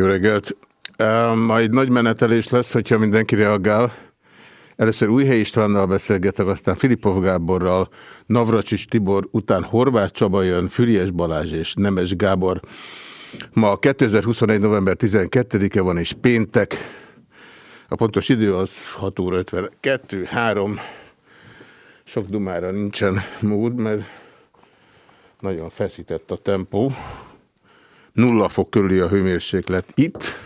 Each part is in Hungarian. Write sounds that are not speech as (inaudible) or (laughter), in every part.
Jó reggelt! Majd nagy menetelés lesz, hogyha mindenki reagál. Először Újhely Istvánnal beszélgetek, aztán Filipov Gáborral, Navracsis Tibor, után Horváth Csaba jön, Füriás Balázs és Nemes Gábor. Ma 2021. november 12-e van és péntek. A pontos idő az 6 óra 52, 3. Sok dumára nincsen mód, mert nagyon feszített a tempó. Nulla fok körüli a hőmérséklet itt.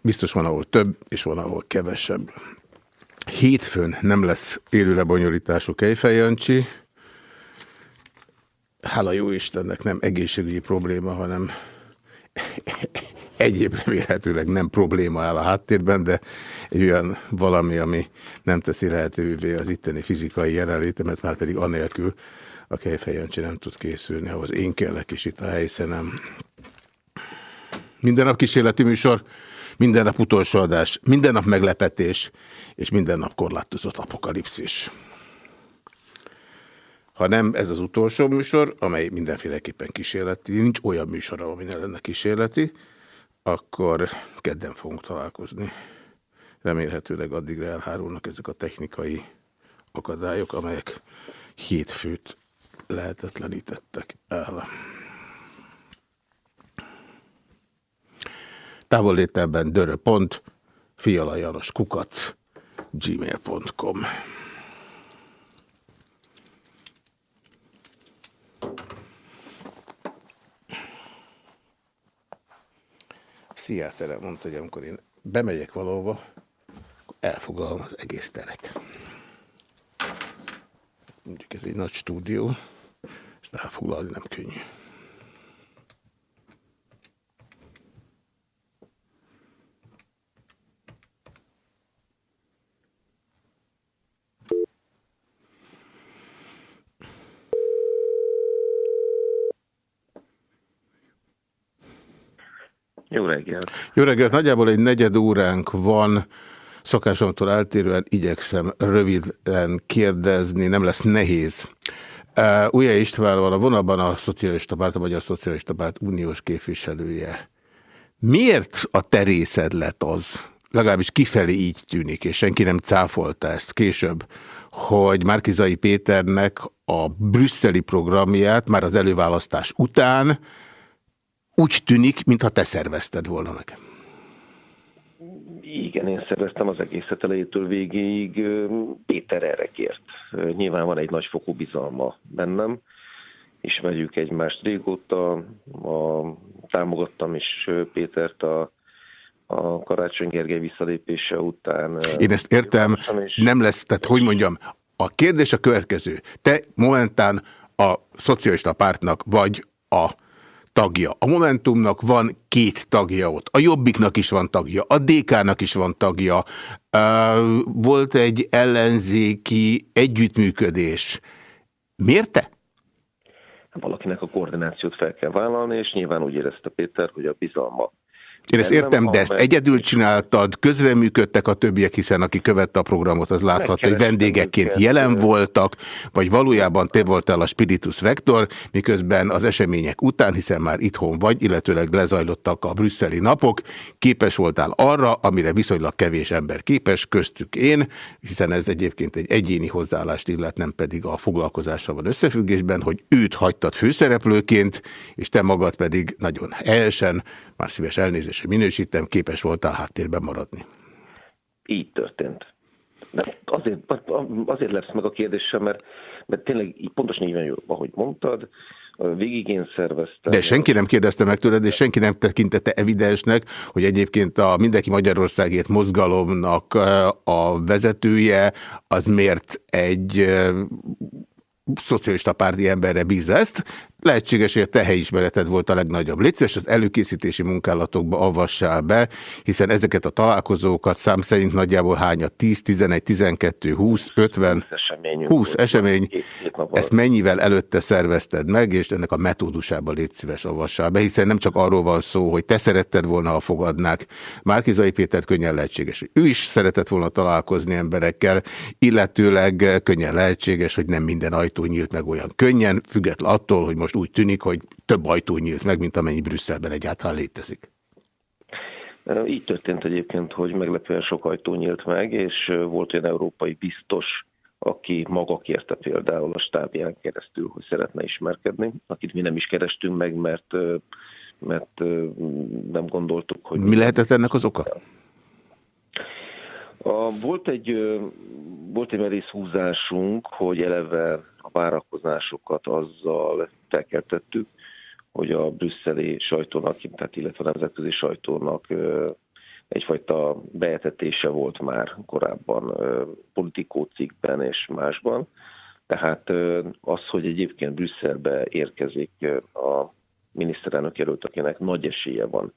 Biztos van, ahol több, és van, ahol kevesebb. Hétfőn nem lesz élő lebonyolítású Kejfejancsi. Hála jó Istennek nem egészségügyi probléma, hanem (laughs) egyéb remélhetőleg nem probléma áll a háttérben, de egy olyan valami, ami nem teszi lehetővé az itteni fizikai jelenlétemet, már pedig anélkül a Kejfejancsi nem tud készülni, ahhoz én kellek is itt a helyszínen. Minden nap kísérleti műsor, minden nap utolsó adás, minden nap meglepetés, és minden nap korlátozott apokalipszis. Ha nem ez az utolsó műsor, amely mindenféleképpen kísérleti, nincs olyan műsor, ami ne lenne kísérleti, akkor kedden fogunk találkozni. Remélhetőleg addigra elhárulnak ezek a technikai akadályok, amelyek hétfőt lehetetlenítettek el. Távollétemben dörö.pont, fialajanos kukac, gmail.com. Pszichiátere mondta, hogy amikor én bemegyek valahova, elfoglalom az egész teret. Mondjuk ez egy nagy stúdió, ezt elfoglalni nem könnyű. Jó reggelt! Jó reggelt! Nagyjából egy negyed óránk van, szokásomtól eltérően igyekszem röviden kérdezni, nem lesz nehéz. Ujjai István van a vonalban a Szocialista Párt, a Magyar Szocialista Párt uniós képviselője. Miért a terészed lett az, legalábbis kifelé így tűnik, és senki nem cáfolta ezt később, hogy Márkizai Péternek a brüsszeli programját már az előválasztás után úgy tűnik, mintha te szervezted volna meg. Igen, én szerveztem az egészet elejétől végéig. Péter erre kért. Nyilván van egy nagyfokú bizalma bennem. Ismerjük egymást régóta. A, támogattam is Pétert a, a Karácsony Gergely visszalépése után. Én ezt értem, nem lesz, tehát hogy mondjam, a kérdés a következő. Te momentán a szocialista pártnak vagy a tagja. A Momentumnak van két tagja ott. A Jobbiknak is van tagja, a DK-nak is van tagja. Volt egy ellenzéki együttműködés. Miért te? Valakinek a koordinációt fel kell vállalni, és nyilván úgy érezte Péter, hogy a bizalma én ezt értem, de ezt egyedül csináltad, közreműködtek a többiek, hiszen aki követte a programot, az láthatta, hogy vendégekként jelen voltak, vagy valójában te voltál a Spiritus Rector, miközben az események után, hiszen már itthon vagy, illetőleg lezajlottak a brüsszeli napok, képes voltál arra, amire viszonylag kevés ember képes, köztük én, hiszen ez egyébként egy egyéni hozzáállást illet, nem pedig a foglalkozással van összefüggésben, hogy őt hagytad főszereplőként, és te magad pedig nagyon helyesen, már szíves elnézésre minősítem, képes voltál háttérben maradni. Így történt. De azért, azért lesz meg a kérdésem, mert, mert tényleg pontosan így van, ahogy mondtad, végig én szerveztem. De senki nem kérdezte meg tőled, és senki nem tekintette evidensnek, hogy egyébként a Mindenki Magyarországért mozgalomnak a vezetője az miért egy szocialista párti emberre bízza ezt, Lehetséges, hogy a te helyismereted volt a legnagyobb. Légy az előkészítési munkálatokba avassál be, hiszen ezeket a találkozókat szám szerint nagyjából hányat? 10, 11, 12, 20, 50, 20 esemény. Ezt mennyivel előtte szervezted meg, és ennek a metódusába légy szíves avassál be, hiszen nem csak arról van szó, hogy te szeretted volna, ha fogadnák. Márkizai Pétert könnyen lehetséges, hogy ő is szeretett volna találkozni emberekkel, illetőleg könnyen lehetséges, hogy nem minden ajtó nyílt meg olyan könnyen, független attól, hogy most most úgy tűnik, hogy több ajtó nyílt meg, mint amennyi Brüsszelben egyáltalán létezik. Így történt egyébként, hogy meglepően sok ajtó nyílt meg, és volt olyan európai biztos, aki maga kérte például a stábján keresztül, hogy szeretne ismerkedni, akit mi nem is kerestünk meg, mert, mert nem gondoltuk, hogy... Mi lehetett ennek az oka? A, volt egy, volt egy merész húzásunk, hogy eleve a várakozásokat azzal felkeltettük, hogy a brüsszeli sajtónak, tehát illetve a nemzetközi sajtónak egyfajta beetetése volt már korábban politikócikkben és másban. Tehát az, hogy egyébként Brüsszelbe érkezik a miniszterelnök jelölt, akinek nagy esélye van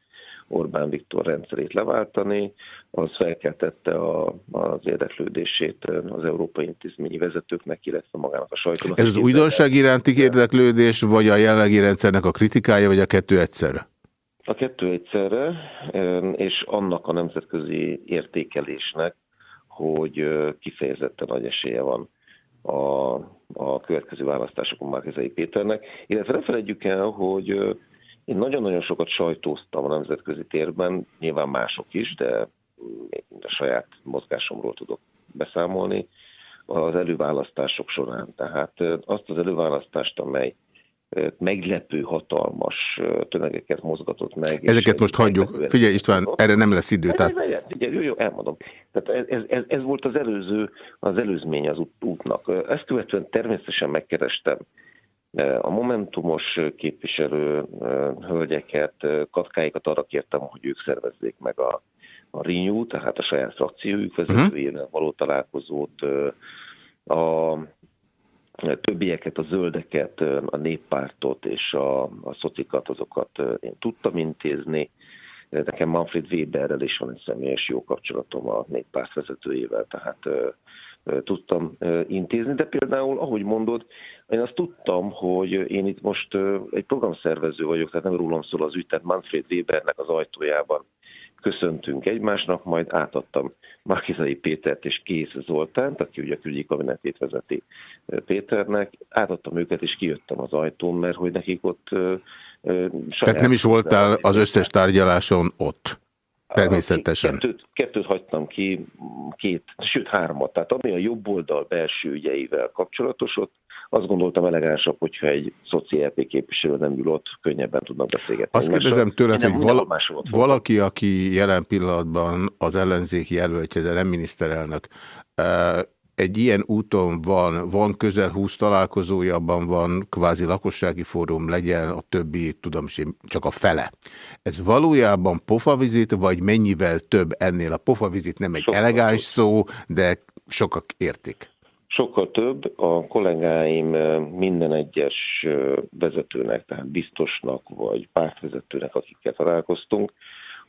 Orbán Viktor rendszerét leváltani, az felkeltette a, az érdeklődését az európai intézményi vezetőknek, illetve magának a sajtónak. Ez az újdonság iránti érdeklődés, vagy a jellegi rendszernek a kritikája, vagy a kettő egyszerre? A kettő egyszerre, és annak a nemzetközi értékelésnek, hogy kifejezetten nagy esélye van a, a következő választásokon Márkezei Péternek. Illetve ne felejtjük el, hogy én nagyon-nagyon sokat sajtóztam a nemzetközi térben, nyilván mások is, de a saját mozgásomról tudok beszámolni az előválasztások során. Tehát azt az előválasztást, amely meglepő, hatalmas tömegeket mozgatott meg. Ezeket most hagyjuk. Figyelj István, erre nem lesz idő. Tehát... Figyelj, jó, jó, elmondom. Tehát ez, ez, ez volt az előző, az előzmény az útnak. Ezt követően természetesen megkerestem a Momentumos képviselő hölgyeket, katkáikat arra kértem, hogy ők szervezzék meg a, a Renew, tehát a saját frakciójuk vezetőjével való találkozót, a többieket, a zöldeket, a néppártot és a, a szocikat, azokat én tudtam intézni. Nekem Manfred Weberrel is van egy személyes jó kapcsolatom a néppárt vezetőjével, tehát tudtam intézni, de például, ahogy mondod, én azt tudtam, hogy én itt most egy programszervező vagyok, tehát nem rólam szól az ügy, tehát Manfred Webernek az ajtójában köszöntünk egymásnak, majd átadtam Márkizai Pétert és Kész Zoltánt, aki ugye a külügyi kabinetét vezeti Péternek, átadtam őket és kijöttem az ajtón, mert hogy nekik ott Tehát nem is voltál az összes tárgyaláson ott? Természetesen. Kettőt, kettőt hagytam ki, két, sőt hármat. Tehát ami a jobb oldal belső ügyeivel kapcsolatos, ott azt gondoltam elegánsabb, hogyha egy szociálpi képviselő nem ül ott, könnyebben tudnak beszélgetni. Azt kérdezem tőled, hogy vala, valaki, aki jelen pillanatban az ellenzéki jelöltje, de nem miniszterelnök, egy ilyen úton van, van közel 20 találkozója, abban van kvázi lakossági fórum, legyen a többi, tudom csak a fele. Ez valójában pofavizit, vagy mennyivel több ennél? A pofavizit nem egy sokkal elegáns több. szó, de sokak értik. Sokkal több. A kollégáim minden egyes vezetőnek, tehát biztosnak, vagy pártvezetőnek, akikkel találkoztunk,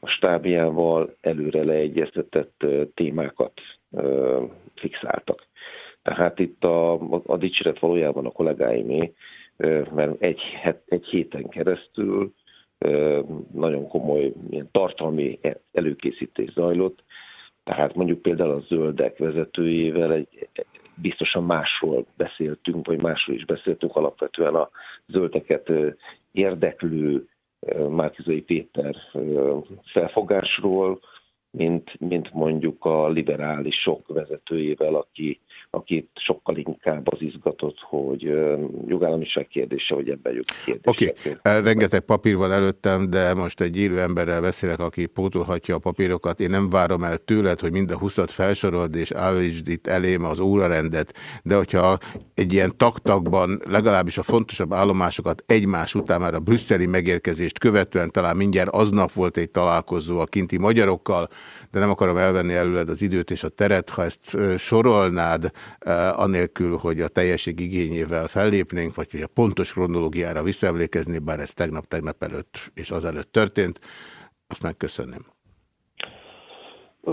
a stábjával előre leegyeztetett témákat fixáltak. Tehát itt a, a dicséret valójában a kollégáimé, mert egy, egy héten keresztül nagyon komoly ilyen tartalmi előkészítés zajlott, tehát mondjuk például a zöldek vezetőjével egy, biztosan másról beszéltünk, vagy másról is beszéltünk, alapvetően a zöldeket érdeklő Márkizai Péter felfogásról, mint, mint mondjuk a liberálisok vezetőjével, aki akit sokkal inkább az izgatott, hogy jogállamiság kérdése, hogy ebben jogi kérdése. Oké, okay. rengeteg papír van előttem, de most egy élő emberrel beszélek, aki pótolhatja a papírokat. Én nem várom el tőled, hogy mind a huszat felsorold, és állítsd itt elém az órarendet, de hogyha egy ilyen taktakban legalábbis a fontosabb állomásokat egymás után már a brüsszeli megérkezést követően talán mindjárt aznap volt egy találkozó a kinti magyarokkal, de nem akarom elvenni előled az időt és a teret, ha ezt sorolnád, anélkül, hogy a teljesség igényével fellépnénk, vagy hogy a pontos kronológiára visszaemlékezni, bár ez tegnap-tegnap előtt és azelőtt történt, azt megköszönném.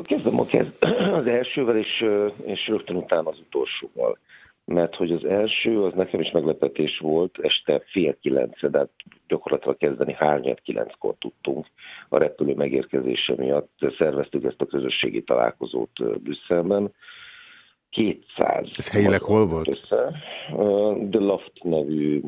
Kezdem a kezd, (clears throat) az elsővel, és, és rögtön utána az utolsóval. Mert hogy az első, az nekem is meglepetés volt, este fél kilencre, de hát gyakorlatilag kezdeni hárnyat kilenckor tudtunk a repülő megérkezése miatt. Szerveztük ezt a közösségi találkozót Brüsszelben, 200. Ez helyileg hol volt? Össze. The Loft nevű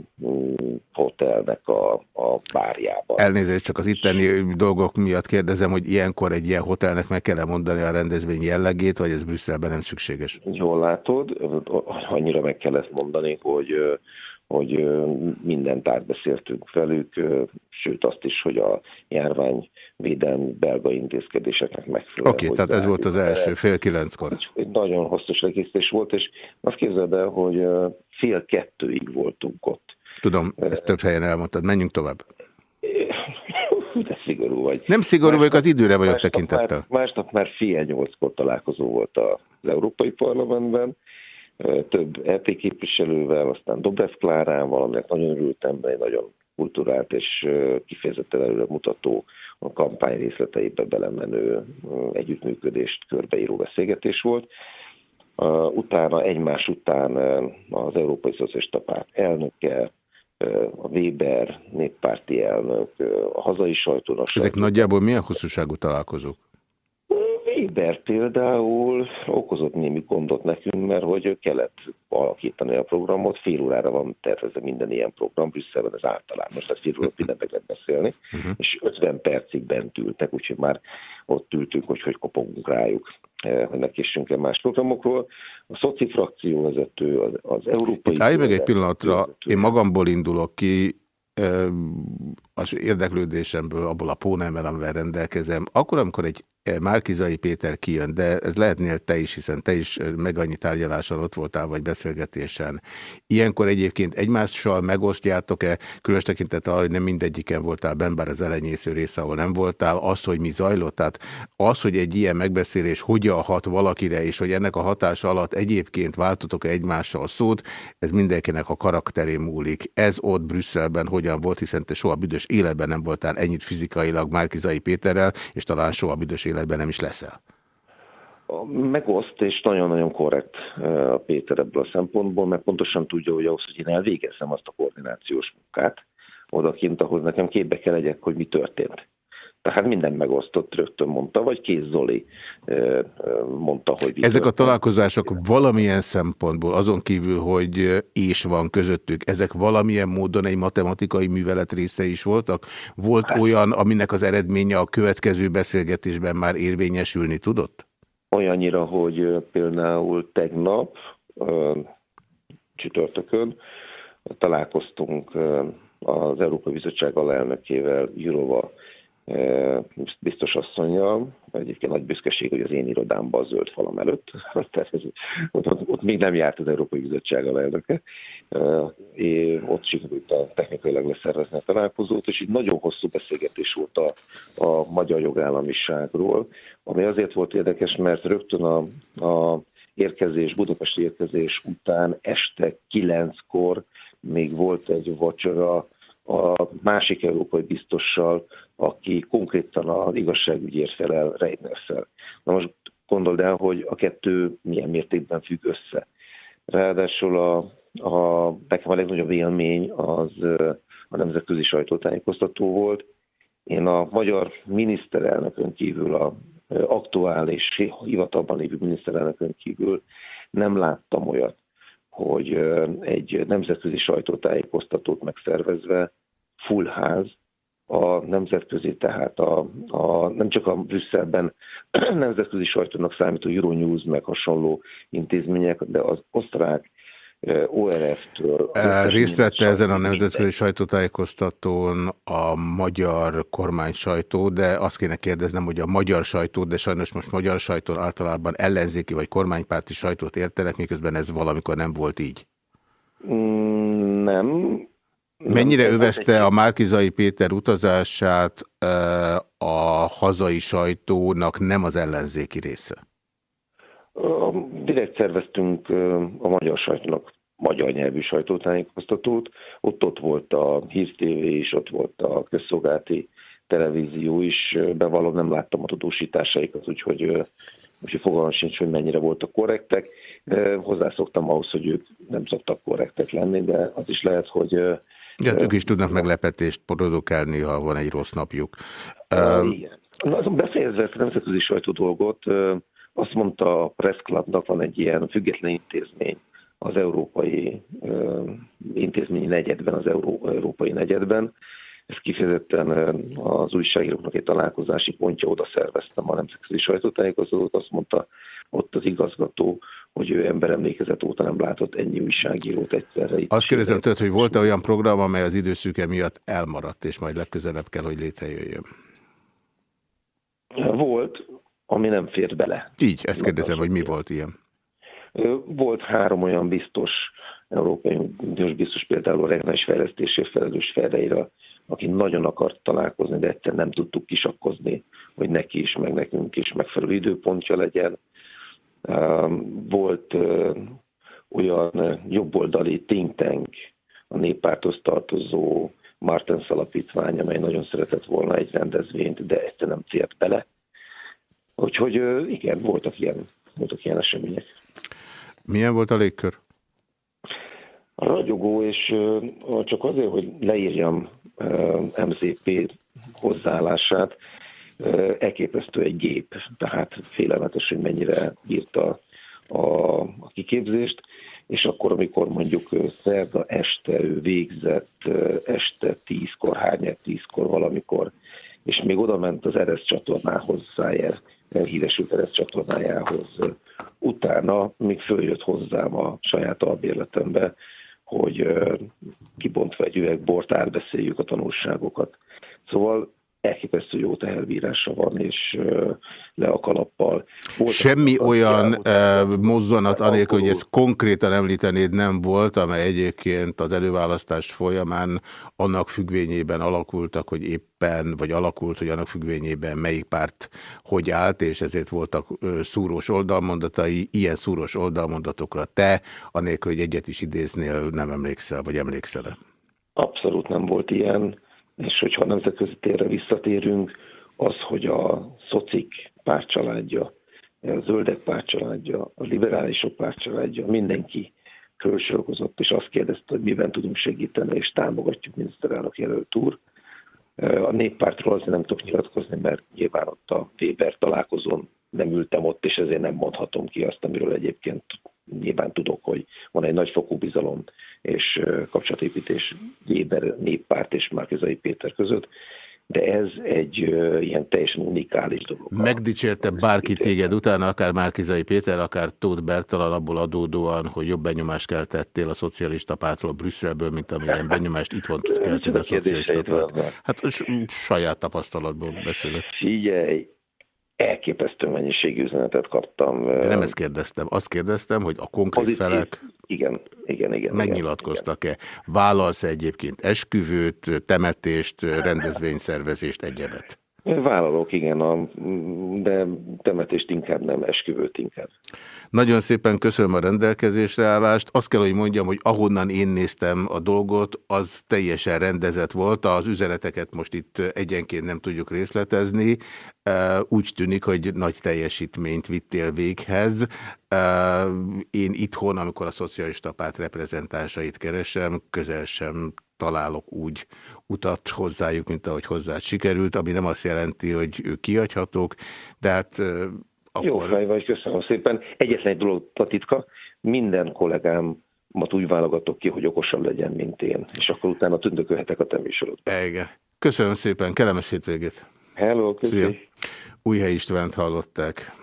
hotelnek a, a bárjában. Elnézést, csak az itteni dolgok miatt kérdezem, hogy ilyenkor egy ilyen hotelnek meg kell -e mondani a rendezvény jellegét, vagy ez Brüsszelben nem szükséges? Jól látod, annyira meg kell ezt mondani, hogy hogy mindent átbeszéltünk velük, sőt azt is, hogy a járványvédelmi belga intézkedéseknek megfelelően. Oké, okay, tehát ez volt az első, fél kilenckor. Egy nagyon hosszas regisztrés volt, és azt képzeld el, hogy fél kettőig voltunk ott. Tudom, ezt több helyen elmondtad. Menjünk tovább. De szigorú vagy. Nem szigorú vagyok, az időre vagyok másnap tekintettel. Már, másnap már fél nyolckor találkozó volt az Európai Parlamentben, több EP képviselővel, aztán Dobrev Klárával, aminek nagyon örültem, egy nagyon kulturált és kifejezetten előre mutató a kampány részleteibe belemenő együttműködést körbeíró beszélgetés volt. Utána, egymás után az Európai Szocialista Párt elnöke, a Weber néppárti elnök, a hazai sajtónak. Ezek nagyjából milyen hosszúságú találkozók? Weber például okozott némi gondot nekünk, mert hogy kellett alakítani a programot, fél órára van tervezve minden ilyen program, Brüsszelben ez általános, tehát fél óra mindenben lehet beszélni, uh-huh. és 50 percig bent ültek, úgyhogy már ott ültünk, hogy hogy kopogunk rájuk eh, hogy ne késsünk más programokról. A szoci frakció vezető, az, az európai... Állj meg egy pillanatra, én magamból indulok ki, az érdeklődésemből, abból a pónemmel, amivel rendelkezem, akkor, amikor egy Márkizai Péter kijön, de ez lehetnél te is, hiszen te is meg annyi tárgyaláson ott voltál, vagy beszélgetésen. Ilyenkor egyébként egymással megosztjátok-e, különös tekintet arra, hogy nem mindegyiken voltál benn, bár az elenyésző része, ahol nem voltál, azt, hogy mi zajlott, tehát az, hogy egy ilyen megbeszélés hogyan hat valakire, és hogy ennek a hatása alatt egyébként váltotok -e egymással szót, ez mindenkinek a karakterén múlik. Ez ott Brüsszelben hogyan volt, hiszen te soha büdös életben nem voltál ennyit fizikailag Márkizai Péterrel, és talán soha büdös életben nem is leszel. Megoszt, és nagyon-nagyon korrekt a Péter ebből a szempontból, mert pontosan tudja, hogy ahhoz, hogy én elvégezzem azt a koordinációs munkát, odakint, ahhoz nekem képbe kell legyek, hogy mi történt. Tehát minden megosztott, rögtön mondta, vagy Kéz Zoli mondta, hogy... Ezek a találkozások valamilyen szempontból, azon kívül, hogy és van közöttük, ezek valamilyen módon egy matematikai művelet része is voltak? Volt hát. olyan, aminek az eredménye a következő beszélgetésben már érvényesülni tudott? Olyannyira, hogy például tegnap, csütörtökön találkoztunk az Európai Bizottság alelnökével, Jurova biztos asszonyjal, egyébként nagy büszkeség, hogy az én irodámban a zöld falam előtt, (laughs) tehát ez, ott, ott, ott, még nem járt az Európai Bizottság alelnöke, ott sikerült a technikailag leszervezni a találkozót, és így nagyon hosszú beszélgetés volt a, a magyar jogállamiságról, ami azért volt érdekes, mert rögtön a, a érkezés, budapesti érkezés után este kilenckor még volt egy vacsora a másik európai biztossal, aki konkrétan az igazságügyért felel Reitnerszel. Na most gondold el, hogy a kettő milyen mértékben függ össze. Ráadásul a, a, nekem a legnagyobb élmény az a nemzetközi sajtótájékoztató volt. Én a magyar miniszterelnökön kívül, a aktuális hivatalban lévő miniszterelnökön kívül nem láttam olyat, hogy egy nemzetközi sajtótájékoztatót megszervezve full ház, a nemzetközi, tehát a, a, nem csak a Brüsszelben (clears throat) nemzetközi sajtónak számító Euronews meg hasonló intézmények, de az osztrák ORF-től... Részt vette ezen a nemzetközi sajtótájékoztatón a magyar kormány sajtó, de azt kéne kérdeznem, hogy a magyar sajtó, de sajnos most magyar sajtón általában ellenzéki vagy kormánypárti sajtót értenek, miközben ez valamikor nem volt így. Mm, nem, Mennyire övezte a Márkizai Péter utazását a hazai sajtónak nem az ellenzéki része? Direkt szerveztünk a magyar sajtónak magyar nyelvű sajtótájékoztatót. Ott ott volt a Hír TV is, ott volt a közszolgálati televízió is. Bevallom, nem láttam a tudósításaikat, úgyhogy, úgyhogy fogalmam sincs, hogy mennyire voltak korrektek. Hozzászoktam ahhoz, hogy ők nem szoktak korrektek lenni, de az is lehet, hogy Ja, ők is tudnak meglepetést produkálni, ha van egy rossz napjuk. Igen. Befejezve a nemzetközi sajtó dolgot, Azt mondta a Press Clubnak van egy ilyen független intézmény az európai intézményi negyedben, az Euró, európai negyedben. Ez kifejezetten az újságíróknak egy találkozási pontja, oda szerveztem a nemzetközi sajtótájékozót, azt mondta ott az igazgató, hogy ő emberemlékezet óta nem látott ennyi újságírót egyszerre. Itt Azt kérdezem tőled, hogy volt-e olyan program, amely az időszűke miatt elmaradt, és majd legközelebb kell, hogy létrejöjjön? Volt, ami nem fért bele. Így, ezt kérdezem, hogy mi volt ilyen? Volt három olyan biztos, Európai Uniós biztos például a regionális fejlesztésért felelős Ferreira, aki nagyon akart találkozni, de egyszer nem tudtuk kisakkozni, hogy neki is, meg nekünk is megfelelő időpontja legyen. Volt olyan jobboldali think tank, a néppárthoz tartozó Martens alapítvány, amely nagyon szeretett volna egy rendezvényt, de egyszer nem fért bele. Úgyhogy igen, voltak ilyen, voltak ilyen események. Milyen volt a légkör? Ragyogó, és csak azért, hogy leírjam MZP hozzáállását, elképesztő egy gép, tehát félelmetes, hogy mennyire bírta a, a kiképzést, és akkor, amikor mondjuk szerda este ő végzett, este tízkor, hányat tízkor valamikor, és még oda ment az Eresz csatornához, Szájer híresült Eresz csatornájához, utána még följött hozzám a saját albérletembe, hogy kibontva egy üvegbort átbeszéljük a tanulságokat. Szóval elképesztő jó teherbírása van, és le a kalappal. Volt Semmi olyan mozzanat, anélkül, hogy ezt konkrétan említenéd, nem volt, amely egyébként az előválasztás folyamán annak függvényében alakultak, hogy éppen, vagy alakult, hogy annak függvényében melyik párt hogy állt, és ezért voltak szúrós oldalmondatai, ilyen szúrós oldalmondatokra te, anélkül, hogy egyet is idéznél, nem emlékszel, vagy emlékszel-e? Abszolút nem volt ilyen és hogyha a nemzetközi térre visszatérünk, az, hogy a szocik pártcsaládja, a zöldek pártcsaládja, a liberálisok pártcsaládja, mindenki fölsorgozott, és azt kérdezte, hogy miben tudunk segíteni, és támogatjuk miniszterelnök jelölt úr. A néppártról azért nem tudok nyilatkozni, mert nyilván ott a Weber találkozón nem ültem ott, és ezért nem mondhatom ki azt, amiről egyébként nyilván tudok, hogy van egy nagyfokú bizalom és kapcsolatépítés Weber néppárt és Márkizai Péter között, de ez egy ilyen teljesen unikális dolog. Megdicsérte bárki téged utána, akár Márkizai Péter, akár Tóth Bertalan abból adódóan, hogy jobb benyomást keltettél a szocialista pártról Brüsszelből, mint amilyen benyomást itthon tud kelteni a szocialista párt. Hát saját tapasztalatból beszélek. Figyelj, elképesztő mennyiségű üzenetet kaptam. De nem ezt kérdeztem. Azt kérdeztem, hogy a konkrét Pozitív. felek igen, igen, igen, megnyilatkoztak-e. Vállalsz -e egyébként esküvőt, temetést, rendezvényszervezést, egyebet? Vállalok, igen, a, de temetést inkább nem, esküvőt inkább. Nagyon szépen köszönöm a rendelkezésre állást. Azt kell, hogy mondjam, hogy ahonnan én néztem a dolgot, az teljesen rendezett volt. Az üzeneteket most itt egyenként nem tudjuk részletezni. Úgy tűnik, hogy nagy teljesítményt vittél véghez. Én itthon, amikor a szocialista párt reprezentánsait keresem, közel sem találok úgy utat hozzájuk, mint ahogy hozzá sikerült, ami nem azt jelenti, hogy ők kihagyhatók, de hát akkor... Jó fej vagy, köszönöm szépen. Egyetlen egy dolog, Tatitka, minden kollégám úgy válogatok ki, hogy okosabb legyen, mint én, és akkor utána tündökölhetek a te műsorodban. Igen. Köszönöm szépen, kellemes hétvégét! Hello, köszönöm. Újhely Istvánt hallották.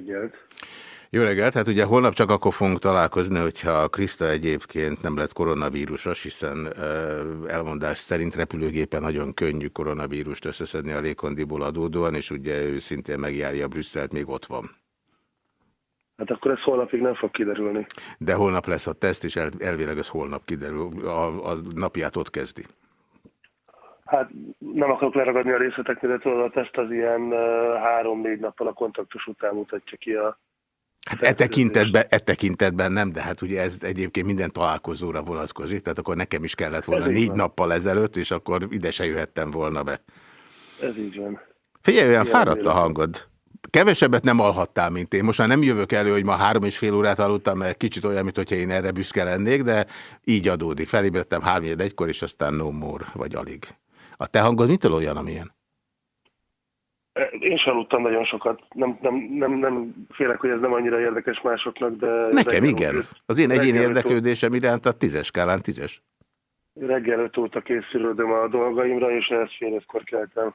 Reggelt! Jó reggelt! Hát ugye holnap csak akkor fogunk találkozni, hogyha Krista egyébként nem lesz koronavírusos, hiszen elmondás szerint repülőgépen nagyon könnyű koronavírust összeszedni a lékondiból adódóan, és ugye ő szintén megjárja Brüsszelt, még ott van. Hát akkor ez holnapig nem fog kiderülni. De holnap lesz a teszt, és el, elvileg ez holnap kiderül. A, a napját ott kezdi. Hát nem akarok leragadni a részleteknél, de tudod, a teszt az ilyen három-négy nappal a kontaktus után mutatja ki a, Hát e tekintetben, e tekintetben nem, de hát ugye ez egyébként minden találkozóra vonatkozik, tehát akkor nekem is kellett volna ez négy nappal ezelőtt, és akkor ide se jöhettem volna be. Ez így van. Figyelj, olyan Ilyen fáradt a hangod. Kevesebbet nem alhattál, mint én. Most már nem jövök elő, hogy ma három és fél órát aludtam, mert kicsit olyan, mintha én erre büszke lennék, de így adódik. Felébredtem három egykor, és aztán no more, vagy alig. A te hangod mitől olyan, amilyen? Én sem aludtam nagyon sokat. Nem, nem, nem, nem félek, hogy ez nem annyira érdekes másoknak, de... Nekem igen. Úgy, az én egyéni érdeklődésem iránt a tízes skálán tízes. Reggel öt óta készülődöm a dolgaimra, és ezt fél keltem.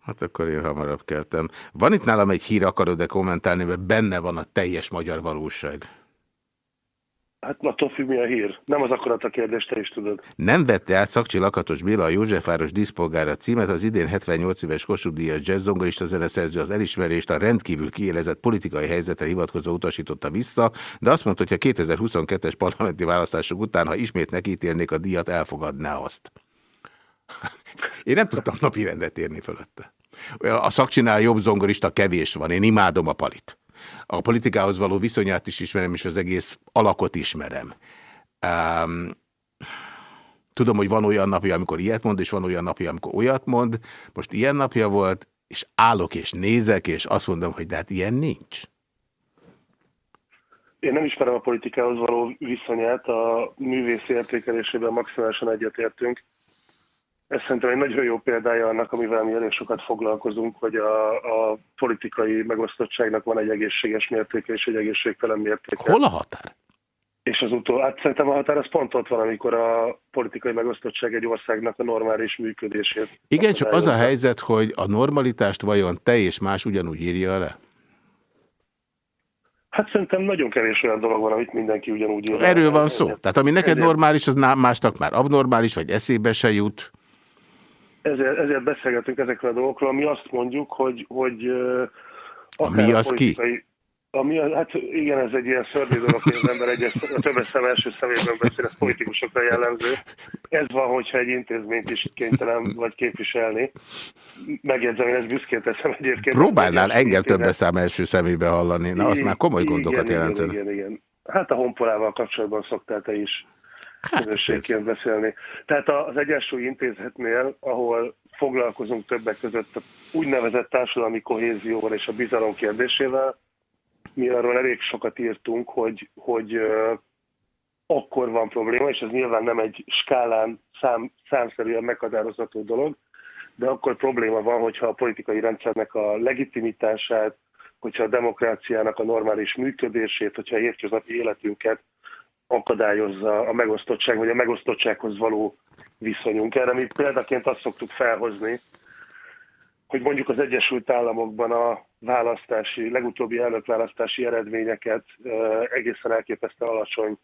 Hát akkor én hamarabb keltem. Van itt nálam egy hír, akarod-e kommentálni, mert benne van a teljes magyar valóság. Hát attól függ, mi a hír. Nem az akarat a kérdés, te is tudod. Nem vette át Szakcsi Lakatos Béla a Józsefváros díszpolgára címet, az idén 78 éves Kossuth Díjas jazzzongorista zeneszerző az elismerést a rendkívül kiélezett politikai helyzetre hivatkozó utasította vissza, de azt mondta, hogy a 2022-es parlamenti választások után, ha ismét nekítélnék a díjat, elfogadná azt. (laughs) Én nem tudtam napi rendet érni fölötte. A szakcsinál jobb zongorista kevés van, én imádom a palit a politikához való viszonyát is ismerem, és az egész alakot ismerem. Um, tudom, hogy van olyan napja, amikor ilyet mond, és van olyan napja, amikor olyat mond. Most ilyen napja volt, és állok és nézek, és azt mondom, hogy de hát ilyen nincs. Én nem ismerem a politikához való viszonyát, a művész értékelésében maximálisan egyetértünk ez szerintem egy nagyon jó példája annak, amivel mi elég sokat foglalkozunk, hogy a, a politikai megosztottságnak van egy egészséges mértéke és egy egészségtelen mértéke. Hol a határ? És az utó, hát szerintem a határ az pont ott van, amikor a politikai megosztottság egy országnak a normális működését. Igen, csak az a helyzet, hogy a normalitást vajon te és más ugyanúgy írja le? Hát szerintem nagyon kevés olyan dolog van, amit mindenki ugyanúgy írja. Erről van szó. Tehát ami neked normális, az másnak már abnormális, vagy eszébe se jut ezért, ezért beszélgetünk ezekről a dolgokról, ami azt mondjuk, hogy, hogy mi az ki? Ami, hát igen, ez egy ilyen szörnyű dolog, hogy az ember egyes, a többes szem első szemében beszél, ez politikusokra jellemző. Ez van, hogyha egy intézményt is kénytelen vagy képviselni. Megjegyzem, én ezt büszkén teszem egyébként. Próbálnál engem többes szám első szemébe hallani, na az már komoly gondokat jelentene. Igen, igen, igen. Hát a honpolával kapcsolatban szoktál te is közösségként beszélni. Tehát az Egyensúly Intézetnél, ahol foglalkozunk többek között a úgynevezett társadalmi kohézióval és a bizalom kérdésével, mi arról elég sokat írtunk, hogy, hogy akkor van probléma, és ez nyilván nem egy skálán szám, számszerűen meghatározható dolog, de akkor probléma van, hogyha a politikai rendszernek a legitimitását, hogyha a demokráciának a normális működését, hogyha a hétköznapi életünket akadályozza a megosztottság, vagy a megosztottsághoz való viszonyunk. Erre mi példaként azt szoktuk felhozni, hogy mondjuk az Egyesült Államokban a választási, legutóbbi elnökválasztási eredményeket egészen elképesztően alacsony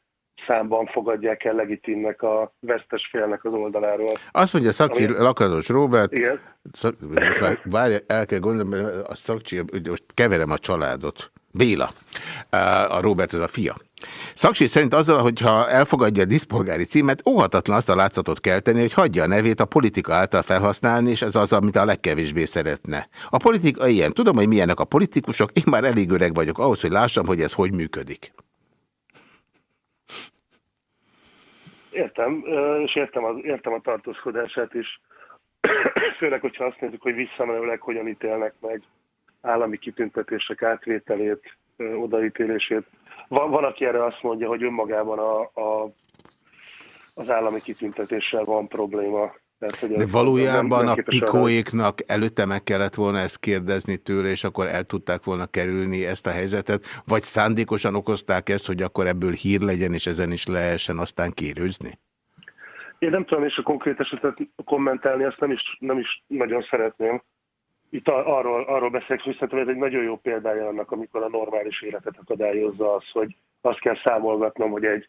számban fogadják el legitimnek a vesztes félnek az oldaláról. Azt mondja Szakcsi Ami... Lakatos Robert, Igen? Szak, várj, el kell gondolni, a Szakcsi, most keverem a családot. Béla. A Robert ez a fia. Szaksi szerint azzal, hogyha elfogadja a diszpolgári címet, óhatatlan azt a látszatot kell tenni, hogy hagyja a nevét a politika által felhasználni, és ez az, amit a legkevésbé szeretne. A politika ilyen. Tudom, hogy milyenek a politikusok, én már elég öreg vagyok ahhoz, hogy lássam, hogy ez hogy működik. Értem, és értem, az, értem a tartózkodását is. (coughs) Főleg, hogyha azt nézzük, hogy visszamenőleg hogyan ítélnek meg állami kitüntetések átvételét, odaítélését. Van, van, aki erre azt mondja, hogy önmagában a, a, az állami kitüntetéssel van probléma. Tehát, hogy De valójában nem, nem a pikóéknak előtte meg kellett volna ezt kérdezni tőle, és akkor el tudták volna kerülni ezt a helyzetet, vagy szándékosan okozták ezt, hogy akkor ebből hír legyen, és ezen is lehessen aztán kérőzni? Én nem tudom és a konkrét esetet kommentálni, ezt nem is, nem is nagyon szeretném itt arról, arról beszélek, hogy szerintem ez egy nagyon jó példája annak, amikor a normális életet akadályozza az, hogy azt kell számolgatnom, hogy egy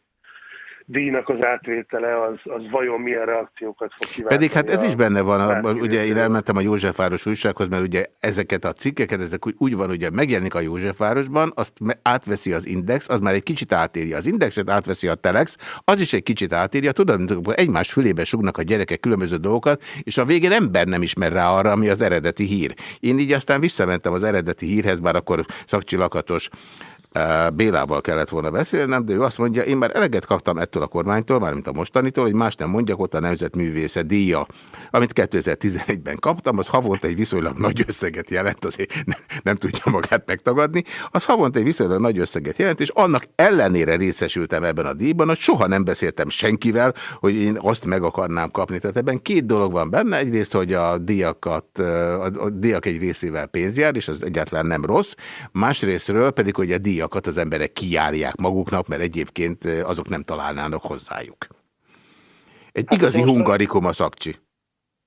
díjnak az átvétele, az, az vajon milyen reakciókat fog kívánni. Pedig hát ez is benne van, a, ugye én elmentem a Józsefváros újsághoz, mert ugye ezeket a cikkeket, ezek úgy, úgy van, ugye megjelenik a Józsefvárosban, azt átveszi az Index, az már egy kicsit átírja az Indexet, átveszi a Telex, az is egy kicsit átírja, tudod, egymás fülébe sugnak a gyerekek különböző dolgokat, és a végén ember nem ismer rá arra, ami az eredeti hír. Én így aztán visszamentem az eredeti hírhez, bár akkor szakcsilakatos Bélával kellett volna beszélnem, de ő azt mondja, én már eleget kaptam ettől a kormánytól, mármint a mostanitól, hogy más nem mondjak, ott a Nemzetművésze díja, amit 2011-ben kaptam, az havonta egy viszonylag nagy összeget jelent, azért nem, nem tudja magát megtagadni, az havonta egy viszonylag nagy összeget jelent, és annak ellenére részesültem ebben a díjban, hogy soha nem beszéltem senkivel, hogy én azt meg akarnám kapni. Tehát ebben két dolog van benne, egyrészt, hogy a díjakat, a díjak egy részével pénz jár, és az egyáltalán nem rossz, másrésztről pedig, hogy a díj díjakat az emberek kijárják maguknak, mert egyébként azok nem találnának hozzájuk. Egy hát igazi hungarikum a szakcsi.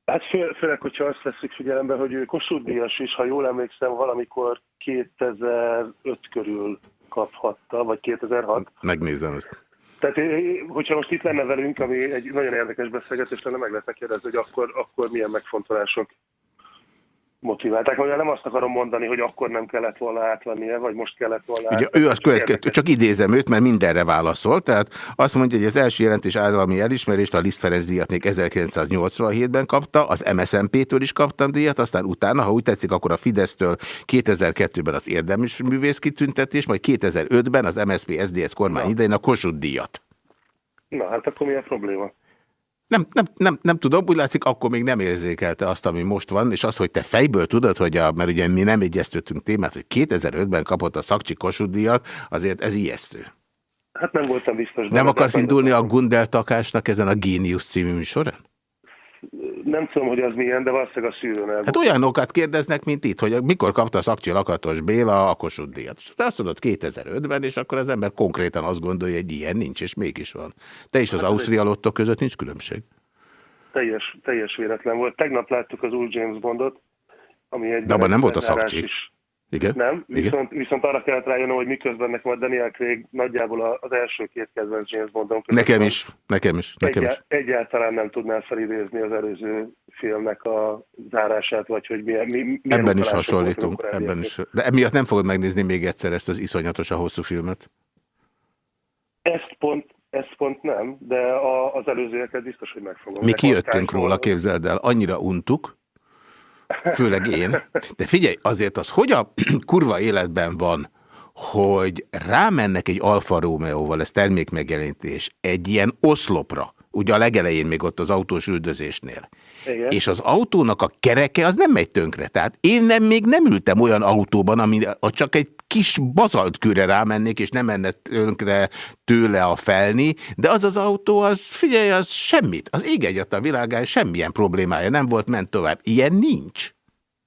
Hát fő, főleg, hogyha azt veszük figyelembe, hogy ő Kossuth Díjas is, ha jól emlékszem, valamikor 2005 körül kaphatta, vagy 2006. Megnézem ezt. Tehát, hogyha most itt lenne velünk, ami egy nagyon érdekes beszélgetés lenne, meg lehetne kérdezni, hogy akkor, akkor milyen megfontolások motiválták. Vagy nem azt akarom mondani, hogy akkor nem kellett volna átvennie, vagy most kellett volna Ugye ő az következő, csak idézem őt, mert mindenre válaszol. Tehát azt mondja, hogy az első jelentés állami elismerést a Liszt Ferenc díjat még 1987-ben kapta, az MSZMP-től is kaptam díjat, aztán utána, ha úgy tetszik, akkor a Fidesztől 2002-ben az érdemes művész kitüntetés, majd 2005-ben az MSZP SZDSZ kormány idején a Kossuth díjat. Na hát akkor mi a probléma? Nem, nem, nem, nem tudom, úgy látszik, akkor még nem érzékelte azt, ami most van, és az, hogy te fejből tudod, hogy a, mert ugye mi nem egyeztettünk témát, hogy 2005-ben kapott a Szakcsi Kossuth azért ez ijesztő. Hát nem voltam biztos. Nem akarsz indulni a Gundel Takásnak ezen a Génius című műsorán? Nem tudom, hogy az milyen, de valószínűleg a szűrőn el. Hát olyanokat kérdeznek, mint itt, hogy mikor kapta a Szakcsi Lakatos Béla a Kossuth díjat. Te azt mondod 2005-ben, és akkor az ember konkrétan azt gondolja, hogy ilyen nincs, és mégis van. Te is az hát Ausztria Lotto között nincs különbség? Teljes, teljes véletlen volt. Tegnap láttuk az új James Bondot, ami egy... De abban nem volt a Szakcsi. Is. Igen? Nem, viszont, Igen? viszont arra kellett rájönnöm, hogy miközben nekem a Daniel Craig nagyjából az első két kedvenc James Bondon között. Nekem is, nekem is. Nekem egyá, is. Egyáltalán nem tudnál felidézni az előző filmnek a zárását, vagy hogy milyen, mi, milyen Ebben is hasonlítunk, ebben is. De emiatt nem fogod megnézni még egyszer ezt az iszonyatosan hosszú filmet? Ezt pont, ezt pont nem, de a, az előzőeket biztos, hogy megfogom. Mi kijöttünk róla, képzeld el, annyira untuk, főleg én. De figyelj, azért az, hogy a (clears throat) kurva életben van, hogy rámennek egy Alfa Romeo-val, ez termékmegjelenítés, egy ilyen oszlopra, ugye a legelején még ott az autós üldözésnél. Igen. És az autónak a kereke az nem megy tönkre. Tehát én nem, még nem ültem olyan autóban, ami csak egy kis bazaltkőre rámennék, és nem menne tönkre tőle a felni, de az az autó, az figyelj, az semmit. Az ég egyet a világán semmilyen problémája nem volt, ment tovább. Ilyen nincs.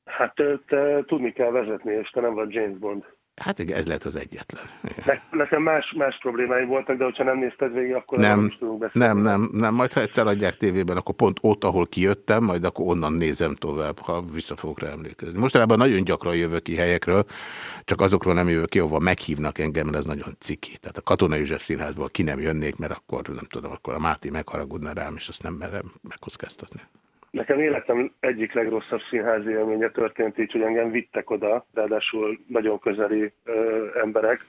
Hát te, te tudni kell vezetni, és te nem vagy James Bond. Hát igen, ez lett az egyetlen. Ne, nekem más, más problémáim voltak, de hogyha nem nézted végig, akkor nem, nem tudunk beszélni. Nem, nem, nem, majd ha egyszer adják tévében, akkor pont ott, ahol kijöttem, majd akkor onnan nézem tovább, ha vissza fogok rá emlékezni. Mostanában nagyon gyakran jövök ki helyekről, csak azokról nem jövök ki, ahova meghívnak engem, mert ez nagyon ciki. Tehát a Katona József Színházból ki nem jönnék, mert akkor nem tudom, akkor a Máté megharagudna rám, és azt nem merem megkockáztatni. Nekem életem egyik legrosszabb színházi élménye történt így, hogy engem vittek oda, ráadásul nagyon közeli ö, emberek,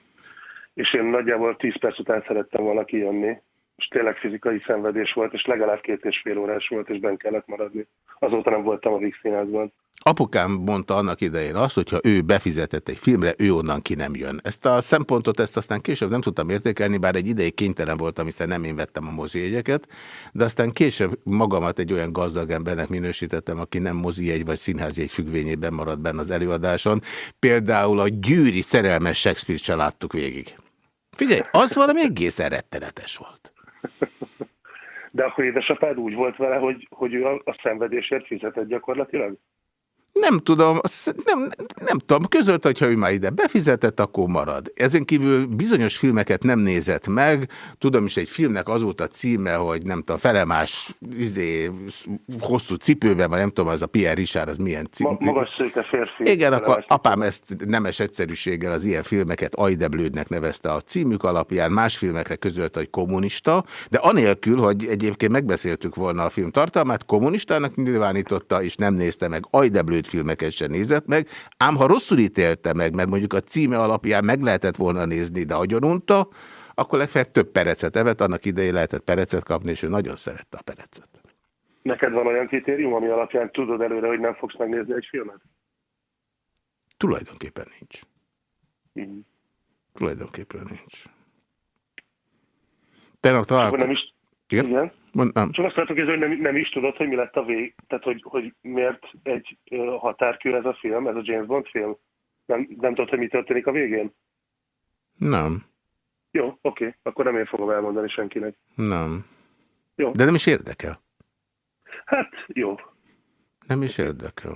és én nagyjából 10 perc után szerettem volna kijönni, és tényleg fizikai szenvedés volt, és legalább két és fél órás volt, és benn kellett maradni. Azóta nem voltam a Vix színházban. Apukám mondta annak idején azt, hogyha ő befizetett egy filmre, ő onnan ki nem jön. Ezt a szempontot, ezt aztán később nem tudtam értékelni, bár egy ideig kénytelen voltam, hiszen nem én vettem a mozi jegyeket, de aztán később magamat egy olyan gazdag embernek minősítettem, aki nem mozi jegy vagy színházi egy függvényében maradt benne az előadáson. Például a Gyűri szerelmes Shakespeare-t se láttuk végig. Figyelj, az valami egészen rettenetes volt. De akkor édesapád úgy volt vele, hogy, hogy ő a, a szenvedésért fizetett gyakorlatilag? Nem tudom, nem, nem tudom, közölt, hogyha ő már ide befizetett, akkor marad. Ezen kívül bizonyos filmeket nem nézett meg, tudom is egy filmnek az volt a címe, hogy nem tudom, felemás izé, hosszú cipőben, vagy nem tudom, az a Pierre Richard, az milyen cipő. Magas szőke férfi. Igen, akkor apám ezt nemes egyszerűséggel az ilyen filmeket Ajdeblődnek nevezte a címük alapján, más filmekre közölt, hogy kommunista, de anélkül, hogy egyébként megbeszéltük volna a film tartalmát, kommunistának nyilvánította, és nem nézte meg Ajdeblőd filmeket sem nézett meg, ám ha rosszul ítélte meg, mert mondjuk a címe alapján meg lehetett volna nézni, de agyonunta, akkor legfeljebb több perecet evett, annak idején lehetett perecet kapni, és ő nagyon szerette a perecet. Neked van olyan kritérium, ami alapján tudod előre, hogy nem fogsz megnézni egy filmet? Tulajdonképpen nincs. Mm. Tulajdonképpen nincs. Tegnap találkozom. Nem is... Igen? Igen? Nem. Csak azt látok, hogy nem, nem is tudod, hogy mi lett a vég, tehát hogy, hogy miért egy határkő ez a film, ez a James Bond film. Nem, nem tudod, hogy mi történik a végén? Nem. Jó, oké, okay. akkor nem én fogom elmondani senkinek. Nem. Jó. De nem is érdekel. Hát, jó. Nem is érdekel.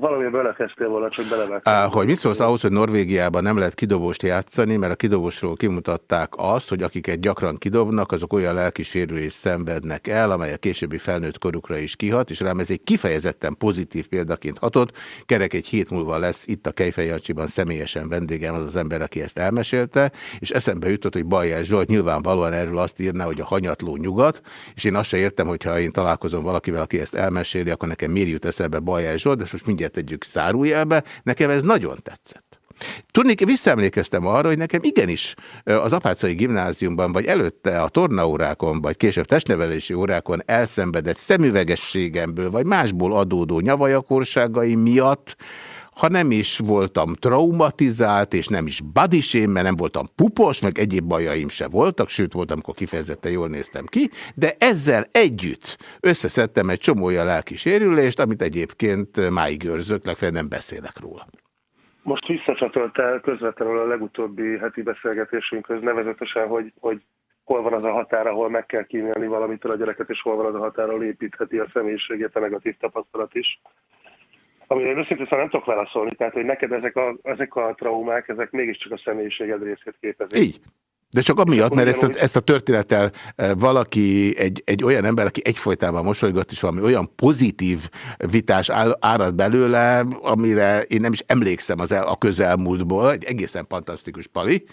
Valami belekezdtél volna, csak belevágtál. Hogy mit szólsz ahhoz, hogy Norvégiában nem lehet kidobóst játszani, mert a kidobósról kimutatták azt, hogy akiket gyakran kidobnak, azok olyan lelkisérülést szenvednek el, amely a későbbi felnőtt korukra is kihat, és rám ez egy kifejezetten pozitív példaként hatott. Kerek egy hét múlva lesz itt a Kejfejancsiban személyesen vendégem az az ember, aki ezt elmesélte, és eszembe jutott, hogy Bajás Zsolt nyilvánvalóan erről azt írná, hogy a hanyatló nyugat, és én azt se értem, hogyha én találkozom valakivel, aki ezt elmeséli, akkor nekem miért jut eszembe Bajás Zsolt, de most mindjárt tegyük zárójelbe, nekem ez nagyon tetszett. Tudni, visszaemlékeztem arra, hogy nekem igenis az apácai gimnáziumban, vagy előtte a tornaórákon, vagy később testnevelési órákon elszenvedett szemüvegességemből, vagy másból adódó nyavajakorságai miatt ha nem is voltam traumatizált, és nem is badisém, mert nem voltam pupos, meg egyéb bajaim se voltak, sőt voltam, amikor kifejezetten jól néztem ki, de ezzel együtt összeszedtem egy csomó olyan lelki sérülést, amit egyébként máig őrzök, legfeljebb nem beszélek róla. Most visszacsatoltál közvetlenül a legutóbbi heti beszélgetésünkhöz, nevezetesen, hogy, hogy hol van az a határ, ahol meg kell kínálni valamitől a gyereket, és hol van az a határ, ahol építheti a személyiségét a negatív tapasztalat is amire én őszintén szóval nem tudok válaszolni, tehát hogy neked ezek a, ezek a traumák, ezek mégiscsak a személyiséged részét képezik. Így. De csak amiatt, mert ezt a, ezt a történettel e, valaki, egy, egy olyan ember, aki egyfolytában mosolygott, és valami olyan pozitív vitás árad belőle, amire én nem is emlékszem az el, a közelmúltból, egy egészen fantasztikus pali,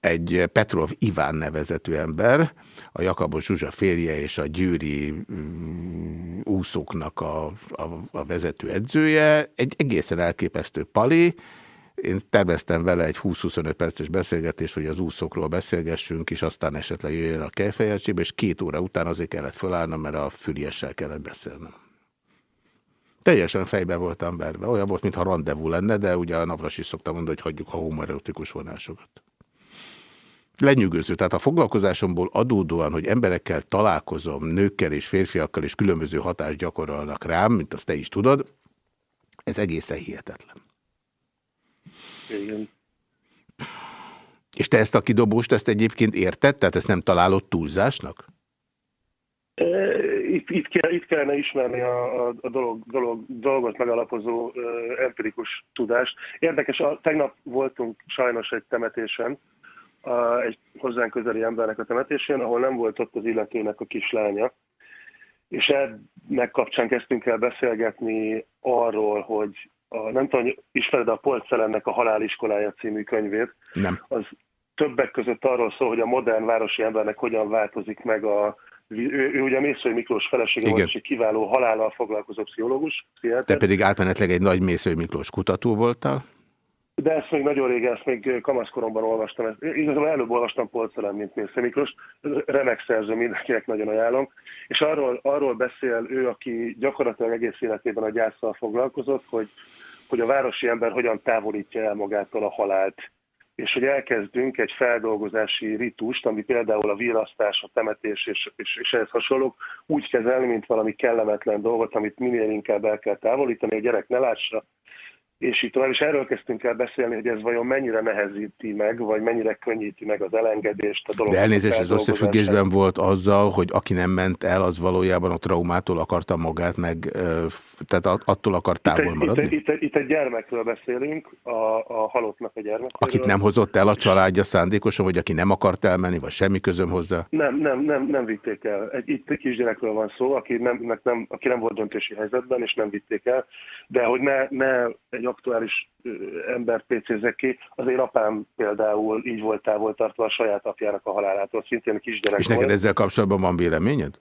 egy Petrov Iván nevezetű ember, a Jakabos Zsuzsa férje és a győri mm, úszóknak a, a, a vezető edzője, egy egészen elképesztő pali, én terveztem vele egy 20-25 perces beszélgetést, hogy az úszókról beszélgessünk, és aztán esetleg jöjjön a kejfejjelcsébe, és két óra után azért kellett felállnom, mert a füliessel kellett beszélnem. Teljesen fejbe voltam verve. Olyan volt, mintha rendezvú lenne, de ugye a Navras is szoktam mondani, hogy hagyjuk a homoerotikus vonásokat lenyűgöző. Tehát a foglalkozásomból adódóan, hogy emberekkel találkozom, nőkkel és férfiakkal, és különböző hatást gyakorolnak rám, mint azt te is tudod, ez egészen hihetetlen. Igen. És te ezt a kidobóst, ezt egyébként érted? Tehát ezt nem találod túlzásnak? Itt, itt, kell, itt kellene ismerni a, a, a dolog, dolog, dolgot megalapozó empirikus tudást. Érdekes, a, tegnap voltunk sajnos egy temetésen, a, egy hozzánk közeli embernek a temetésén, ahol nem volt ott az illetőnek a kislánya. És ennek kapcsán kezdtünk el beszélgetni arról, hogy a, nem tudom, ismered a Polcelennek a Haláliskolája című könyvét. Nem. Az többek között arról szól, hogy a modern városi embernek hogyan változik meg a ő, ő ugye Mészői Miklós felesége volt, és egy kiváló halállal foglalkozó pszichológus. Te pedig átmenetleg egy nagy Mészői Miklós kutató voltál? De ezt még nagyon régen, ezt még kamaszkoromban olvastam. Ezt, igazából előbb olvastam Polcelem, mint Mésző Miklós. Remek szerző, mindenkinek nagyon ajánlom. És arról, arról beszél ő, aki gyakorlatilag egész életében a gyászsal foglalkozott, hogy, hogy a városi ember hogyan távolítja el magától a halált. És hogy elkezdünk egy feldolgozási ritust, ami például a virasztás, a temetés és, és, és ehhez hasonlók, úgy kezelni, mint valami kellemetlen dolgot, amit minél inkább el kell távolítani, a gyerek ne lássa, és így tovább, és erről kezdtünk el beszélni, hogy ez vajon mennyire nehezíti meg, vagy mennyire könnyíti meg az elengedést, a dolog. De elnézést, ez összefüggésben volt azzal, hogy aki nem ment el, az valójában a traumától akarta magát, meg tehát attól akart távol itt, maradni? Itt, itt, itt, itt egy gyermekről beszélünk, a, a halottnak a gyermekről. Akit nem hozott el a családja szándékosan, vagy aki nem akart elmenni, vagy semmi közöm hozzá? Nem, nem, nem, nem vitték el. Egy, itt egy kisgyerekről van szó, aki nem, nem, aki nem volt döntési helyzetben, és nem vitték el, de hogy ne, ne egy aktuális ember pc ki. Az én apám például így volt távol tartva a saját apjának a halálától, szintén kisgyerek És neked volt. ezzel kapcsolatban van véleményed?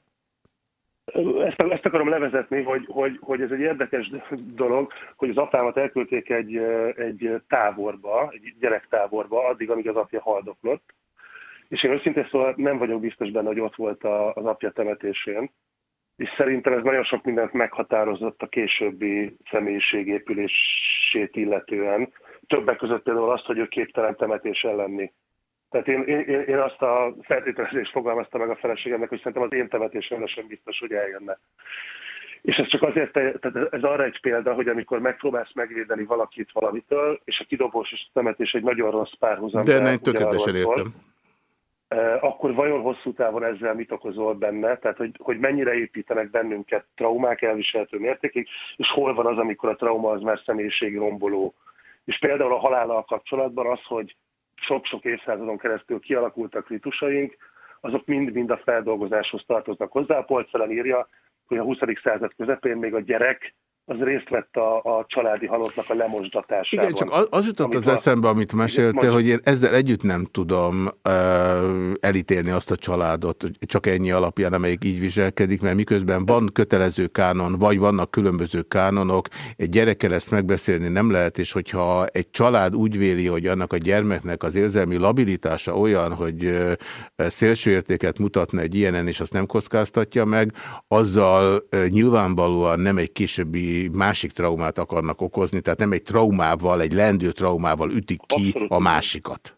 Ezt, ezt akarom levezetni, hogy, hogy, hogy ez egy érdekes dolog, hogy az apámat elküldték egy, egy táborba, egy gyerektáborba, addig, amíg az apja haldoklott. És én őszintén szóval nem vagyok biztos benne, hogy ott volt az apja temetésén és szerintem ez nagyon sok mindent meghatározott a későbbi személyiségépülését illetően. Többek között például azt, hogy ő képtelen temetésen lenni. Tehát én, én, én azt a feltételezést fogalmaztam meg a feleségemnek, hogy szerintem az én temetésemre sem biztos, hogy eljönne. És ez csak azért, tehát ez arra egy példa, hogy amikor megpróbálsz megvédeni valakit valamitől, és a kidobós és a temetés egy nagyon rossz párhuzam. De nem tökéletesen értem akkor vajon hosszú távon ezzel mit okozol benne, tehát hogy, hogy mennyire építenek bennünket traumák elviselhető mértékig, és hol van az, amikor a trauma az már romboló. És például a halállal kapcsolatban az, hogy sok-sok évszázadon keresztül kialakultak ritusaink, azok mind-mind a feldolgozáshoz tartoznak hozzá. Polcelen írja, hogy a 20. század közepén még a gyerek az részt vett a, a családi halottnak a lemosdatásában. Igen, csak az jutott az eszembe, amit meséltél, hogy én ezzel együtt nem tudom uh, elítélni azt a családot, csak ennyi alapján, amelyik így viselkedik, mert miközben van kötelező kánon, vagy vannak különböző kánonok, egy gyerekkel ezt megbeszélni nem lehet, és hogyha egy család úgy véli, hogy annak a gyermeknek az érzelmi labilitása olyan, hogy szélsőértéket mutatna egy ilyenen, és azt nem kockáztatja meg, azzal nyilvánvalóan nem egy későbbi másik traumát akarnak okozni, tehát nem egy traumával, egy lendő traumával ütik ki Abszolút. a másikat.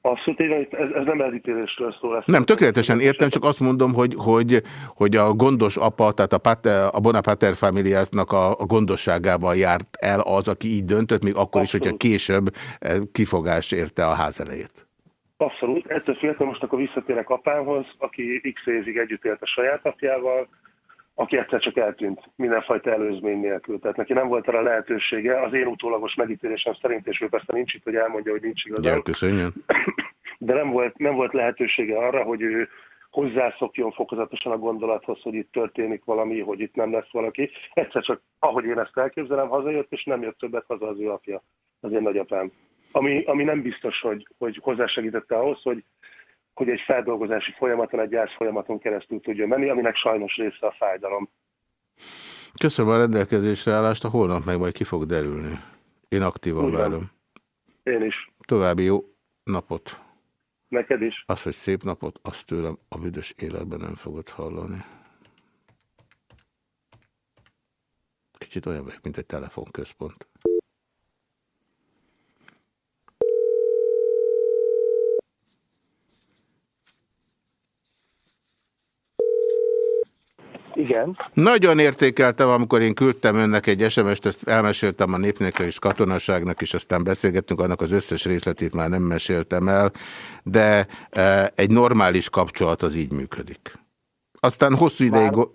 Abszolút, ez, ez nem elítélésről szól. Nem, tökéletesen értem, csak azt mondom, hogy, hogy, hogy a gondos apa, tehát a, pater, a Bonapater familiásznak a, a gondosságával járt el az, aki így döntött, még akkor Abszolút. is, hogyha később eh, kifogás érte a ház elejét. Abszolút, ettől féltem most akkor visszatérek apámhoz, aki x évig együtt élt a saját apjával, aki egyszer csak eltűnt mindenfajta előzmény nélkül. Tehát neki nem volt arra lehetősége, az én utólagos megítélésem szerint, és ő persze nincs itt, hogy elmondja, hogy nincs igazán. köszönjön. De nem volt, nem volt lehetősége arra, hogy ő hozzászokjon fokozatosan a gondolathoz, hogy itt történik valami, hogy itt nem lesz valaki. Egyszer csak, ahogy én ezt elképzelem, hazajött, és nem jött többet haza az ő apja, az én nagyapám. Ami, ami nem biztos, hogy, hogy hozzásegítette ahhoz, hogy hogy egy feldolgozási folyamaton, egy gyász folyamaton keresztül tudjon menni, aminek sajnos része a fájdalom. Köszönöm a rendelkezésre állást, a holnap meg majd ki fog derülni. Én aktívan Ugyan. várom. Én is. További jó napot. Neked is. Az, hogy szép napot, azt tőlem a büdös életben nem fogod hallani. Kicsit olyan vagyok, mint egy telefonközpont. Igen. Nagyon értékeltem, amikor én küldtem önnek egy SMS-t, ezt elmeséltem a népnek és katonaságnak is, aztán beszélgettünk, annak az összes részletét már nem meséltem el, de e, egy normális kapcsolat az így működik. Aztán hosszú ideig... Már,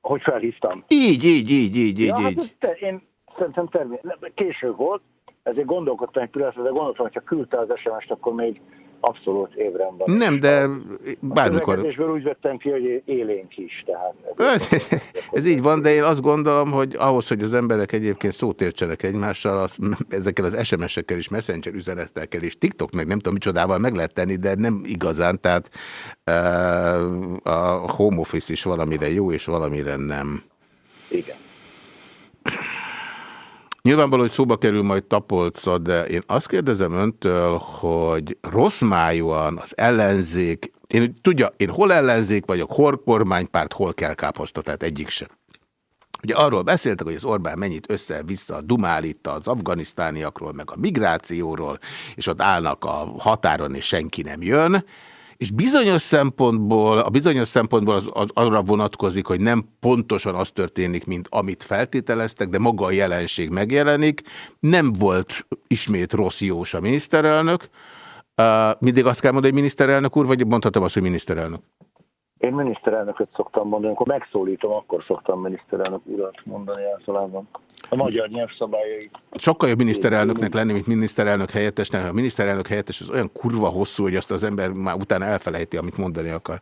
hogy felhívtam? Így, így, így, így, ja, így. Hát így. Te, én szerintem természetesen késő volt, ezért gondolkodtam egy pillanatra, de gondoltam, hogy ha küldte az SMS-t, akkor még abszolút ébren van. Nem, de bármikor... A úgy vettem ki, hogy élénk is. Tehát ez így van, de én azt gondolom, hogy ahhoz, hogy az emberek egyébként szót értsenek egymással, az, ezekkel az SMS-ekkel is, messenger üzenetekkel is, TikTok meg nem tudom micsodával meg lehet tenni, de nem igazán, tehát uh, a home office is valamire jó, és valamire nem. Igen. Nyilvánvaló, hogy szóba kerül majd Tapolca, de én azt kérdezem öntől, hogy rossz májúan az ellenzék, én tudja, én hol ellenzék vagyok, hol kormánypárt, hol kell káposzta, tehát egyik sem. Ugye arról beszéltek, hogy az Orbán mennyit össze-vissza dumál itt az afganisztániakról, meg a migrációról, és ott állnak a határon, és senki nem jön, És bizonyos szempontból, a bizonyos szempontból az, az arra vonatkozik, hogy nem pontosan az történik, mint amit feltételeztek, de maga a jelenség megjelenik. Nem volt ismét rossz Jós a miniszterelnök. Uh, mindig azt kell mondani, hogy miniszterelnök úr, vagy mondhatom azt, hogy miniszterelnök? Én miniszterelnököt szoktam mondani, amikor megszólítom, akkor szoktam miniszterelnök urat mondani általában. A magyar nyelvszabályai. Sokkal jobb miniszterelnöknek lenni, mint miniszterelnök helyettesnek. A miniszterelnök helyettes az olyan kurva hosszú, hogy azt az ember már utána elfelejti, amit mondani akar.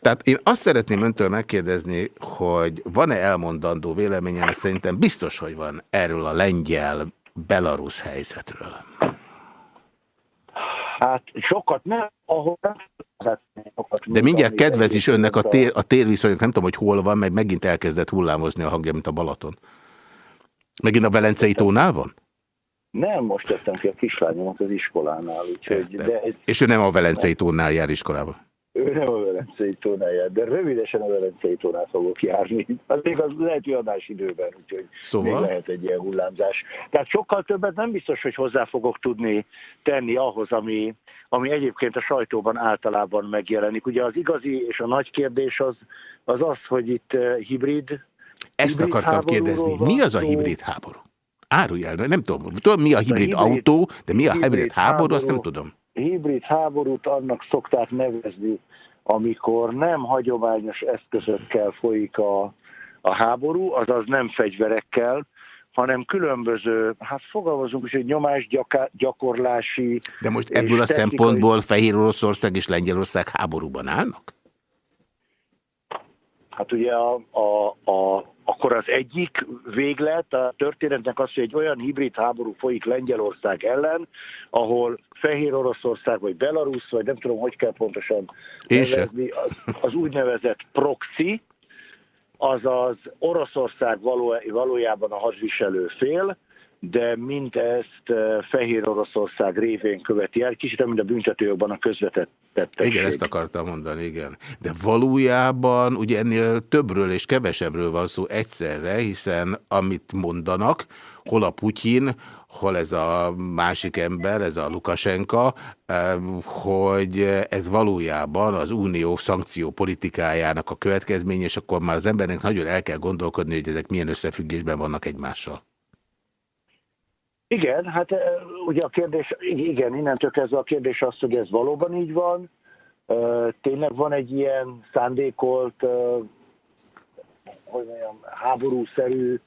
Tehát én azt szeretném öntől megkérdezni, hogy van-e elmondandó véleményem, szerintem biztos, hogy van erről a lengyel-belarusz helyzetről. Hát sokat nem, ahol De mindjárt kedvez is önnek a, tér, a térviszonyok, nem tudom, hogy hol van, meg megint elkezdett hullámozni a hangja, mint a Balaton. Megint a Velencei tónál van? Nem, most jöttem ki a kislányomat az iskolánál. Úgyhogy, de ez... És ő nem a Velencei tónál jár iskolában? Ő nem a Velencei tónál jár, de rövidesen a Velencei tónál fogok járni. Az még az lehet, hogy adás időben, úgyhogy szóval? még lehet egy ilyen hullámzás. Tehát sokkal többet nem biztos, hogy hozzá fogok tudni tenni ahhoz, ami, ami egyébként a sajtóban általában megjelenik. Ugye az igazi és a nagy kérdés az az, az hogy itt eh, hibrid ezt akartam kérdezni. Mi az a hibrid háború? Árulj el, nem tudom. Tudom, mi a hibrid, a hibrid autó, de mi a hibrid, hibrid háború, háború, azt nem tudom. Hibrid háborút annak szokták nevezni, amikor nem hagyományos eszközökkel folyik a, a háború, azaz nem fegyverekkel, hanem különböző, hát fogalmazunk is, hogy nyomás gyakorlási... De most ebből a technikai... szempontból Fehér Oroszország és Lengyelország háborúban állnak? Hát ugye a, a, a, akkor az egyik véglet a történetnek az, hogy egy olyan hibrid háború folyik Lengyelország ellen, ahol Fehér Oroszország, vagy Belarus, vagy nem tudom, hogy kell pontosan nevezni, az, az úgynevezett proxy, azaz Oroszország való, valójában a hadviselő fél, de ezt eh, Fehér Oroszország révén követi el, kicsit, mint a büntetőjogban a közvetett Igen, ezt akartam mondani, igen. De valójában ugye ennél többről és kevesebbről van szó egyszerre, hiszen amit mondanak, hol a Putyin, hol ez a másik ember, ez a Lukasenka, eh, hogy ez valójában az unió szankció politikájának a következménye, és akkor már az embernek nagyon el kell gondolkodni, hogy ezek milyen összefüggésben vannak egymással. Igen, hát ugye a kérdés, igen, innentől kezdve a kérdés az, hogy ez valóban így van. Tényleg van egy ilyen szándékolt, hogy mondjam, háborúszerű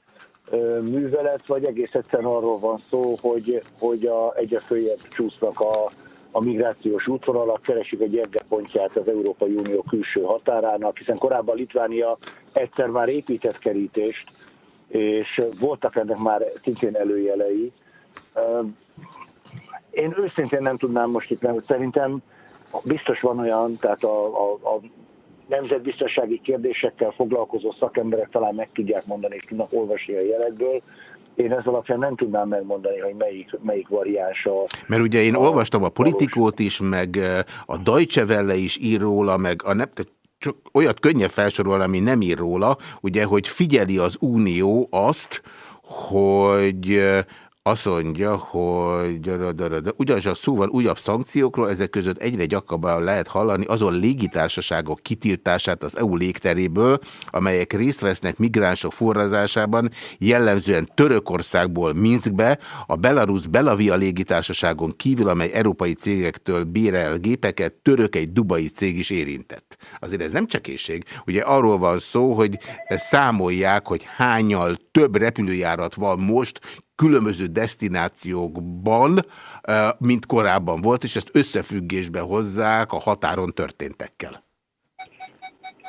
művelet, vagy egész egyszerűen arról van szó, hogy, hogy a, egyre följebb csúsznak a, a migrációs útvonalak, keresik egy gyenge pontját az Európai Unió külső határának, hiszen korábban Litvánia egyszer már épített kerítést, és voltak ennek már szintén előjelei, én őszintén nem tudnám most itt, mert szerintem biztos van olyan, tehát a, a, a nemzetbiztonsági kérdésekkel foglalkozó szakemberek talán meg tudják mondani, és tudnak olvasni a jelekből. Én ez alapján nem tudnám megmondani, hogy melyik, melyik variáns a... Mert ugye én a, olvastam a politikót is, meg a Deutsche Welle is ír róla, meg a nem, csak olyat könnyebb felsorolni, ami nem ír róla, ugye, hogy figyeli az Unió azt, hogy azt mondja, hogy ugyancsak szó van újabb szankciókról, ezek között egyre gyakrabban lehet hallani azon légitársaságok kitiltását az EU légteréből, amelyek részt vesznek migránsok forrazásában, jellemzően Törökországból Minskbe, a Belarus Belavia légitársaságon kívül, amely európai cégektől bérel gépeket, török egy dubai cég is érintett. Azért ez nem csekészség. Ugye arról van szó, hogy számolják, hogy hányal több repülőjárat van most különböző destinációkban, mint korábban volt, és ezt összefüggésbe hozzák a határon történtekkel.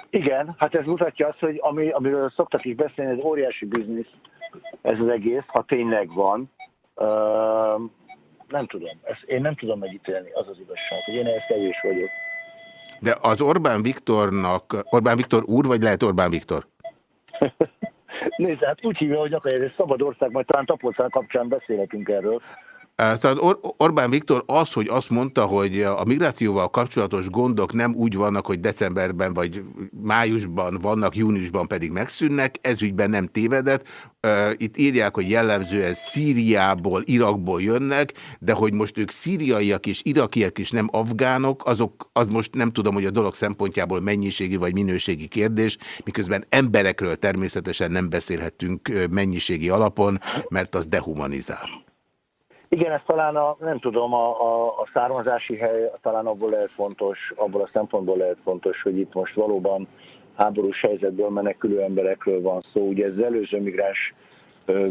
Igen, hát ez mutatja azt, hogy ami, amiről szoktak is beszélni, ez óriási biznisz, ez az egész, ha tényleg van. Uh, nem tudom, ezt én nem tudom megítélni, az az igazság, hogy én ehhez kevés vagyok. De az Orbán Viktornak, Orbán Viktor úr, vagy lehet Orbán Viktor? (laughs) Nézd, hát úgy hívja, hogy akar, ez egy szabad ország, majd talán Tapolcán kapcsán beszélhetünk erről. Szóval Or Orbán Viktor az, hogy azt mondta, hogy a migrációval kapcsolatos gondok nem úgy vannak, hogy decemberben vagy májusban vannak, júniusban pedig megszűnnek, ez ügyben nem tévedett. Itt írják, hogy jellemzően Szíriából, Irakból jönnek, de hogy most ők szíriaiak és irakiak és nem afgánok, azok, az most nem tudom, hogy a dolog szempontjából mennyiségi vagy minőségi kérdés, miközben emberekről természetesen nem beszélhetünk mennyiségi alapon, mert az dehumanizál. Igen, ez talán a, nem tudom, a, a, a származási hely talán abból lehet fontos, abból a szempontból lehet fontos, hogy itt most valóban háborús helyzetből menekülő emberekről van szó. Ugye ez előző migráns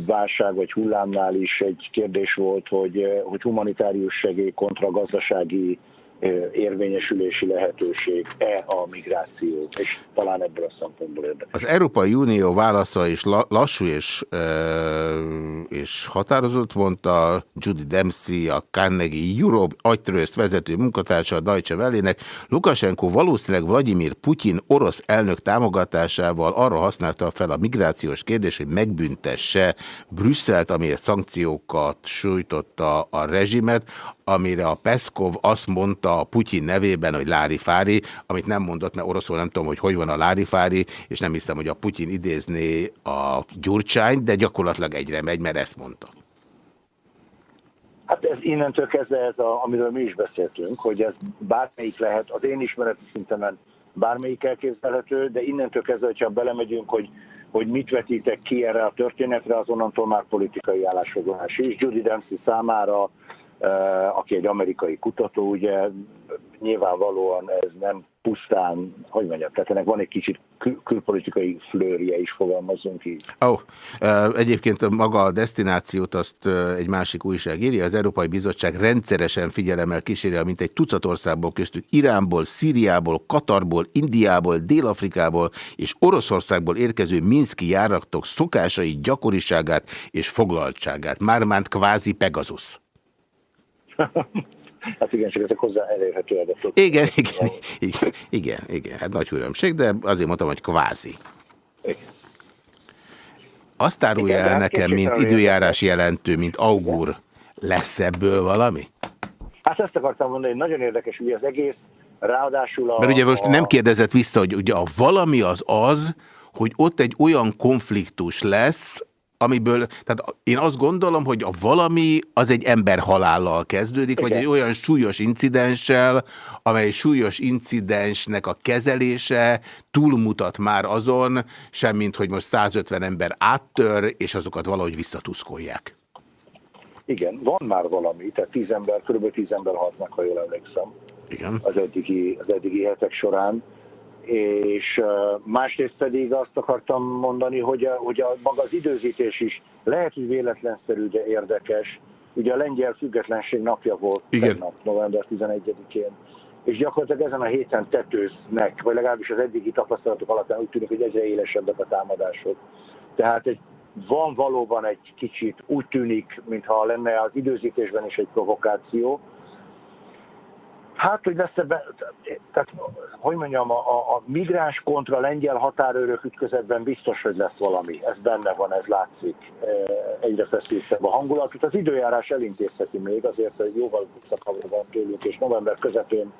válság vagy hullámnál is egy kérdés volt, hogy, hogy humanitárius segély kontra gazdasági érvényesülési lehetőség-e a migráció, és talán ebből a szempontból érdekes. Az Európai Unió válasza is lassú és, és határozott, mondta Judy Dempsey, a Carnegie Europe agytrőzt vezető munkatársa a Deutsche Wellének. Lukashenko valószínűleg Vladimir Putyin orosz elnök támogatásával arra használta fel a migrációs kérdés, hogy megbüntesse Brüsszelt, amiért szankciókat sújtotta a rezsimet, amire a Peszkov azt mondta a Putyin nevében, hogy Lári Fári, amit nem mondott, mert oroszul nem tudom, hogy hogy van a Lári Fári, és nem hiszem, hogy a Putyin idézné a Gyurcsányt, de gyakorlatilag egyre megy, mert ezt mondta. Hát ez innentől kezdve ez, a, amiről mi is beszéltünk, hogy ez bármelyik lehet, az én ismereti szintemen bármelyik elképzelhető, de innentől kezdve, hogyha belemegyünk, hogy, hogy mit vetítek ki erre a történetre, azonnantól már politikai állásfoglalás is. Judy Dempsey számára aki egy amerikai kutató, ugye nyilvánvalóan ez nem pusztán, hogy mondjam, tehát ennek van egy kicsit kül külpolitikai flőrje is, fogalmazunk így. Ó, oh, egyébként maga a destinációt azt egy másik újság írja, az Európai Bizottság rendszeresen figyelemmel kíséri, mint egy tucat országból köztük Iránból, Szíriából, Katarból, Indiából, Dél-Afrikából és Oroszországból érkező Minszki járatok szokásai, gyakoriságát és foglaltságát. Mármánt kvázi Pegasus. Hát igen, csak ezek hozzá elérhető adatok. Igen, igen, igen, igen, igen, hát nagy különbség, de azért mondtam, hogy kvázi. Igen. Azt árulja el hát nekem, mint időjárás jelentő, mint augur, lesz ebből valami? Hát ezt akartam mondani, hogy nagyon érdekes, hogy az egész, ráadásul a... Mert ugye most a... nem kérdezett vissza, hogy ugye a valami az az, hogy ott egy olyan konfliktus lesz, amiből, tehát én azt gondolom, hogy a valami az egy ember halállal kezdődik, Igen. vagy egy olyan súlyos incidenssel, amely súlyos incidensnek a kezelése túlmutat már azon, semmint, hogy most 150 ember áttör, és azokat valahogy visszatuszkolják. Igen, van már valami, tehát 10 ember, kb. 10 ember halt meg, ha jól emlékszem. Igen. Az eddigi, az eddigi hetek során és másrészt pedig azt akartam mondani, hogy a, hogy a maga az időzítés is lehet, hogy véletlenszerű, de érdekes. Ugye a lengyel függetlenség napja volt Igen. tegnap, november 11-én, és gyakorlatilag ezen a héten tetőznek, vagy legalábbis az eddigi tapasztalatok alapján úgy tűnik, hogy egyre élesebbek a támadások. Tehát egy, van valóban egy kicsit, úgy tűnik, mintha lenne az időzítésben is egy provokáció, Hát, hogy lesz ebben, tehát, hogy mondjam, a, a migráns kontra lengyel határőrök ütközetben biztos, hogy lesz valami. Ez benne van, ez látszik. E, egyre feszültebb a hangulat. Az időjárás elintézheti még, azért hogy jóval szakavra van tőlünk, és november közepén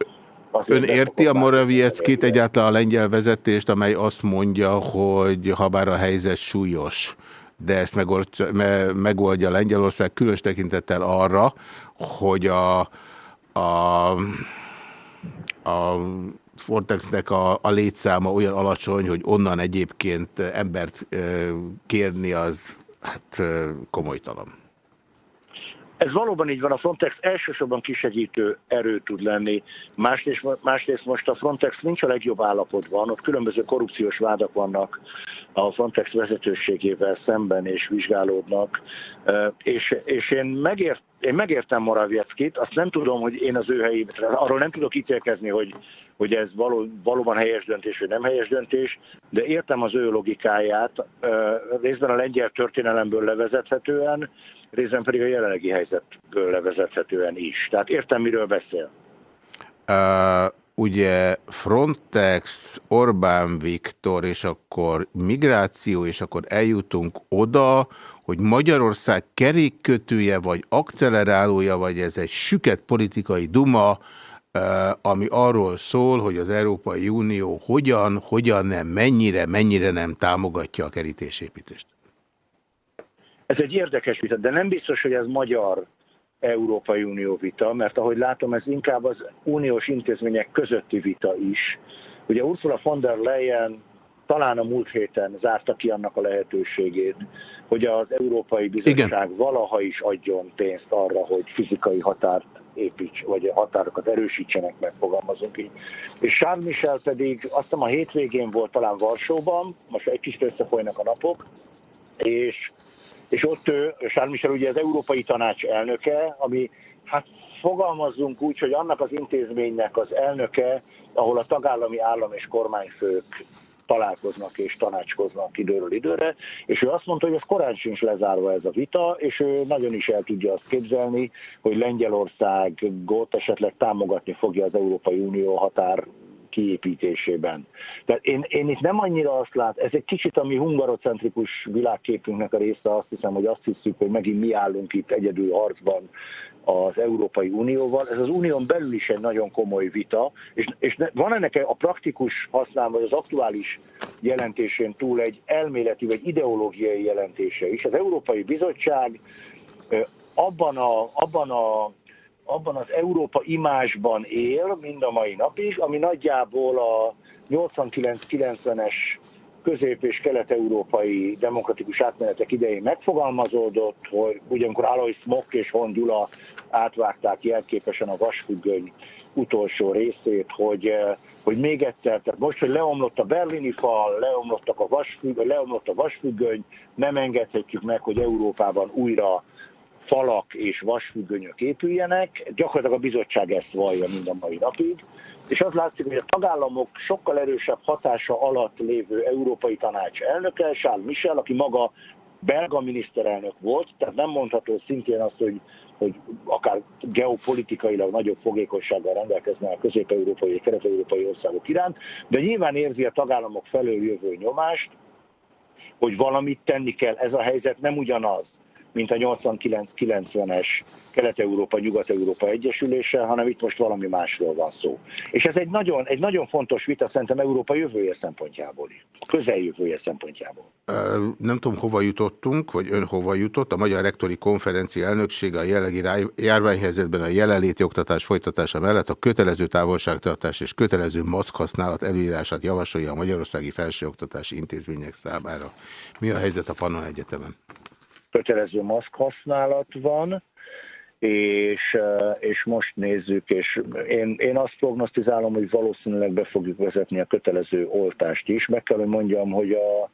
Ön érti a Moravieckit egyáltalán a lengyel vezetést, amely azt mondja, hogy ha bár a helyzet súlyos, de ezt megoldja, megoldja Lengyelország különös tekintettel arra, hogy a a, a Fortexnek a, a létszáma olyan alacsony, hogy onnan egyébként embert kérni az hát komolytalan. Ez valóban így van, a Frontex elsősorban kisegítő erő tud lenni, másrészt, másrészt most a Frontex nincs a legjobb állapotban, ott különböző korrupciós vádak vannak a Frontex vezetőségével szemben és vizsgálódnak, és, és én, megért, én megértem Moravieckit, azt nem tudom, hogy én az ő helyében, arról nem tudok ítélkezni, hogy, hogy ez való, valóban helyes döntés, vagy nem helyes döntés, de értem az ő logikáját, részben a lengyel történelemből levezethetően, részben pedig a jelenlegi helyzetből levezethetően is. Tehát értem, miről beszél. Uh, ugye Frontex, Orbán Viktor, és akkor migráció, és akkor eljutunk oda, hogy Magyarország kerékkötője, vagy akcelerálója, vagy ez egy süket politikai duma, ami arról szól, hogy az Európai Unió hogyan, hogyan nem, mennyire, mennyire nem támogatja a kerítésépítést. Ez egy érdekes vita, de nem biztos, hogy ez magyar Európai Unió vita, mert ahogy látom, ez inkább az uniós intézmények közötti vita is. Ugye Ursula von der Leyen talán a múlt héten zárta ki annak a lehetőségét, hogy az Európai Bizottság Igen. valaha is adjon pénzt arra, hogy fizikai határt építs, vagy határokat erősítsenek, megfogalmazunk így. És Charles Michel pedig azt hiszem a hétvégén volt talán Varsóban, most egy kis összefolynak a napok, és, és ott Charles Michel ugye az Európai Tanács elnöke, ami hát fogalmazzunk úgy, hogy annak az intézménynek az elnöke, ahol a tagállami állam és kormányfők találkoznak és tanácskoznak időről időre, és ő azt mondta, hogy ez korán sincs lezárva ez a vita, és ő nagyon is el tudja azt képzelni, hogy Lengyelországot esetleg támogatni fogja az Európai Unió határ kiépítésében. Tehát én, én itt nem annyira azt lát, ez egy kicsit a mi hungarocentrikus világképünknek a része, azt hiszem, hogy azt hiszük, hogy megint mi állunk itt egyedül harcban az Európai Unióval. Ez az unión belül is egy nagyon komoly vita, és, és van ennek a praktikus használ, vagy az aktuális jelentésén túl egy elméleti vagy ideológiai jelentése is. Az Európai Bizottság abban a, abban a abban az Európa imásban él mind a mai napig, ami nagyjából a 89-90-es közép- és kelet-európai demokratikus átmenetek idején megfogalmazódott, hogy ugyankor Alois Mock és Hon Gyula átvágták jelképesen a vasfüggöny utolsó részét, hogy, hogy még egyszer, tehát most, hogy leomlott a berlini fal, leomlottak a vasfüggöny, leomlott a vasfüggöny, nem engedhetjük meg, hogy Európában újra falak és vasfüggönyök épüljenek. Gyakorlatilag a bizottság ezt vallja mind a mai napig. És az látszik, hogy a tagállamok sokkal erősebb hatása alatt lévő Európai Tanács elnöke, Charles Michel, aki maga belga miniszterelnök volt, tehát nem mondható szintén azt, hogy, hogy akár geopolitikailag nagyobb fogékossággal rendelkezne a közép-európai és kelet-európai országok iránt, de nyilván érzi a tagállamok felől jövő nyomást, hogy valamit tenni kell. Ez a helyzet nem ugyanaz, mint a 89-90-es Kelet-Európa, Nyugat-Európa Egyesülése, hanem itt most valami másról van szó. És ez egy nagyon, egy nagyon fontos vita szerintem Európa jövője szempontjából is, a közeljövője szempontjából. Nem tudom, hova jutottunk, vagy ön hova jutott. A Magyar Rektori Konferencia elnöksége a jellegi járványhelyzetben a jelenléti oktatás folytatása mellett a kötelező távolságtartás és kötelező maszk használat előírását javasolja a Magyarországi Felsőoktatási Intézmények számára. Mi a helyzet a Pannon Egyetemen? Kötelező maszk használat van, és, és most nézzük, és én, én azt prognosztizálom, hogy valószínűleg be fogjuk vezetni a kötelező oltást is. Meg kell, hogy mondjam, hogy a,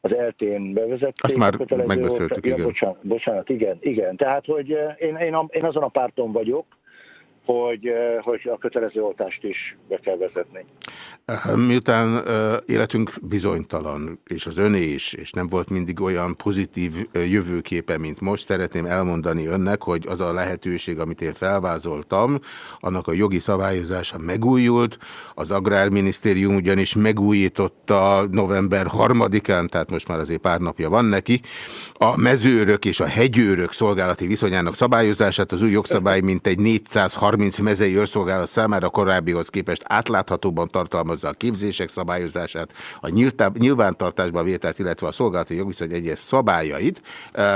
az eltén bevezették. Azt már megbeszéltük, igen. Ja, bocsánat, bocsánat, igen, igen. Tehát, hogy én, én, én azon a párton vagyok, hogy, eh, hogy a kötelező oltást is be kell vezetni. Miután életünk bizonytalan, és az öné is, és nem volt mindig olyan pozitív jövőképe, mint most, szeretném elmondani önnek, hogy az a lehetőség, amit én felvázoltam, annak a jogi szabályozása megújult, az Agrárminisztérium ugyanis megújította november 3-án, tehát most már azért pár napja van neki, a mezőrök és a hegyőrök szolgálati viszonyának szabályozását, az új jogszabály mintegy 430 mezei őrszolgálat számára korábbihoz képest átláthatóban tartalmaz tartalmazza a képzések szabályozását, a nyilvántartásba vételt, illetve a szolgálati jogviszony egyes szabályait,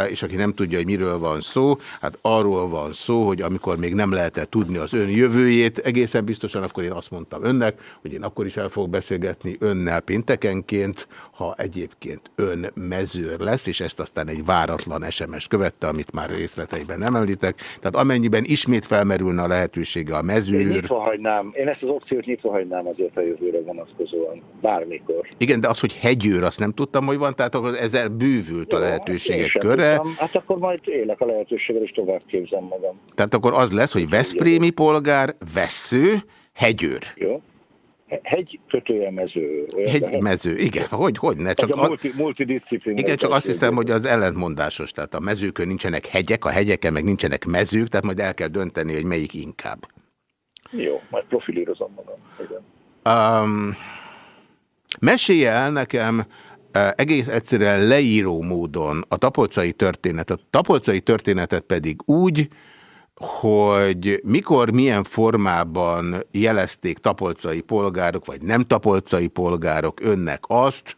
és aki nem tudja, hogy miről van szó, hát arról van szó, hogy amikor még nem lehetett tudni az ön jövőjét, egészen biztosan akkor én azt mondtam önnek, hogy én akkor is el fogok beszélgetni önnel péntekenként, ha egyébként ön mezőr lesz, és ezt aztán egy váratlan SMS követte, amit már részleteiben nem említek. Tehát amennyiben ismét felmerülne a lehetősége a mezőr... Én nyitva hagynám, én ezt az opciót nyitva hagynám azért a jövő jövőre vonatkozóan, bármikor. Igen, de az, hogy hegyőr, azt nem tudtam, hogy van, tehát akkor ezzel bűvült Jó, a lehetőségek köre. Tudtam. Hát akkor majd élek a lehetőséggel, és tovább képzem magam. Tehát akkor az lesz, hogy Veszprémi polgár, vesző, hegyőr. Jó. Hegy kötője mező. Hegy mező, igen, hogy, hogy ne. Csak a multi, multidisciplin. Igen, csak azt hiszem, hogy az ellentmondásos, tehát a mezőkön nincsenek hegyek, a hegyeken meg nincsenek mezők, tehát majd el kell dönteni, hogy melyik inkább. Jó, majd profilírozom magam. Igen. Um, mesélje el nekem egész egyszerűen leíró módon a tapolcai történetet. A tapolcai történetet pedig úgy, hogy mikor, milyen formában jelezték tapolcai polgárok, vagy nem tapolcai polgárok önnek azt,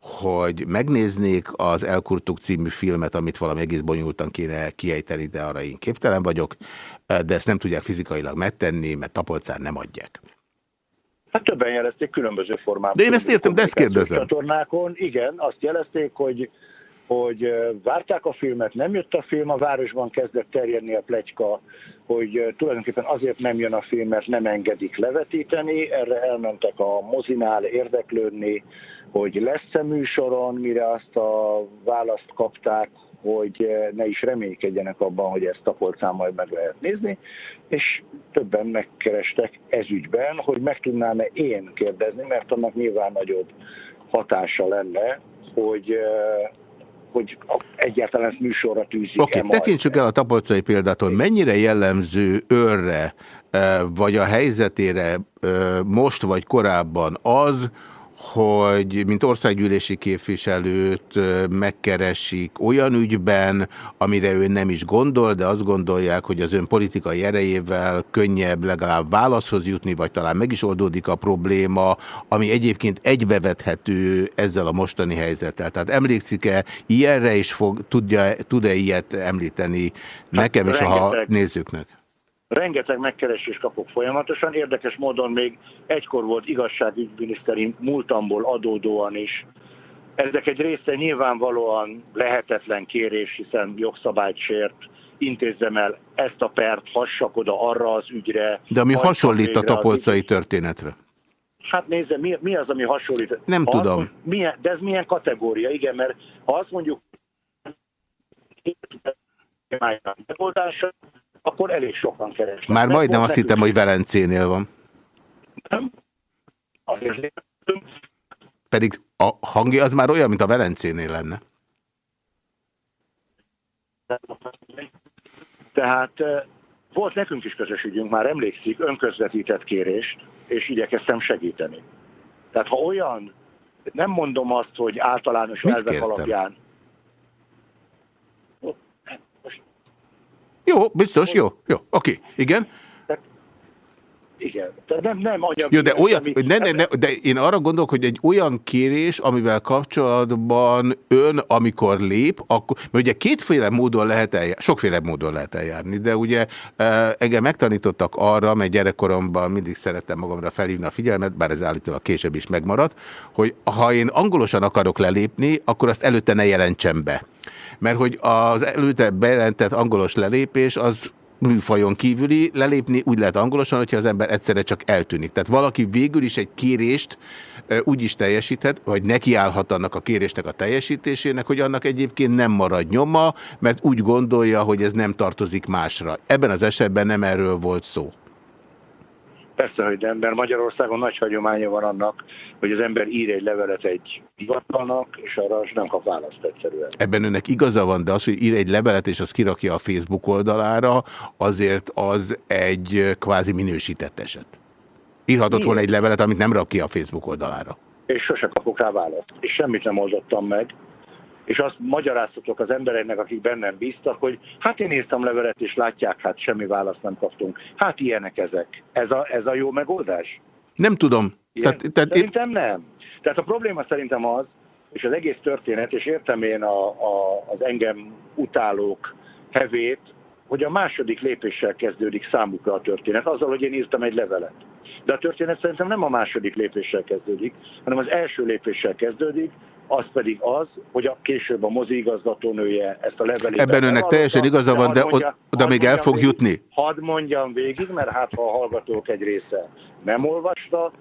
hogy megnéznék az Elkurtuk című filmet, amit valami egész bonyolultan kéne kiejteni, de arra én képtelen vagyok, de ezt nem tudják fizikailag megtenni, mert tapolcán nem adják. Hát többen jelezték különböző formában. De én ezt értem, de ezt kérdezem. Csatornákon, igen, azt jelezték, hogy hogy várták a filmet, nem jött a film, a városban kezdett terjedni a plegyka, hogy tulajdonképpen azért nem jön a film, mert nem engedik levetíteni, erre elmentek a mozinál érdeklődni, hogy lesz-e műsoron, mire azt a választ kapták, hogy ne is reménykedjenek abban, hogy ezt tapolcán majd meg lehet nézni, és többen megkerestek ezügyben, hogy meg tudnám-e én kérdezni, mert annak nyilván nagyobb hatása lenne, hogy hogy egyáltalán ezt műsorra tűzik Oké, okay, tekintsük el a tapolcai példától. Mennyire jellemző őrre, vagy a helyzetére most vagy korábban az, hogy mint országgyűlési képviselőt megkeresik olyan ügyben, amire ő nem is gondol, de azt gondolják, hogy az ön politikai erejével könnyebb legalább válaszhoz jutni, vagy talán meg is oldódik a probléma, ami egyébként egybevethető ezzel a mostani helyzettel. Tehát emlékszik-e ilyenre, és fog, tudja, tud-e ilyet említeni nekem hát, és a nézőknek? Rengeteg megkeresés kapok folyamatosan. Érdekes módon még egykor volt igazságügyminiszteri múltamból adódóan is. Ezek egy része nyilvánvalóan lehetetlen kérés, hiszen jogszabályt sért, intézzem el ezt a pert, hassak oda arra az ügyre. De ami hasonlít a tapolcai történetre? Hát nézze, mi, mi az, ami hasonlít? Nem ha tudom. Milyen, de ez milyen kategória? Igen, mert ha azt mondjuk, megoldása, akkor elég sokan keresnek. Már majdnem azt hittem, hogy Velencénél van. Nem? Azért Pedig a hangja az már olyan, mint a Velencénél lenne. Tehát volt nekünk is közös ügyünk, már emlékszik, önközvetített kérést, és igyekeztem segíteni. Tehát ha olyan, nem mondom azt, hogy általános Mit elvek kértem? alapján, Jó, biztos, jó, jó, oké, igen. Igen, de nem, nem anyagi. Jó, de, olyan, ne, ne, ne, de én arra gondolok, hogy egy olyan kérés, amivel kapcsolatban ön, amikor lép, akkor, mert ugye kétféle módon lehet eljárni, sokféle módon lehet eljárni, de ugye e, engem megtanítottak arra, mert gyerekkoromban mindig szerettem magamra felhívni a figyelmet, bár ez állítólag később is megmaradt, hogy ha én angolosan akarok lelépni, akkor azt előtte ne jelentsem be. Mert hogy az előtte bejelentett angolos lelépés az műfajon kívüli, lelépni úgy lehet angolosan, hogyha az ember egyszerre csak eltűnik. Tehát valaki végül is egy kérést úgy is teljesíthet, vagy nekiállhat annak a kérésnek a teljesítésének, hogy annak egyébként nem marad nyoma, mert úgy gondolja, hogy ez nem tartozik másra. Ebben az esetben nem erről volt szó. Persze, hogy nem, mert Magyarországon nagy hagyománya van annak, hogy az ember ír egy levelet egy hivatalnak, és arra nem kap választ egyszerűen. Ebben önnek igaza van, de az, hogy ír egy levelet, és azt kirakja a Facebook oldalára, azért az egy kvázi minősített eset. Írhatott volna egy levelet, amit nem rak ki a Facebook oldalára. És sose kapok rá választ. És semmit nem oldottam meg és azt magyaráztatok az embereknek, akik bennem bíztak, hogy hát én írtam levelet, és látják, hát semmi választ nem kaptunk. Hát ilyenek ezek. Ez a, ez a jó megoldás? Nem tudom. Tehát, tehát szerintem én... nem. Tehát a probléma szerintem az, és az egész történet, és értem én a, a, az engem utálók hevét, hogy a második lépéssel kezdődik számukra a történet, azzal, hogy én írtam egy levelet. De a történet szerintem nem a második lépéssel kezdődik, hanem az első lépéssel kezdődik, az pedig az, hogy a később a moziigazgatónője ezt a levelét... Ebben önnek teljesen igaza van, de mondja, oda még el fog végig, jutni. Hadd mondjam végig, mert hát ha a hallgatók egy része nem olvasta,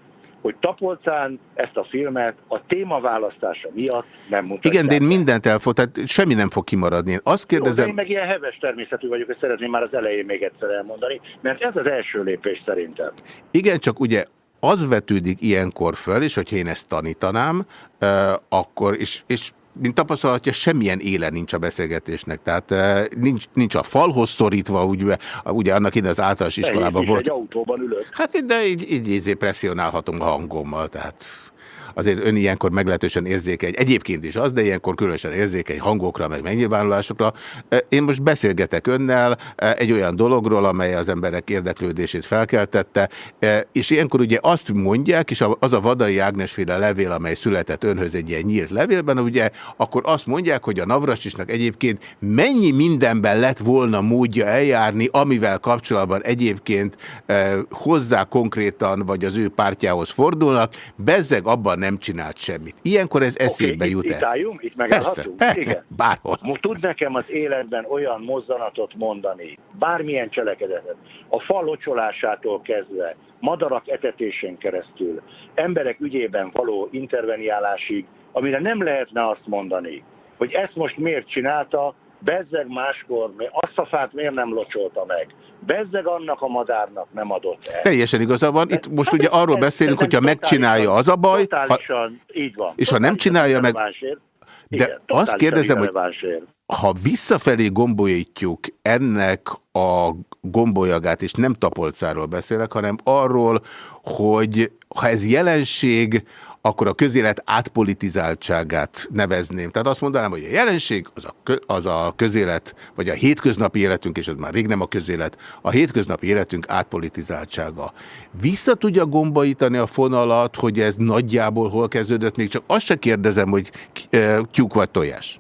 hogy Tapolcán ezt a filmet a témaválasztása miatt nem mutatják. Igen, de én mindent elfog, tehát semmi nem fog kimaradni. Én azt kérdezem... Jó, én meg ilyen heves természetű vagyok, és szeretném már az elején még egyszer elmondani, mert ez az első lépés szerintem. Igen, csak ugye az vetődik ilyenkor föl, és hogyha én ezt tanítanám, akkor, és, és mint tapasztalatja, semmilyen éle nincs a beszélgetésnek. Tehát nincs, nincs a falhoz szorítva, ugye, ugye annak ide az általános iskolában volt. egy autóban ülök. Hát de így, így, így presszionálhatom a hangommal, tehát azért ön ilyenkor meglehetősen érzékeny, egyébként is az, de ilyenkor különösen érzékeny hangokra, meg megnyilvánulásokra. Én most beszélgetek önnel egy olyan dologról, amely az emberek érdeklődését felkeltette, és ilyenkor ugye azt mondják, és az a Vadai Ágnesféle levél, amely született önhöz egy ilyen nyílt levélben, ugye akkor azt mondják, hogy a Navrasisnak egyébként mennyi mindenben lett volna módja eljárni, amivel kapcsolatban egyébként hozzá konkrétan, vagy az ő pártjához fordulnak, bezzeg abban nem csinált semmit. Ilyenkor ez eszébe okay, jut el. Itt álljunk, itt megállhatunk? Persze, Igen. bárhol. Tud nekem az életben olyan mozzanatot mondani, bármilyen cselekedetet, a fal locsolásától kezdve, madarak etetésén keresztül, emberek ügyében való interveniálásig, amire nem lehetne azt mondani, hogy ezt most miért csinálta, bezzeg máskor, azt a fát miért nem locsolta meg, bezzeg annak a madárnak nem adott el. Teljesen igaza van. Itt most hát ugye arról beszélünk, hogyha megcsinálja, az a baj. Ha, így van. És ha nem csinálja meg... De Igen, azt kérdezem, hogy ha visszafelé gombolítjuk ennek a gombolyagát, és nem tapolcáról beszélek, hanem arról, hogy ha ez jelenség, akkor a közélet átpolitizáltságát nevezném. Tehát azt mondanám, hogy a jelenség az a, az a közélet, vagy a hétköznapi életünk, és ez már rég nem a közélet, a hétköznapi életünk átpolitizáltsága. Vissza tudja gombaítani a fonalat, hogy ez nagyjából hol kezdődött, még csak azt se kérdezem, hogy e, tyúk vagy tojás.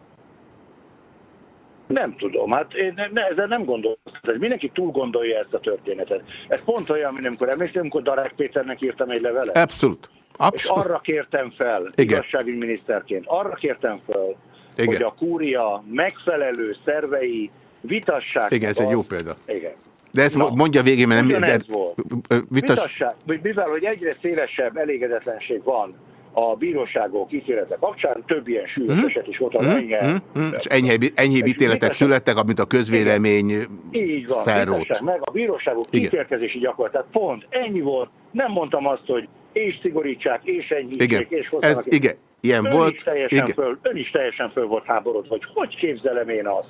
Nem tudom, hát én ne, ezzel nem gondolom. Mindenki túl gondolja ezt a történetet. Ez pont olyan, mint amikor emlékszem, amikor Darák Péternek írtam egy levelet. Abszolút. Abszolút. És arra kértem fel, igazságügyminiszterként, arra kértem fel, Igen. hogy a kúria megfelelő szervei vitassák. Igen, ez egy jó példa. Igen. De ezt Na, mondja végén, mert nem... De, volt. Vitass... Vitassák, mivel hogy egyre szélesebb elégedetlenség van a bíróságok ítélete kapcsán, több ilyen súlyos hmm. eset is volt, az hmm. enyhe... Hmm. És enyhe, enyhébb ítéletek születtek, amit a közvélemény Így van, felrót. meg a bíróságok ítélkezési gyakorlat. Tehát pont ennyi volt. Nem mondtam azt, hogy és szigorítsák, és enyhítsék, és hozzanak. Ez, igen, ilyen ön volt. Is teljesen igen. Föl, ön is teljesen föl volt háborod, hogy hogy képzelem én azt,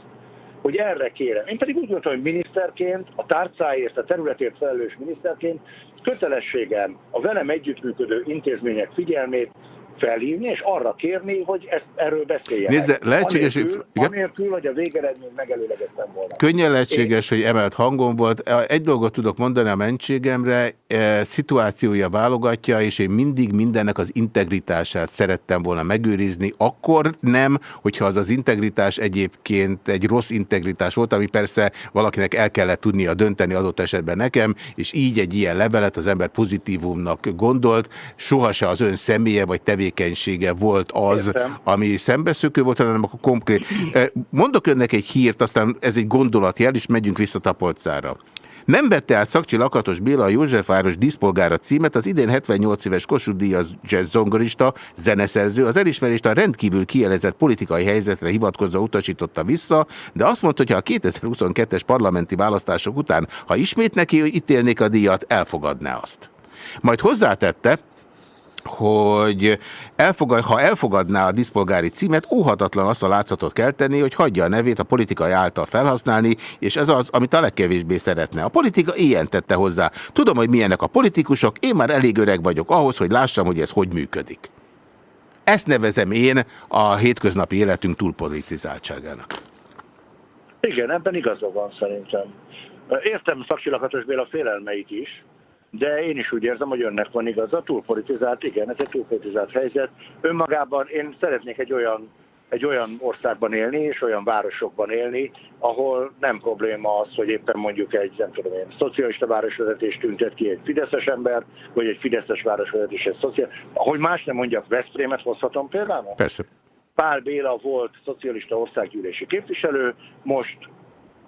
hogy erre kérem. Én pedig úgy gondolom, hogy miniszterként, a tárcáért, a területért felelős miniszterként kötelességem a velem együttműködő intézmények figyelmét felhívni, és arra kérni, hogy ezt, erről beszéljenek. Nézze, lehetséges, anélkül, hogy... Anélkül, hogy a végeredmény megelőlegeztem volna. Könnyen lehetséges, Én... hogy emelt hangom volt. Egy dolgot tudok mondani a mentségemre, e, szituációja válogatja, és én mindig mindennek az integritását szerettem volna megőrizni. Akkor nem, hogyha az az integritás egyébként egy rossz integritás volt, ami persze valakinek el kellett tudnia dönteni adott esetben nekem, és így egy ilyen levelet az ember pozitívumnak gondolt, sohasem az ön személye vagy tevékenység tevékenysége volt az, Értem. ami szembeszökő volt, hanem akkor konkrét. Eh, mondok önnek egy hírt, aztán ez egy gondolatjel, és megyünk vissza Tapolcára. Nem vette át Szakcsi Lakatos Béla a Józsefváros díszpolgára címet, az idén 78 éves Kossuth Díjas jazz zongorista, zeneszerző, az elismerést a rendkívül kielezett politikai helyzetre hivatkozva utasította vissza, de azt mondta, hogy a 2022-es parlamenti választások után, ha ismét neki ítélnék a díjat, elfogadná azt. Majd hozzátette, hogy elfogad, ha elfogadná a diszpolgári címet, óhatatlan azt a látszatot kell tenni, hogy hagyja a nevét a politikai által felhasználni, és ez az, amit a legkevésbé szeretne. A politika ilyen tette hozzá. Tudom, hogy milyenek a politikusok, én már elég öreg vagyok ahhoz, hogy lássam, hogy ez hogy működik. Ezt nevezem én a hétköznapi életünk túlpolitizáltságának. Igen, ebben igaza van szerintem. Értem Szakszilakatos Béla félelmeit is, de én is úgy érzem, hogy önnek van igaza, túlpolitizált, igen, ez egy túlpolitizált helyzet. Önmagában én szeretnék egy olyan, egy olyan országban élni, és olyan városokban élni, ahol nem probléma az, hogy éppen mondjuk egy, nem tudom én, szocialista városvezetés tüntet ki egy fideszes ember, vagy egy fideszes városvezetés egy szociál... Ahogy más nem mondjak, Veszprémet hozhatom például? Persze. Pál Béla volt szocialista országgyűlési képviselő, most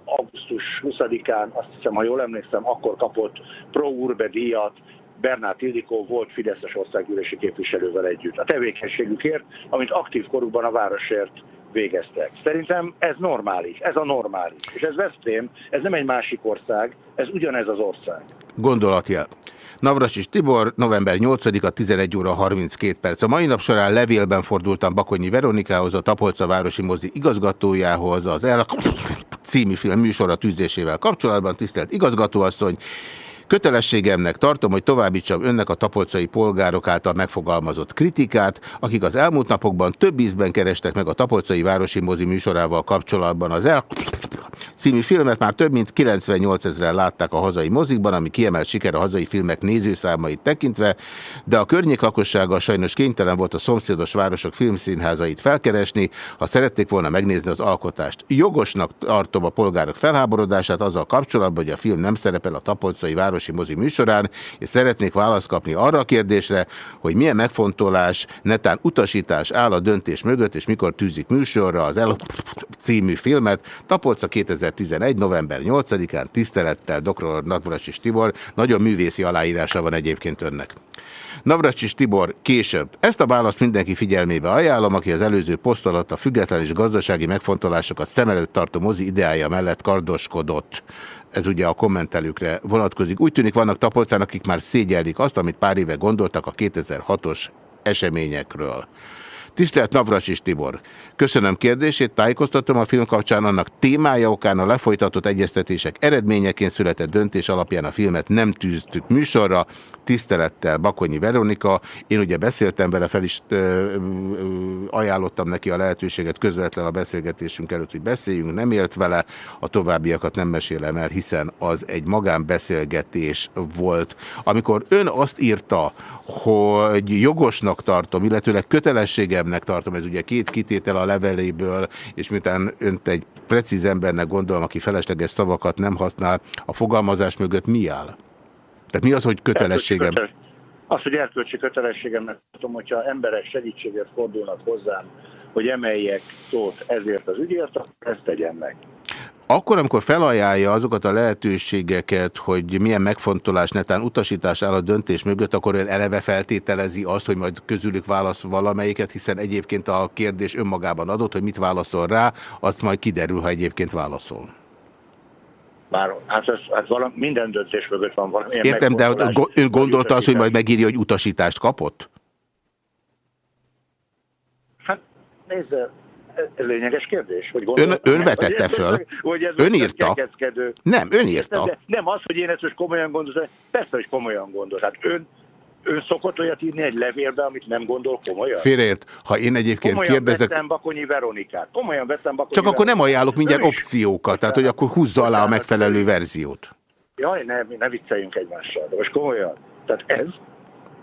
augusztus 20-án, azt hiszem, ha jól emlékszem, akkor kapott Pro Urbe díjat Bernát Ildikó volt Fideszes országgyűlési képviselővel együtt. A tevékenységükért, amit aktív korukban a városért végeztek. Szerintem ez normális, ez a normális. És ez Veszprém, ez nem egy másik ország, ez ugyanez az ország. Gondolatjel. Navracsis Tibor, november 8-a, 11 óra 32 perc. A mai nap során levélben fordultam Bakonyi Veronikához, a Tapolca Városi Mozi igazgatójához, az El című film műsora tűzésével kapcsolatban. Tisztelt igazgatóasszony, Kötelességemnek tartom, hogy továbbítsam önnek a tapolcai polgárok által megfogalmazott kritikát, akik az elmúlt napokban több ízben kerestek meg a tapolcai városi mozi műsorával kapcsolatban az el című filmet már több mint 98 ezeren látták a hazai mozikban, ami kiemelt siker a hazai filmek nézőszámait tekintve, de a környék lakossága sajnos kénytelen volt a szomszédos városok filmszínházait felkeresni, ha szerették volna megnézni az alkotást. Jogosnak tartom a polgárok felháborodását azzal kapcsolatban, hogy a film nem szerepel a tapolcai városi mozi műsorán, és szeretnék választ kapni arra a kérdésre, hogy milyen megfontolás, netán utasítás áll a döntés mögött, és mikor tűzik műsorra az El című filmet. Tapolca 2011. november 8-án tisztelettel dr. Navracsis Tibor. Nagyon művészi aláírása van egyébként önnek. Navracsis Tibor később. Ezt a választ mindenki figyelmébe ajánlom, aki az előző poszt alatt a független és gazdasági megfontolásokat szem előtt tartó mozi ideája mellett kardoskodott. Ez ugye a kommentelőkre vonatkozik. Úgy tűnik vannak tapolcán, akik már szégyellik azt, amit pár éve gondoltak a 2006-os eseményekről. Tisztelt Navracsis Tibor! Köszönöm kérdését, tájékoztatom a film kapcsán annak témája okán a lefolytatott egyeztetések eredményeként született döntés alapján a filmet nem tűztük műsorra. Tisztelettel Bakonyi Veronika. Én ugye beszéltem vele, fel is ö, ö, ajánlottam neki a lehetőséget közvetlen a beszélgetésünk előtt, hogy beszéljünk, nem élt vele, a továbbiakat nem mesélem el, hiszen az egy magánbeszélgetés volt. Amikor ön azt írta, hogy jogosnak tartom, illetőleg kötelességemnek tartom, ez ugye két kitétel a leveléből, és miután önt egy precíz embernek gondolom, aki felesleges szavakat nem használ, a fogalmazás mögött mi áll? Tehát mi az, hogy kötelességem? Az, hogy erkölcsi kötelességemnek tartom, hogyha emberek segítséget fordulnak hozzám, hogy emeljek szót ezért az ügyért, ezt tegyem meg. Akkor, amikor felajánlja azokat a lehetőségeket, hogy milyen megfontolás, netán utasítás áll a döntés mögött, akkor ön eleve feltételezi azt, hogy majd közülük válasz valamelyiket, hiszen egyébként a kérdés önmagában adott, hogy mit válaszol rá, azt majd kiderül, ha egyébként válaszol. Bár, hát ez, hát valami, minden döntés mögött van valami. Értem, de ön gondolta azt, hogy majd megírja, hogy utasítást kapott? Hát nézze, ez lényeges kérdés. Hogy ön, ön vetette föl. Hogy ez ön írta. Nem, ön írta. Nem az, hogy én ezt most komolyan gondolom. Persze, hogy komolyan gondol. Hát ön, ön szokott olyat írni egy levélbe, amit nem gondol komolyan? Félreért. Ha én egyébként komolyan kérdezek... Komolyan Bakonyi Veronikát. Komolyan vettem Bakonyi Csak akkor nem ajánlok mindjárt opciókat, tehát hogy akkor húzza alá a megfelelő verziót. Jaj, ne, ne vicceljünk egymással. De most komolyan. Tehát ez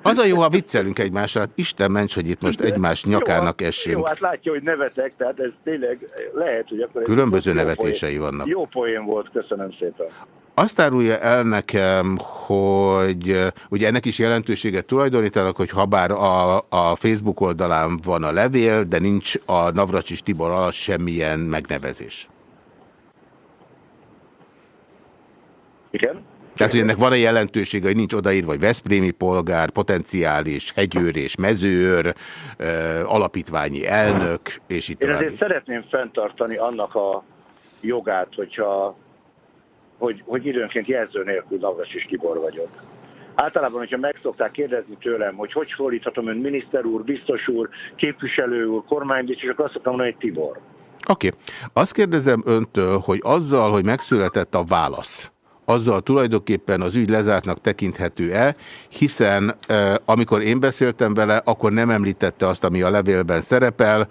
az a jó, ha viccelünk egymással, hát Isten ments, hogy itt most egymás nyakának essünk. Jó, hát látja, hogy nevetek, tehát ez tényleg lehet, hogy akkor... Különböző nevetései poén, vannak. Jó poén volt, köszönöm szépen. Azt árulja el nekem, hogy ugye ennek is jelentőséget tulajdonítanak, hogy habár a, a Facebook oldalán van a levél, de nincs a Navracsis Tibor alatt semmilyen megnevezés. Igen? Tehát, hogy ennek van-e jelentősége, hogy nincs odaírva, vagy Veszprémi polgár, potenciális hegyőr és mezőőr, alapítványi elnök, és itt Én tovább. ezért szeretném fenntartani annak a jogát, hogyha, hogy, hogy időnként jelző nélkül Navras Tibor vagyok. Általában, hogyha meg szokták kérdezni tőlem, hogy hogy fordíthatom ön miniszter úr, biztos úr, képviselő úr, kormánybiztos, akkor azt szoktam mondani, hogy Tibor. Oké. Okay. Azt kérdezem öntől, hogy azzal, hogy megszületett a válasz, azzal tulajdonképpen az ügy lezártnak tekinthető-e, hiszen amikor én beszéltem vele, akkor nem említette azt, ami a levélben szerepel,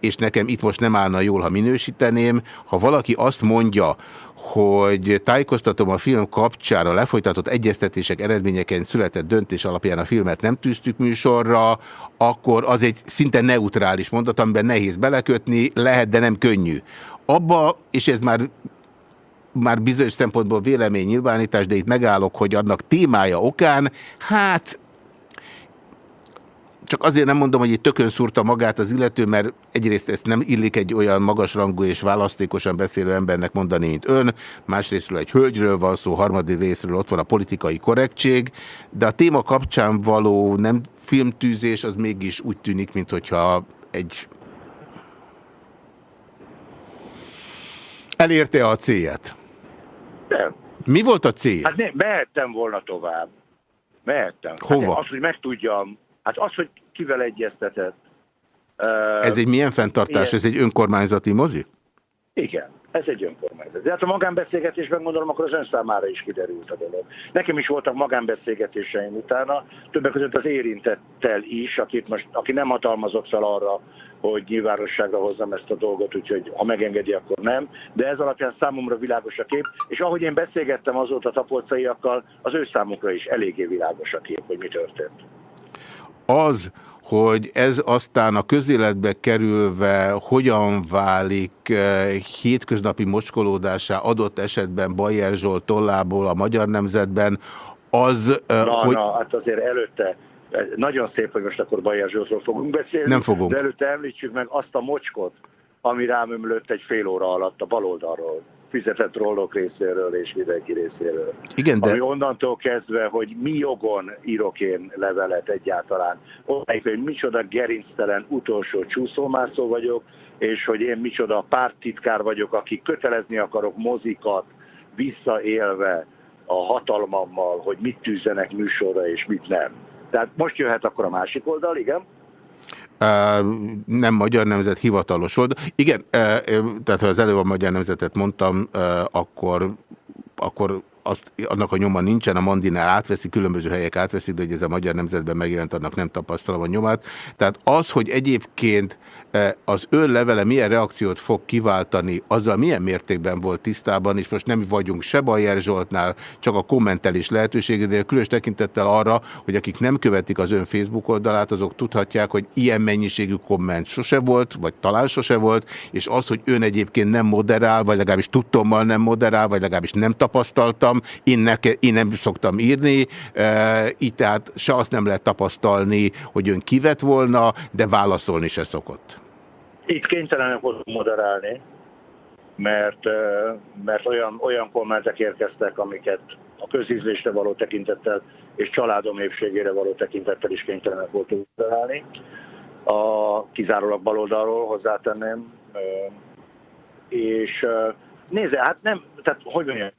és nekem itt most nem állna jól, ha minősíteném. Ha valaki azt mondja, hogy tájékoztatom a film kapcsán a lefolytatott egyeztetések eredményeként született döntés alapján a filmet nem tűztük műsorra, akkor az egy szinte neutrális mondat, amiben nehéz belekötni, lehet, de nem könnyű. Abba, és ez már már bizonyos szempontból vélemény nyilvánítás, de itt megállok, hogy annak témája okán, hát csak azért nem mondom, hogy itt tökön szúrta magát az illető, mert egyrészt ezt nem illik egy olyan magasrangú és választékosan beszélő embernek mondani, mint ön, másrésztről egy hölgyről van szó, harmadik részről ott van a politikai korrektség, de a téma kapcsán való nem filmtűzés az mégis úgy tűnik, mintha egy elérte a célját. Nem. Mi volt a cél? Hát ne, mehettem volna tovább. Mehettem. Hova? Hát az, hogy megtudjam. Hát az, hogy kivel egyeztetett. Ez egy milyen fenntartás? Ilyen. Ez egy önkormányzati mozi? Igen, ez egy önkormányzat. De hát a magánbeszélgetésben gondolom, akkor az ön számára is kiderült a dolog. Nekem is voltak magánbeszélgetéseim utána, többek között az érintettel is, akit most, aki nem hatalmazott fel arra, hogy nyilvánosságra hozzam ezt a dolgot, úgyhogy ha megengedi, akkor nem. De ez alapján számomra világos a kép, és ahogy én beszélgettem azóta tapolcaiakkal, az ő számukra is eléggé világos a kép, hogy mi történt. Az, hogy ez aztán a közéletbe kerülve hogyan válik eh, hétköznapi mocskolódásá adott esetben Bajer Zsolt tollából a magyar nemzetben, az... Eh, na, hogy... na, hát azért előtte nagyon szép, hogy most akkor Bajer Zsoltról fogunk beszélni. Nem fogunk. De előtte említsük meg azt a mocskot, ami rám ömlött egy fél óra alatt a baloldalról fizetett rollok részéről és mindenki részéről. Igen, de... Ami onnantól kezdve, hogy mi jogon írok én levelet egyáltalán. Odáig, hogy micsoda gerinctelen utolsó csúszómászó vagyok, és hogy én micsoda pártitkár vagyok, aki kötelezni akarok mozikat visszaélve a hatalmammal, hogy mit tűzzenek műsorra és mit nem. Tehát most jöhet akkor a másik oldal, igen? nem magyar nemzet, hivatalosod. Igen, tehát ha az előbb a magyar nemzetet mondtam, akkor, akkor azt, annak a nyoma nincsen, a Mandinál átveszi, különböző helyek átveszik, de hogy ez a magyar nemzetben megjelent, annak nem tapasztalom a nyomát. Tehát az, hogy egyébként az ön levele milyen reakciót fog kiváltani, azzal milyen mértékben volt tisztában, és most nem vagyunk se Bajer Zsoltnál, csak a kommentelés lehetőségénél, különös tekintettel arra, hogy akik nem követik az ön Facebook oldalát, azok tudhatják, hogy ilyen mennyiségű komment sose volt, vagy talán sose volt, és az, hogy ön egyébként nem moderál, vagy legalábbis tudtommal nem moderál, vagy legalábbis nem tapasztaltam, én, neke, én nem szoktam írni, e, így tehát se azt nem lehet tapasztalni, hogy ön kivet volna, de válaszolni se szokott. Itt kénytelenek voltunk moderálni, mert, mert olyan, olyan kommentek érkeztek, amiket a közízlésre való tekintettel és családom épségére való tekintettel is kénytelenek voltunk moderálni. A kizárólag baloldalról hozzátenném. És nézze, hát nem, tehát hogy mondjam,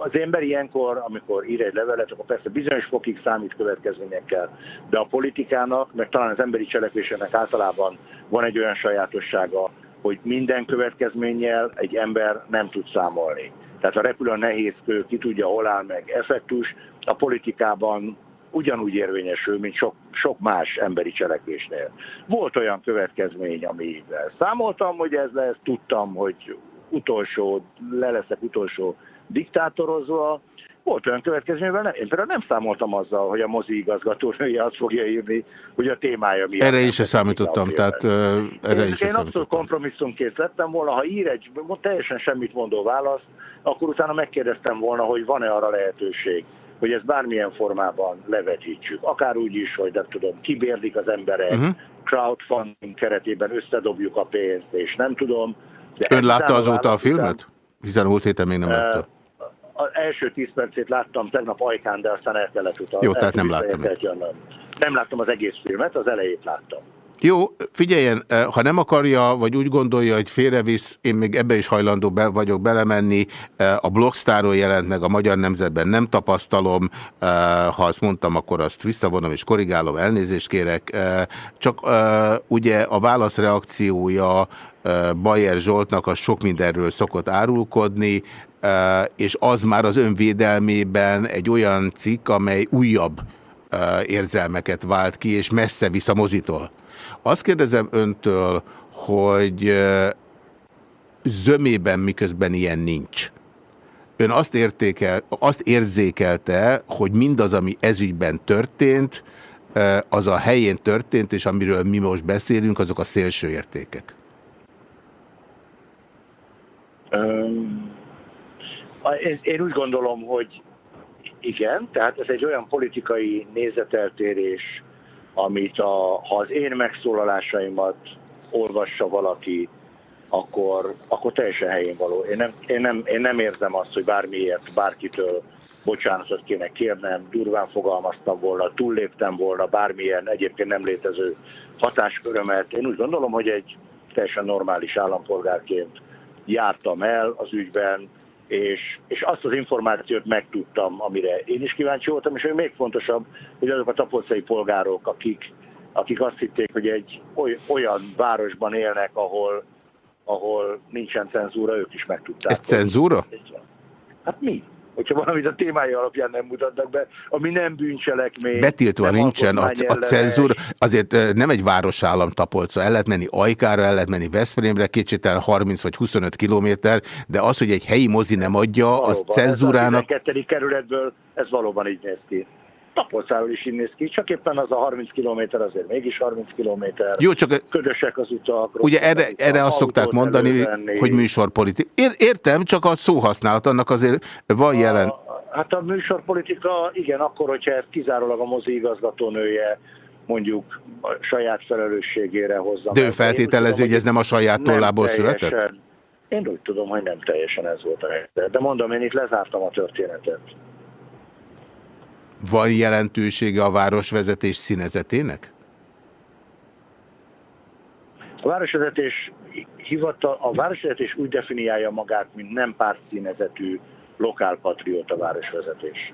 az ember ilyenkor, amikor ír egy levelet, akkor persze bizonyos fokig számít következményekkel, de a politikának, meg talán az emberi cselekvésének általában van egy olyan sajátossága, hogy minden következménnyel egy ember nem tud számolni. Tehát a repül a nehézkő, ki tudja, hol áll meg effektus, a politikában ugyanúgy érvényesül, mint sok, sok más emberi cselekvésnél. Volt olyan következmény, amivel számoltam, hogy ez lesz, tudtam, hogy utolsó, le leszek utolsó diktátorozva, volt olyan következmény, nem, én például nem számoltam azzal, hogy a mozi igazgatónője azt fogja írni, hogy a témája mi. Erre is számítottam, tehát uh, erre én, is Én abszolút kompromisszumként lettem volna, ha ír egy teljesen semmit mondó választ, akkor utána megkérdeztem volna, hogy van-e arra lehetőség, hogy ezt bármilyen formában levetítsük. Akár úgy is, hogy nem tudom, kibérdik az emberek, uh mhm. -huh. crowdfunding keretében összedobjuk a pénzt, és nem tudom. Ön látta azóta a filmet? Hiszen múlt héten még nem látta az első tíz percét láttam tegnap Ajkán, de aztán el kellett utalni. Jó, tehát nem láttam. Nem láttam az egész filmet, az elejét láttam. Jó, figyeljen, eh, ha nem akarja, vagy úgy gondolja, hogy félrevisz, én még ebbe is hajlandó be vagyok belemenni. Eh, a blogstáról jelent meg a Magyar Nemzetben, nem tapasztalom. Eh, ha azt mondtam, akkor azt visszavonom és korrigálom, elnézést kérek. Csak ugye a válaszreakciója Bajer Zsoltnak az sok mindenről szokott árulkodni, és az már az önvédelmében egy olyan cikk, amely újabb érzelmeket vált ki, és messze visz a mozitól. Azt kérdezem öntől, hogy zömében miközben ilyen nincs. Ön azt, értékel, azt érzékelte, hogy mindaz, ami ezügyben történt, az a helyén történt, és amiről mi most beszélünk, azok a szélső értékek. Um, én, úgy gondolom, hogy igen, tehát ez egy olyan politikai nézeteltérés, amit a, ha az én megszólalásaimat olvassa valaki, akkor, akkor teljesen helyén való. Én nem, én, nem, én nem érzem azt, hogy bármiért bárkitől bocsánatot kéne kérnem, durván fogalmaztam volna, túlléptem volna bármilyen egyébként nem létező hatáskörömet. Én úgy gondolom, hogy egy teljesen normális állampolgárként jártam el az ügyben, és, és azt az információt megtudtam, amire én is kíváncsi voltam, és hogy még fontosabb, hogy azok a tapolcai polgárok, akik, akik azt hitték, hogy egy olyan városban élnek, ahol, ahol nincsen cenzúra, ők is megtudták. Ez cenzúra? Hát mi? Hogyha valamit a témája alapján nem mutatnak be, ami nem bűncselekmény. Betiltva nincsen a, a cenzúr, azért nem egy városállam tapolca, el lehet menni Ajkára, el lehet menni Veszprémre, kétségtelen 30 vagy 25 kilométer, de az, hogy egy helyi mozi nem adja, valóban, az cenzúrának... Ez a 12. kerületből ez valóban így néz ki. Tapolcáról is így néz ki, csak éppen az a 30 kilométer azért mégis 30 kilométer. Jó, csak ködösek az utak. Ugye erre, erre azt szokták mondani, elővenni. hogy műsorpolitik. Ér, értem, csak a szóhasználat annak azért van jelen. A, hát a műsorpolitika, igen, akkor, hogyha ez kizárólag a mozi igazgatónője mondjuk a saját felelősségére hozza. De ő feltételezi, hogy ez nem a saját tollából született? Én úgy tudom, hogy nem teljesen ez volt a helyzet. De mondom, én itt lezártam a történetet. Van jelentősége a városvezetés színezetének? A városvezetés, hivatal, a városvezetés úgy definiálja magát, mint nem pártszínezetű lokálpatrióta városvezetés.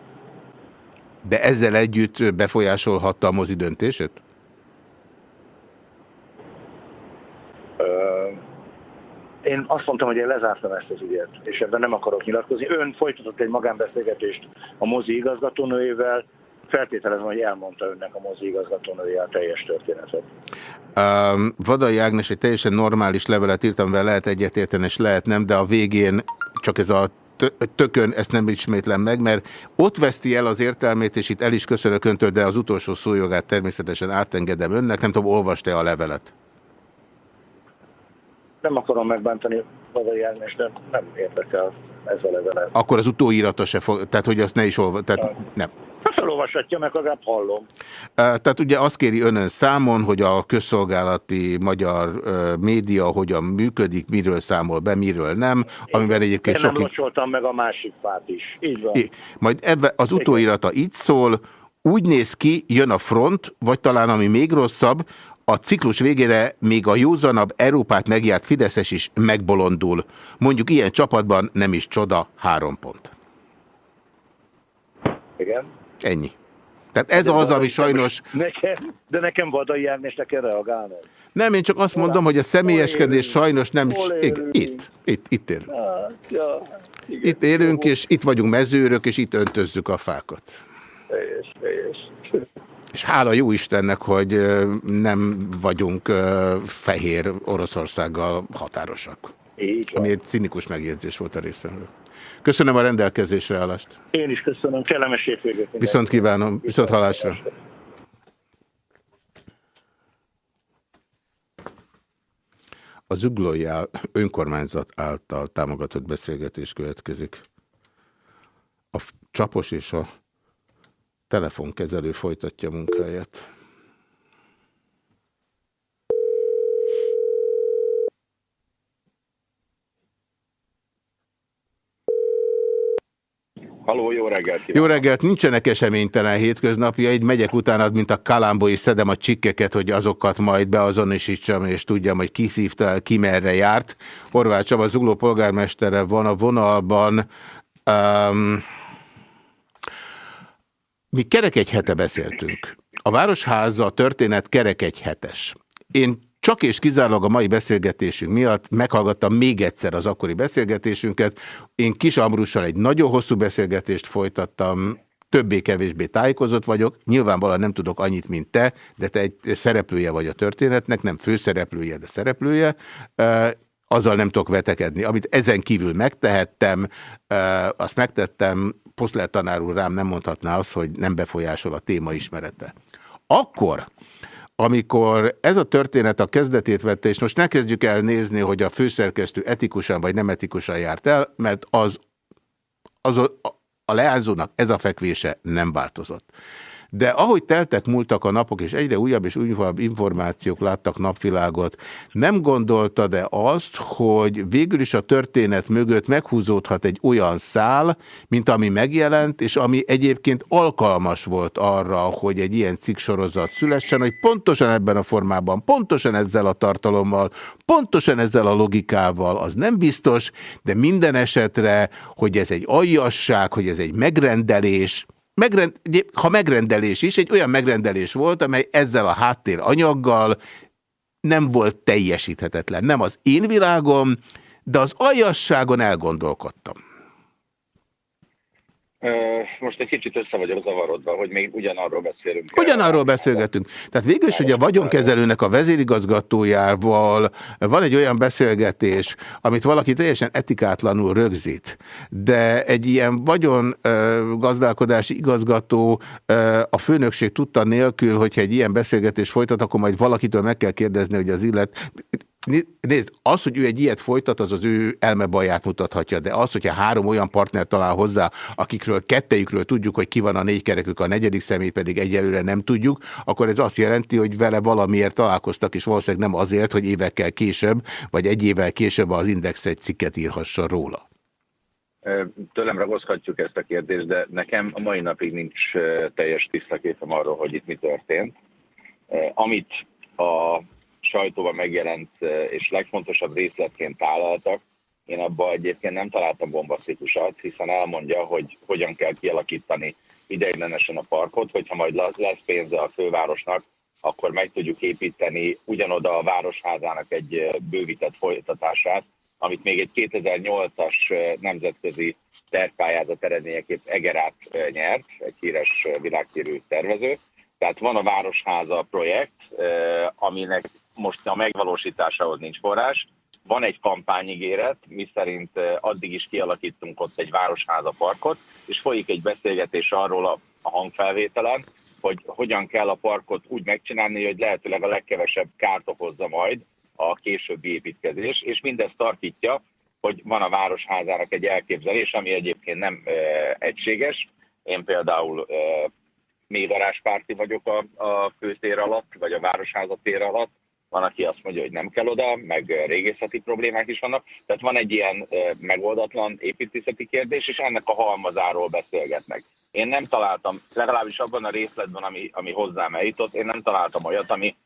De ezzel együtt befolyásolhatta a mozi döntését? Én azt mondtam, hogy én lezártam ezt az ügyet, és ebben nem akarok nyilatkozni. Ön folytatott egy magánbeszélgetést a mozi igazgatónőjével, feltételezem, hogy elmondta önnek a mozi igazgatónője a teljes történetet. Um, Vadai Ágnes egy teljesen normális levelet írtam, vele lehet egyetérteni, és lehet nem, de a végén csak ez a tökön, ezt nem ismétlem meg, mert ott veszti el az értelmét, és itt el is köszönök öntől, de az utolsó szójogát természetesen átengedem önnek. Nem tudom, olvasta-e a levelet? Nem akarom megbántani Vadai Ágnes, de nem érdekel ez a levelet. Akkor az utóírata se fog, tehát hogy azt ne is olva, tehát ja. nem. Hát felolvashatja, meg legalább hallom. Tehát ugye azt kéri önön számon, hogy a közszolgálati magyar média hogyan működik, miről számol be, miről nem, amiben egyébként sok... Én nem locsoltam meg a másik fát is. Így van. Majd ebbe az utóírata így szól, úgy néz ki, jön a front, vagy talán ami még rosszabb, a ciklus végére még a józanabb Európát megjárt Fideszes is megbolondul. Mondjuk ilyen csapatban nem is csoda, három pont. Igen. Ennyi. Tehát ez de az, ami sajnos... Nekem, de nekem Vadai Ágnesnek kell reagálni. Nem, én csak azt mondom, hogy a személyeskedés sajnos nem... Itt, itt, itt élünk. Hát, itt élünk, és itt vagyunk mezőrök, és itt öntözzük a fákat. És hála jó Istennek, hogy nem vagyunk fehér Oroszországgal határosak. Így Ami egy cinikus megjegyzés volt a részemről. Köszönöm a rendelkezésre állást. Én is köszönöm. Kellemes hétvégét. Viszont kívánom. Viszont halásra. A Zuglói önkormányzat által támogatott beszélgetés következik. A Csapos és a telefonkezelő folytatja munkáját. Haló, jó reggelt! Kívánok. Jó reggelt! Nincsenek eseménytelen hétköznapjaid, megyek utánad, mint a kalambó, és szedem a csikkeket, hogy azokat majd beazonosítsam, és tudjam, hogy ki szívta el, ki merre járt. Horváth Csaba, Zugló polgármestere van a vonalban. Um, mi kerek egy hete beszéltünk. A Városháza történet kerek egy hetes. Én csak és kizárólag a mai beszélgetésünk miatt meghallgattam még egyszer az akkori beszélgetésünket. Én Kis Amrussal egy nagyon hosszú beszélgetést folytattam, többé-kevésbé tájékozott vagyok, nyilvánvalóan nem tudok annyit, mint te, de te egy szereplője vagy a történetnek, nem főszereplője, de szereplője, azzal nem tudok vetekedni. Amit ezen kívül megtehettem, azt megtettem, Poszler tanár úr rám nem mondhatná azt, hogy nem befolyásol a téma ismerete. Akkor, amikor ez a történet a kezdetét vette, és most ne kezdjük el nézni, hogy a főszerkesztő etikusan vagy nem etikusan járt el, mert az, az a, a leányzónak ez a fekvése nem változott. De ahogy teltek múltak a napok, és egyre újabb és újabb információk láttak napvilágot, nem gondolta-e azt, hogy végül is a történet mögött meghúzódhat egy olyan szál, mint ami megjelent, és ami egyébként alkalmas volt arra, hogy egy ilyen cikksorozat szülessen, hogy pontosan ebben a formában, pontosan ezzel a tartalommal, pontosan ezzel a logikával, az nem biztos, de minden esetre, hogy ez egy aljasság, hogy ez egy megrendelés, Megrend, ha megrendelés is, egy olyan megrendelés volt, amely ezzel a háttér anyaggal nem volt teljesíthetetlen. Nem az én világom, de az aljasságon elgondolkodtam. Most egy kicsit össze vagyok zavarodva, hogy még ugyanarról beszélünk. Ugyanarról beszélgetünk. Tehát végül is, hogy a vagyonkezelőnek a vezérigazgatójával van egy olyan beszélgetés, amit valaki teljesen etikátlanul rögzít, de egy ilyen vagyon gazdálkodási igazgató a főnökség tudta nélkül, hogyha egy ilyen beszélgetés folytat, akkor majd valakitől meg kell kérdezni, hogy az illet Nézd, az, hogy ő egy ilyet folytat, az az ő elmebaját mutathatja, de az, hogyha három olyan partner talál hozzá, akikről kettejükről tudjuk, hogy ki van a négy kerekük, a negyedik szemét pedig egyelőre nem tudjuk, akkor ez azt jelenti, hogy vele valamiért találkoztak, és valószínűleg nem azért, hogy évekkel később, vagy egy évvel később az Index egy cikket írhassa róla. Tőlem ragozhatjuk ezt a kérdést, de nekem a mai napig nincs teljes tisztaképem arról, hogy itt mi történt. Amit a sajtóban megjelent és legfontosabb részletként tálaltak, én abban egyébként nem találtam bombasztikusat, hiszen elmondja, hogy hogyan kell kialakítani ideiglenesen a parkot, hogyha majd lesz pénze a fővárosnak, akkor meg tudjuk építeni ugyanoda a városházának egy bővített folytatását, amit még egy 2008-as nemzetközi tervpályázat eredményeképp Egerát nyert, egy híres világtérű tervező. Tehát van a Városháza projekt, aminek most a megvalósításához nincs forrás. Van egy kampányigéret, mi szerint addig is kialakítunk ott egy városháza parkot, és folyik egy beszélgetés arról a, hangfelvételen, hogy hogyan kell a parkot úgy megcsinálni, hogy lehetőleg a legkevesebb kárt okozza majd a későbbi építkezés, és mindezt tartítja, hogy van a városházának egy elképzelés, ami egyébként nem e, egységes. Én például e, mélyvaráspárti vagyok a, a főtér alatt, vagy a városháza tér alatt, van, aki azt mondja, hogy nem kell oda, meg régészeti problémák is vannak. Tehát van egy ilyen megoldatlan építészeti kérdés, és ennek a halmazáról beszélgetnek. Én nem találtam, legalábbis abban a részletben, ami, ami hozzám eljutott, én nem találtam olyat, ami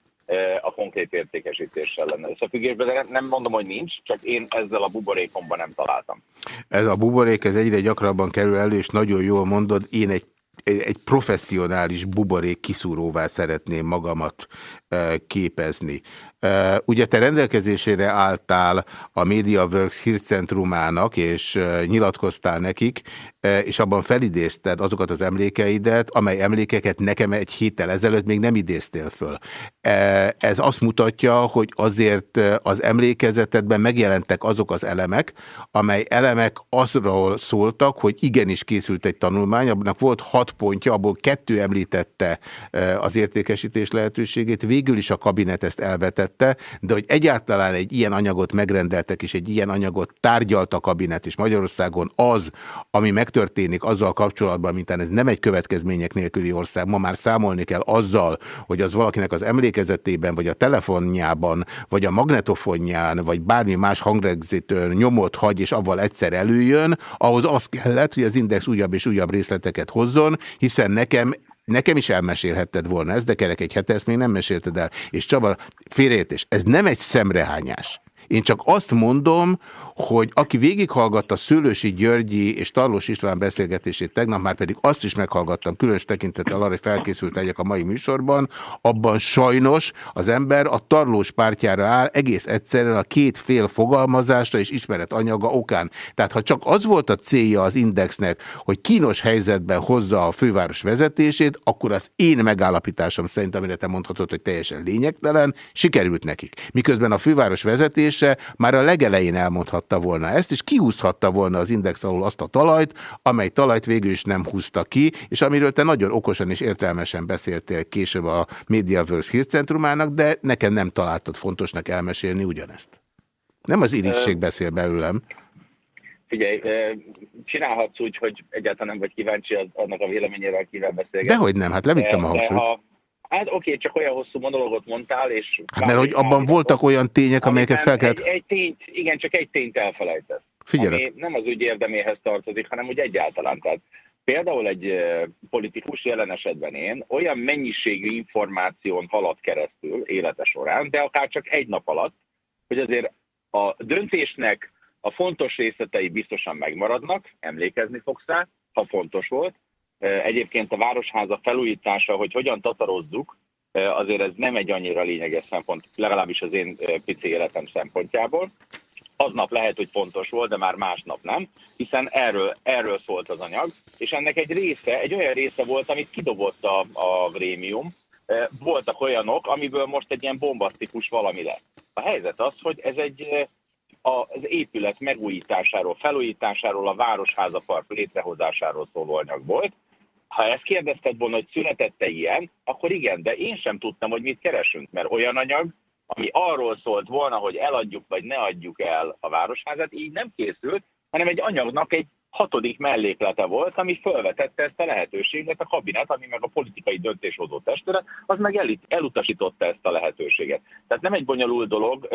a konkrét értékesítéssel lenne összefüggésben, de nem mondom, hogy nincs, csak én ezzel a buborékomban nem találtam. Ez a buborék, ez egyre gyakrabban kerül elő, és nagyon jól mondod, én egy egy professzionális buborék kiszúróvá szeretném magamat képezni. Ugye te rendelkezésére álltál a MediaWorks hírcentrumának, és nyilatkoztál nekik, és abban felidézted azokat az emlékeidet, amely emlékeket nekem egy héttel ezelőtt még nem idéztél föl. Ez azt mutatja, hogy azért az emlékezetedben megjelentek azok az elemek, amely elemek azról szóltak, hogy igenis készült egy tanulmány, abnak volt hat pontja, abból kettő említette az értékesítés lehetőségét, végül is a kabinet ezt elvetette, de hogy egyáltalán egy ilyen anyagot megrendeltek, és egy ilyen anyagot tárgyalt a kabinet, és Magyarországon az, ami megtörténik azzal kapcsolatban, mint ez nem egy következmények nélküli ország, ma már számolni kell azzal, hogy az valakinek az emlékezetében, vagy a telefonjában, vagy a magnetofonján, vagy bármi más hangrögzítőn nyomot hagy, és avval egyszer előjön, ahhoz az kellett, hogy az Index újabb és újabb részleteket hozzon, hiszen nekem Nekem is elmesélhetted volna ezt, de kerek egy hete ezt még nem mesélted el. És Csaba, félreértés, ez nem egy szemrehányás. Én csak azt mondom, hogy aki végighallgatta Szőlősi Györgyi és Tarlós István beszélgetését tegnap, már pedig azt is meghallgattam, különös tekintettel arra, hogy felkészült legyek a mai műsorban, abban sajnos az ember a Tarlós pártjára áll egész egyszerűen a két fél fogalmazásra és ismeret anyaga okán. Tehát ha csak az volt a célja az Indexnek, hogy kínos helyzetben hozza a főváros vezetését, akkor az én megállapításom szerint, amire te mondhatod, hogy teljesen lényegtelen, sikerült nekik. Miközben a főváros vezetése már a legelején elmondhat húzhatta volna ezt, és kihúzhatta volna az index alól azt a talajt, amely talajt végül is nem húzta ki, és amiről te nagyon okosan és értelmesen beszéltél később a MediaVerse hírcentrumának, de nekem nem találtad fontosnak elmesélni ugyanezt. Nem az irigység beszél belőlem. Figyelj, csinálhatsz úgy, hogy egyáltalán nem vagy kíváncsi annak a véleményére, akivel beszélgetsz. Dehogy nem, hát levittem a hangsúlyt. Ha, hát oké, csak olyan hosszú monológot mondtál, és... Hát mert hogy abban voltak olyan tények, amelyeket fel kellett... Egy, egy tényt, igen, csak egy tényt elfelejtett. Figyelj. Ami nem az ügy érdeméhez tartozik, hanem úgy egyáltalán. Tehát például egy politikus, jelen esetben én, olyan mennyiségű információn halad keresztül élete során, de akár csak egy nap alatt, hogy azért a döntésnek a fontos részletei biztosan megmaradnak, emlékezni fogsz rá, ha fontos volt. Egyébként a Városháza felújítása, hogy hogyan tatarozzuk, azért ez nem egy annyira lényeges szempont, legalábbis az én pici életem szempontjából. Aznap lehet, hogy fontos volt, de már másnap nem, hiszen erről, erről szólt az anyag, és ennek egy része, egy olyan része volt, amit kidobott a, a grémium, voltak olyanok, amiből most egy ilyen bombasztikus valami lett. A helyzet az, hogy ez egy az épület megújításáról, felújításáról, a Városháza Park létrehozásáról szóló anyag volt. Ha ezt kérdezted volna, hogy születette ilyen, akkor igen, de én sem tudtam, hogy mit keresünk, mert olyan anyag, ami arról szólt volna, hogy eladjuk vagy ne adjuk el a Városházat, így nem készült, hanem egy anyagnak egy hatodik melléklete volt, ami felvetette ezt a lehetőséget, a kabinet, ami meg a politikai döntéshozó testület, az meg el, elutasította ezt a lehetőséget. Tehát nem egy bonyolult dolog,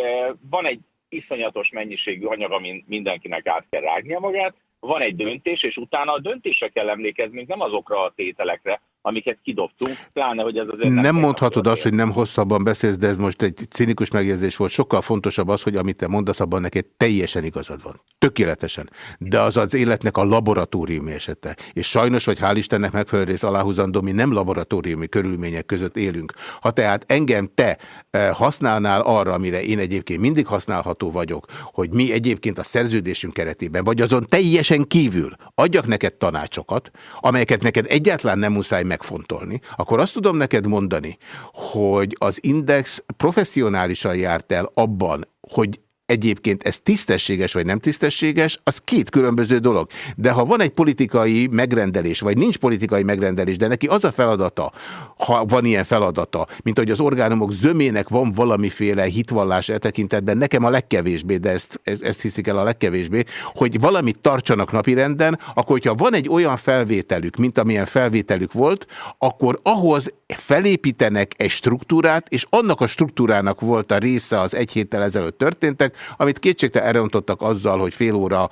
van egy iszonyatos mennyiségű anyag, amin mindenkinek át kell rágnia magát, van egy döntés, és utána a döntésre kell emlékeznünk, nem azokra a tételekre, amiket kidobtunk, pláne, hogy ez azért nem... Nem mondhatod azt, hogy nem hosszabban beszélsz, de ez most egy cinikus megjegyzés volt. Sokkal fontosabb az, hogy amit te mondasz, abban neked teljesen igazad van. Tökéletesen. De az az életnek a laboratóriumi esete. És sajnos, vagy hál' Istennek megfelelő rész aláhúzandó, mi nem laboratóriumi körülmények között élünk. Ha tehát engem te eh, használnál arra, amire én egyébként mindig használható vagyok, hogy mi egyébként a szerződésünk keretében, vagy azon teljesen kívül adjak neked tanácsokat, amelyeket neked egyáltalán nem muszáj megfontolni, akkor azt tudom neked mondani, hogy az Index professzionálisan járt el abban, hogy egyébként ez tisztességes vagy nem tisztességes, az két különböző dolog. De ha van egy politikai megrendelés, vagy nincs politikai megrendelés, de neki az a feladata, ha van ilyen feladata, mint hogy az orgánumok zömének van valamiféle hitvallás e tekintetben, nekem a legkevésbé, de ezt, ezt, hiszik el a legkevésbé, hogy valamit tartsanak napirenden, akkor hogyha van egy olyan felvételük, mint amilyen felvételük volt, akkor ahhoz felépítenek egy struktúrát, és annak a struktúrának volt a része az egy héttel ezelőtt történtek, amit kétségte elrontottak azzal, hogy fél, óra,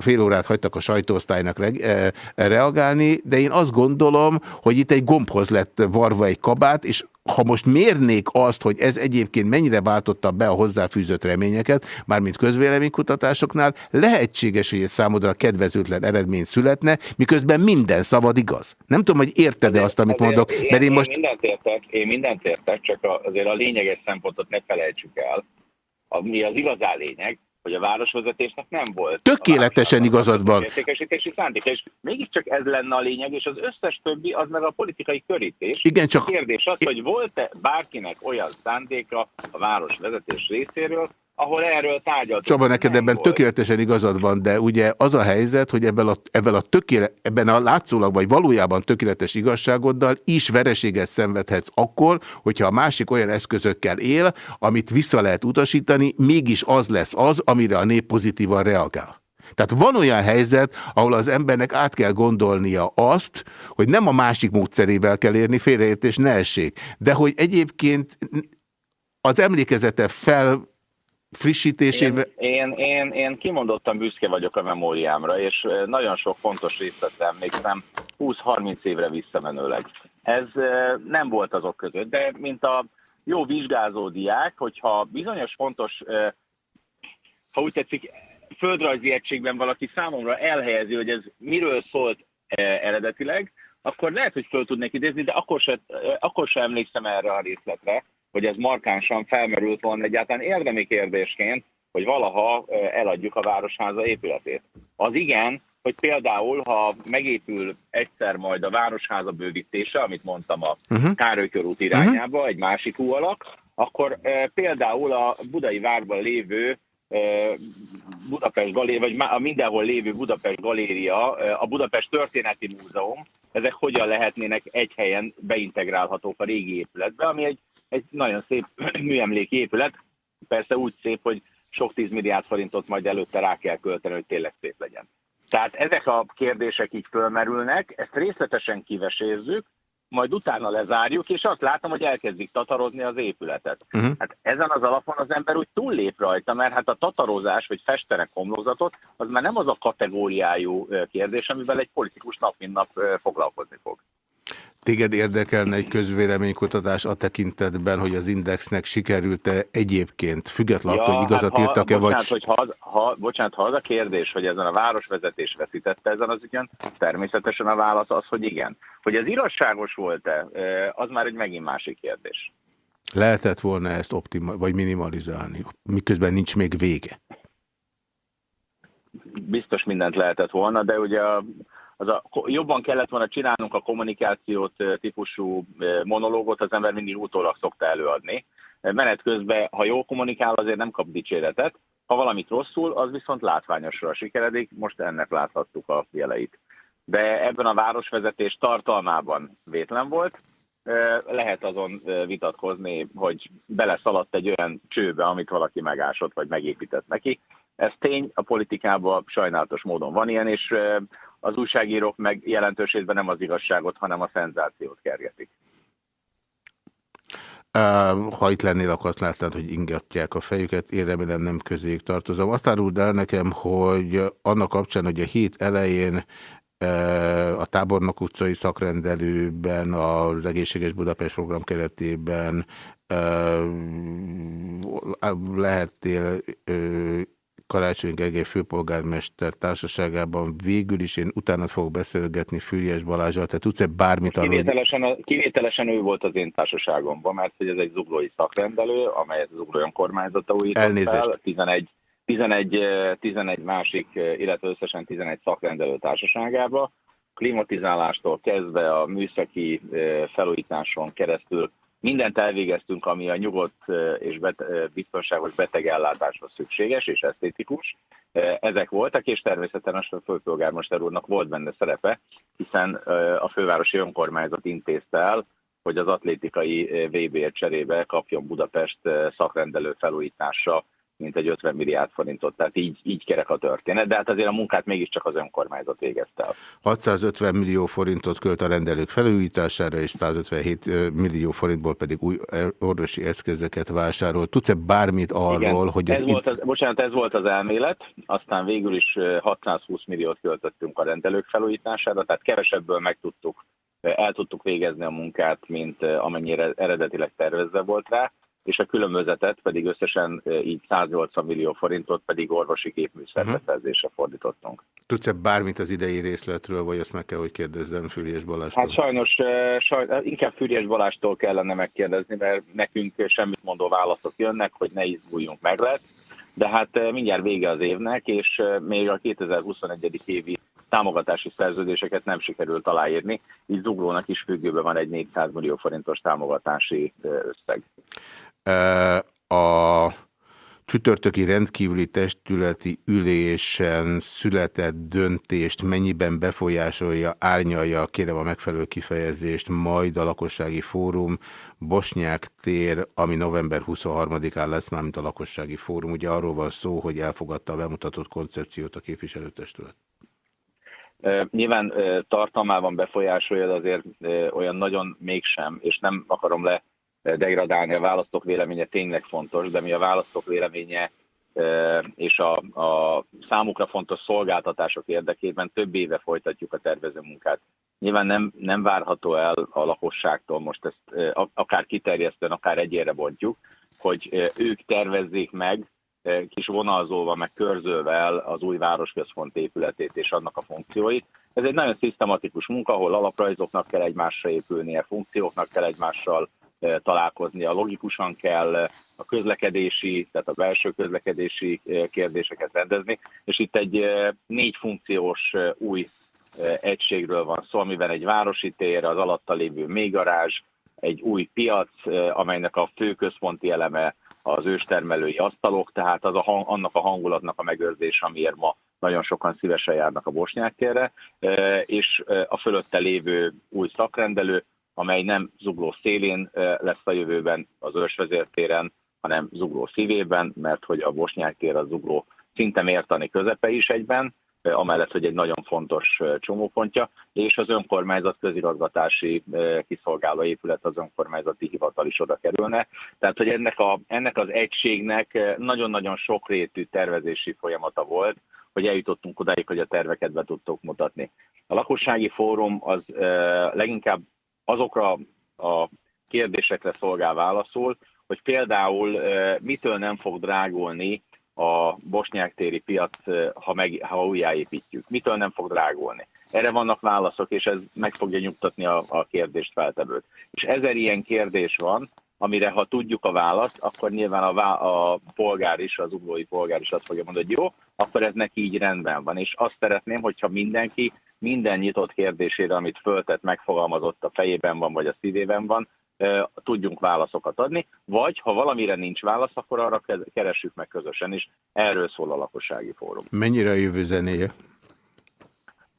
fél órát hagytak a sajtóosztálynak re, reagálni, de én azt gondolom, hogy itt egy gombhoz lett varva egy kabát, és ha most mérnék azt, hogy ez egyébként mennyire váltotta be a hozzáfűzött reményeket, mármint közvéleménykutatásoknál, lehetséges, hogy egy számodra kedvezőtlen eredmény születne, miközben minden szabad igaz. Nem tudom, hogy érted-e azt, amit mondok, én, mert én most... Én mindent értek, én mindent értek, csak azért a lényeges szempontot ne felejtsük el ami az igazán lényeg, hogy a városvezetésnek nem volt. Tökéletesen igazad van. Értékesítési szándéka, és mégiscsak ez lenne a lényeg, és az összes többi az meg a politikai körítés. Igen, csak... A kérdés az, hogy volt-e bárkinek olyan szándéka a városvezetés részéről, ahol erről tárgyaltunk. Csaba, neked ebben volt. tökéletesen igazad van, de ugye az a helyzet, hogy ebben a, ebben a, tökéle, ebben a látszólag vagy valójában tökéletes igazságoddal is vereséget szenvedhetsz akkor, hogyha a másik olyan eszközökkel él, amit vissza lehet utasítani, mégis az lesz az, amire a nép pozitívan reagál. Tehát van olyan helyzet, ahol az embernek át kell gondolnia azt, hogy nem a másik módszerével kell érni, félreértés ne essék, de hogy egyébként az emlékezete fel frissítésével... Én, én, én, én kimondottan büszke vagyok a memóriámra, és nagyon sok fontos részletre emlékszem, 20-30 évre visszamenőleg. Ez nem volt azok között, de mint a jó vizsgázó diák, hogyha bizonyos fontos, ha úgy tetszik, földrajzi egységben valaki számomra elhelyezi, hogy ez miről szólt eredetileg, akkor lehet, hogy föl tudnék idézni, de akkor se, akkor se emlékszem erre a részletre, hogy ez markánsan felmerült volna egyáltalán érdemi kérdésként, hogy valaha eladjuk a Városháza épületét. Az igen, hogy például, ha megépül egyszer majd a Városháza bővítése, amit mondtam a uh-huh. Károly körút irányába, uh-huh. egy másik hú alak, akkor e, például a budai várban lévő e, Budapest galéria, vagy a mindenhol lévő Budapest galéria, a Budapest Történeti Múzeum, ezek hogyan lehetnének egy helyen beintegrálhatók a régi épületbe, ami egy egy nagyon szép (clears throat) műemléki épület, persze úgy szép, hogy sok tízmilliárd forintot majd előtte rá kell költeni, hogy tényleg szép legyen. Tehát ezek a kérdések így fölmerülnek, ezt részletesen kivesézzük, majd utána lezárjuk, és azt látom, hogy elkezdik tatarozni az épületet. Uh-huh. Hát ezen az alapon az ember úgy túllép rajta, mert hát a tatarozás, vagy festenek homlokzatot, az már nem az a kategóriájú kérdés, amivel egy politikus nap mint nap foglalkozni fog. Téged érdekelne egy közvéleménykutatás a tekintetben, hogy az Indexnek sikerült-e egyébként, függetlenül, ja, hogy igazat hát írtak-e, vagy... Hogy ha, ha, bocsánat, ha az a kérdés, hogy ezen a városvezetés veszítette ezen az ügyen, természetesen a válasz az, hogy igen. Hogy ez igazságos volt-e, az már egy megint másik kérdés. Lehetett volna ezt optima vagy minimalizálni, miközben nincs még vége? Biztos mindent lehetett volna, de ugye a az a, jobban kellett volna csinálnunk a kommunikációt típusú monológot, az ember mindig utólag szokta előadni. Menet közben, ha jól kommunikál, azért nem kap dicséretet, ha valamit rosszul, az viszont látványosra sikeredik, most ennek láthattuk a jeleit. De ebben a városvezetés tartalmában vétlen volt, lehet azon vitatkozni, hogy beleszaladt egy olyan csőbe, amit valaki megásott, vagy megépített neki. Ez tény, a politikában sajnálatos módon van ilyen, és az újságírók meg jelentős részben nem az igazságot, hanem a szenzációt kergetik. Ha itt lennél, akkor azt látnád, hogy ingatják a fejüket, én remélem nem közéjük tartozom. Azt áruld el nekem, hogy annak kapcsán, hogy a hét elején a Tábornok utcai szakrendelőben, az Egészséges Budapest program keretében lehettél Karácsony Gergely főpolgármester társaságában végül is én utána fogok beszélgetni Füriyes Balázsal, te tudsz-e bármit arról? Kivételesen, a, kivételesen ő volt az én társaságomban, mert hogy ez egy zuglói szakrendelő, amelyet az zuglói önkormányzata újított Elnézést. fel, 11, 11, 11 másik, illetve összesen 11 szakrendelő társaságába. Klimatizálástól kezdve a műszaki eh, felújításon keresztül Mindent elvégeztünk, ami a nyugodt és biztonságos betegellátáshoz szükséges és esztétikus. Ezek voltak, és természetesen a főpolgármester úrnak volt benne szerepe, hiszen a fővárosi önkormányzat intézte el, hogy az atlétikai VB cserébe kapjon Budapest szakrendelő felújítása mint egy 50 milliárd forintot, tehát így, így kerek a történet, de hát azért a munkát mégiscsak az önkormányzat végezte el. 650 millió forintot költ a rendelők felújítására, és 157 millió forintból pedig új orvosi eszközöket vásárolt. Tudsz-e bármit arról, Igen, hogy ez... ez volt az, bocsánat, ez volt az elmélet, aztán végül is 620 milliót költöttünk a rendelők felújítására, tehát kevesebből meg tudtuk, el tudtuk végezni a munkát, mint amennyire eredetileg tervezve volt rá és a különbözetet pedig összesen így 180 millió forintot pedig orvosi képműszerbeszerzésre mhm. fordítottunk. Tudsz-e bármit az idei részletről, vagy azt meg kell, hogy kérdezzem Füriyes Balástól? Hát sajnos, sajnos inkább Füriyes Balástól kellene megkérdezni, mert nekünk semmit mondó válaszok jönnek, hogy ne izguljunk meg lesz. De hát mindjárt vége az évnek, és még a 2021. évi támogatási szerződéseket nem sikerült aláírni, így Zuglónak is függőben van egy 400 millió forintos támogatási összeg a csütörtöki rendkívüli testületi ülésen született döntést mennyiben befolyásolja, árnyalja, kérem a megfelelő kifejezést, majd a lakossági fórum Bosnyák tér, ami november 23-án lesz, mármint a lakossági fórum. Ugye arról van szó, hogy elfogadta a bemutatott koncepciót a képviselőtestület. Nyilván tartalmában befolyásolja, de azért olyan nagyon mégsem, és nem akarom le degradálni. A választók véleménye tényleg fontos, de mi a választók véleménye és a, a számukra fontos szolgáltatások érdekében több éve folytatjuk a tervező munkát. Nyilván nem, nem várható el a lakosságtól, most ezt akár kiterjesztően, akár egyére bontjuk, hogy ők tervezzék meg kis vonalzóval, meg körzővel az új városközpont épületét és annak a funkcióit. Ez egy nagyon szisztematikus munka, ahol alaprajzoknak kell egymásra épülnie, funkcióknak kell egymással találkoznia, logikusan kell a közlekedési, tehát a belső közlekedési kérdéseket rendezni, és itt egy négy funkciós új egységről van szó, amiben egy városi tér, az alatta lévő mélygarázs, egy új piac, amelynek a fő központi eleme az őstermelői asztalok, tehát az a, annak a hangulatnak a megőrzés, amiért ma nagyon sokan szívesen járnak a Bosnyák térre, és a fölötte lévő új szakrendelő, amely nem zugló szélén lesz a jövőben az ősvezértéren, hanem Zugló szívében, mert hogy a Bosnyák tér a Zugló szinte mértani közepe is egyben, amellett, hogy egy nagyon fontos csomópontja, és az önkormányzat közigazgatási kiszolgáló épület, az önkormányzati hivatal is oda kerülne. Tehát, hogy ennek, a, ennek az egységnek nagyon-nagyon sokrétű tervezési folyamata volt, hogy eljutottunk odáig, hogy a terveket be tudtuk mutatni. A lakossági fórum az leginkább azokra a kérdésekre szolgál válaszol, hogy például mitől nem fog drágulni a bosnyák téri piac, ha, meg, ha újjáépítjük? Mitől nem fog drágulni? Erre vannak válaszok, és ez meg fogja nyugtatni a, a kérdést feltevőt. És ezer ilyen kérdés van, amire ha tudjuk a választ, akkor nyilván a, a polgár is, az uglói polgár is azt fogja mondani, hogy jó, akkor ez neki így rendben van. És azt szeretném, hogyha mindenki minden nyitott kérdésére, amit föltett, megfogalmazott a fejében van, vagy a szívében van, tudjunk válaszokat adni, vagy ha valamire nincs válasz, akkor arra keressük meg közösen is. Erről szól a lakossági fórum. Mennyire a jövő zenéje?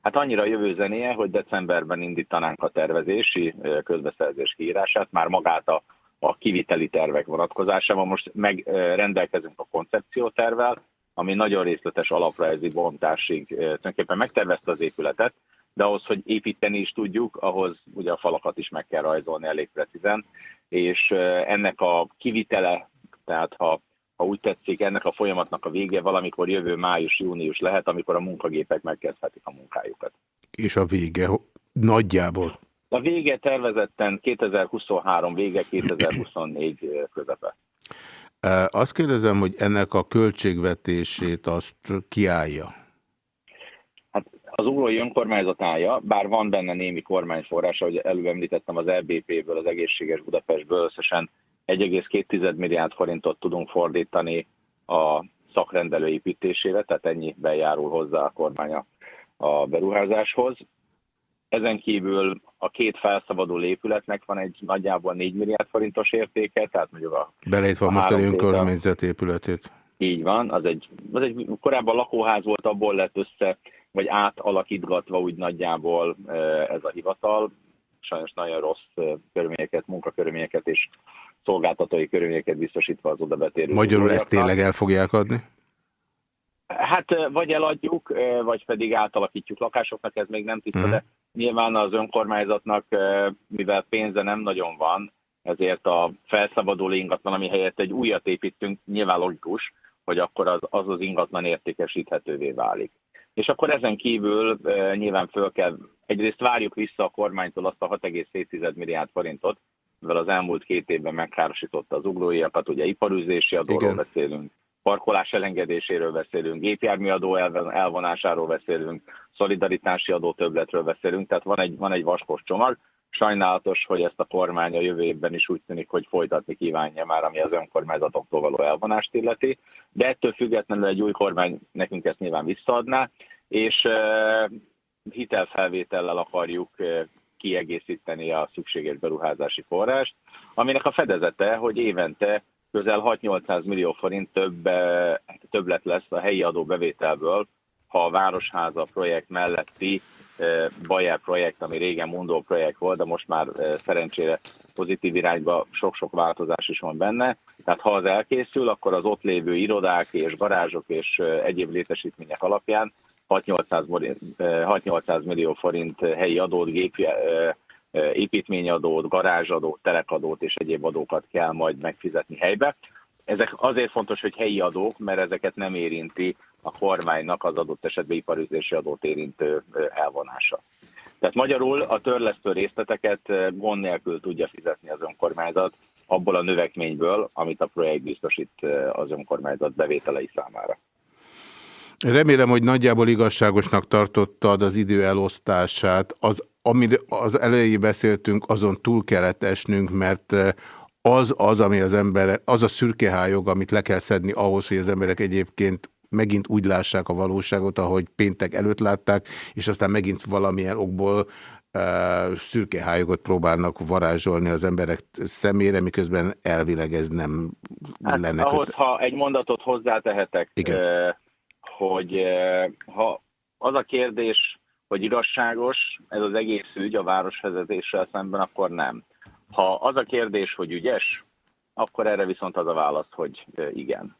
Hát annyira a jövő zenéje, hogy decemberben indítanánk a tervezési közbeszerzés kiírását, már magát a, a kiviteli tervek vonatkozásában. Most megrendelkezünk a koncepciótervel, ami nagyon részletes alaprajzi bontásig tulajdonképpen megtervezte az épületet, de ahhoz, hogy építeni is tudjuk, ahhoz ugye a falakat is meg kell rajzolni elég precízen, és ennek a kivitele, tehát ha, ha úgy tetszik, ennek a folyamatnak a vége valamikor jövő május-június lehet, amikor a munkagépek megkezdhetik a munkájukat. És a vége nagyjából? A vége tervezetten 2023 vége, 2024 közepe. Azt kérdezem, hogy ennek a költségvetését azt kiállja? Az ugrói önkormányzat állja, bár van benne némi kormányforrás, ahogy előbb említettem az LBP-ből, az Egészséges Budapestből összesen 1,2 milliárd forintot tudunk fordítani a szakrendelő építésére, tehát ennyi bejárul hozzá a kormánya a beruházáshoz. Ezen kívül a két felszabaduló épületnek van egy nagyjából 4 milliárd forintos értéke, tehát mondjuk a... Belejtve a mostani önkormányzat épületét. Így van, az egy, az egy korábban lakóház volt, abból lett össze vagy átalakítgatva úgy nagyjából ez a hivatal. Sajnos nagyon rossz körülményeket, munkakörülményeket és szolgáltatói körülményeket biztosítva az oda betérő. Magyarul ezt tényleg el fogják adni? Hát vagy eladjuk, vagy pedig átalakítjuk lakásoknak, ez még nem tiszta. -huh. de nyilván az önkormányzatnak, mivel pénze nem nagyon van, ezért a felszabaduló ingatlan, ami helyett egy újat építünk, nyilván logikus, hogy akkor az az, az ingatlan értékesíthetővé válik. És akkor ezen kívül e, nyilván föl kell, egyrészt várjuk vissza a kormánytól azt a 6,7 milliárd forintot, mivel az elmúlt két évben megkárosította az ugróiakat, ugye iparűzési adóról Igen. beszélünk, parkolás elengedéséről beszélünk, gépjárműadó elvonásáról beszélünk, szolidaritási adó többletről beszélünk, tehát van egy, van egy vaskos csomag. Sajnálatos, hogy ezt a kormány a jövő évben is úgy tűnik, hogy folytatni kívánja már, ami az önkormányzatoktól való elvonást illeti, de ettől függetlenül egy új kormány nekünk ezt nyilván visszaadná, és hitelfelvétellel akarjuk kiegészíteni a szükséges beruházási forrást, aminek a fedezete, hogy évente közel 6-800 millió forint több, többlet lesz a helyi adóbevételből, ha a Városháza projekt melletti Bayer projekt, ami régen Mundó projekt volt, de most már szerencsére pozitív irányba sok-sok változás is van benne. Tehát ha az elkészül, akkor az ott lévő irodák és garázsok és egyéb létesítmények alapján 6-800 millió forint helyi adót, gép, építményadót, garázsadót, telekadót és egyéb adókat kell majd megfizetni helybe. Ezek azért fontos, hogy helyi adók, mert ezeket nem érinti a kormánynak az adott esetben iparüzési adót érintő elvonása. Tehát magyarul a törlesztő részleteket gond nélkül tudja fizetni az önkormányzat abból a növekményből, amit a projekt biztosít az önkormányzat bevételei számára. Remélem, hogy nagyjából igazságosnak tartottad az idő elosztását. Az, amit az elején beszéltünk, azon túl kellett esnünk, mert az az, ami az ember, az a szürkehájog, amit le kell szedni ahhoz, hogy az emberek egyébként megint úgy lássák a valóságot, ahogy péntek előtt látták, és aztán megint valamilyen okból uh, szürkehályogot próbálnak varázsolni az emberek szemére, miközben elvileg ez nem hát, lenne. Ahhoz, ha egy mondatot hozzátehetek, Igen. Uh, hogy uh, ha az a kérdés, hogy igazságos ez az egész ügy a városvezetéssel szemben, akkor nem. Ha az a kérdés, hogy ügyes, akkor erre viszont az a válasz, hogy igen.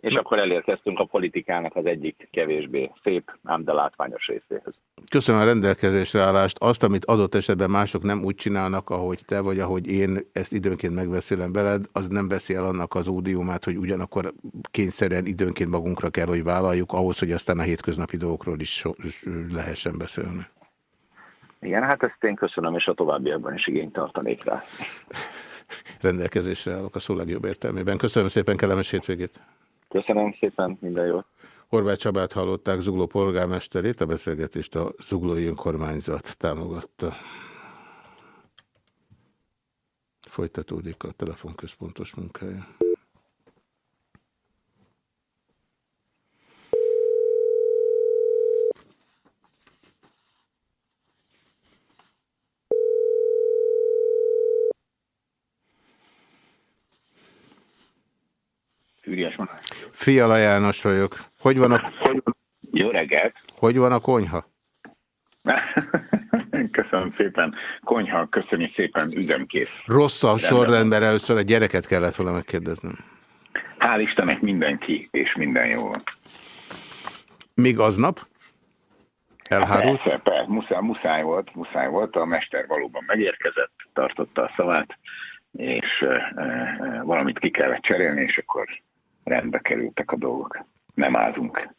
És Na. akkor elérkeztünk a politikának az egyik kevésbé szép, ám de látványos részéhez. Köszönöm a rendelkezésre állást. Azt, amit adott esetben mások nem úgy csinálnak, ahogy te vagy, ahogy én ezt időnként megbeszélem veled, az nem veszi el annak az ódiumát, hogy ugyanakkor kényszerűen időnként magunkra kell, hogy vállaljuk, ahhoz, hogy aztán a hétköznapi dolgokról is lehessen beszélni. Igen, hát ezt én köszönöm, és a továbbiakban is igényt tartanék rá. (laughs) Rendelkezésre állok a szó legjobb értelmében. Köszönöm szépen, kellemes hétvégét! Köszönöm szépen, minden jót. Horváth Csabát hallották Zugló polgármesterét, a beszélgetést a Zuglói Önkormányzat támogatta. Folytatódik a telefonközpontos munkája. Fiala János vagyok. Hogy van a... Jó reggelt! Hogy van a konyha? (laughs) Köszönöm szépen. Konyha, köszönjük szépen, üzemkész. Rosszan sorrendben először a gyereket kellett volna megkérdeznem. Hál' Istennek mindenki, és minden jó van. Még aznap? Elhárult? Persze, persze, muszáj, muszáj volt, muszáj volt. A mester valóban megérkezett, tartotta a szavát, és e, e, valamit ki kellett cserélni, és akkor rendbe kerültek a dolgok. Nem ázunk.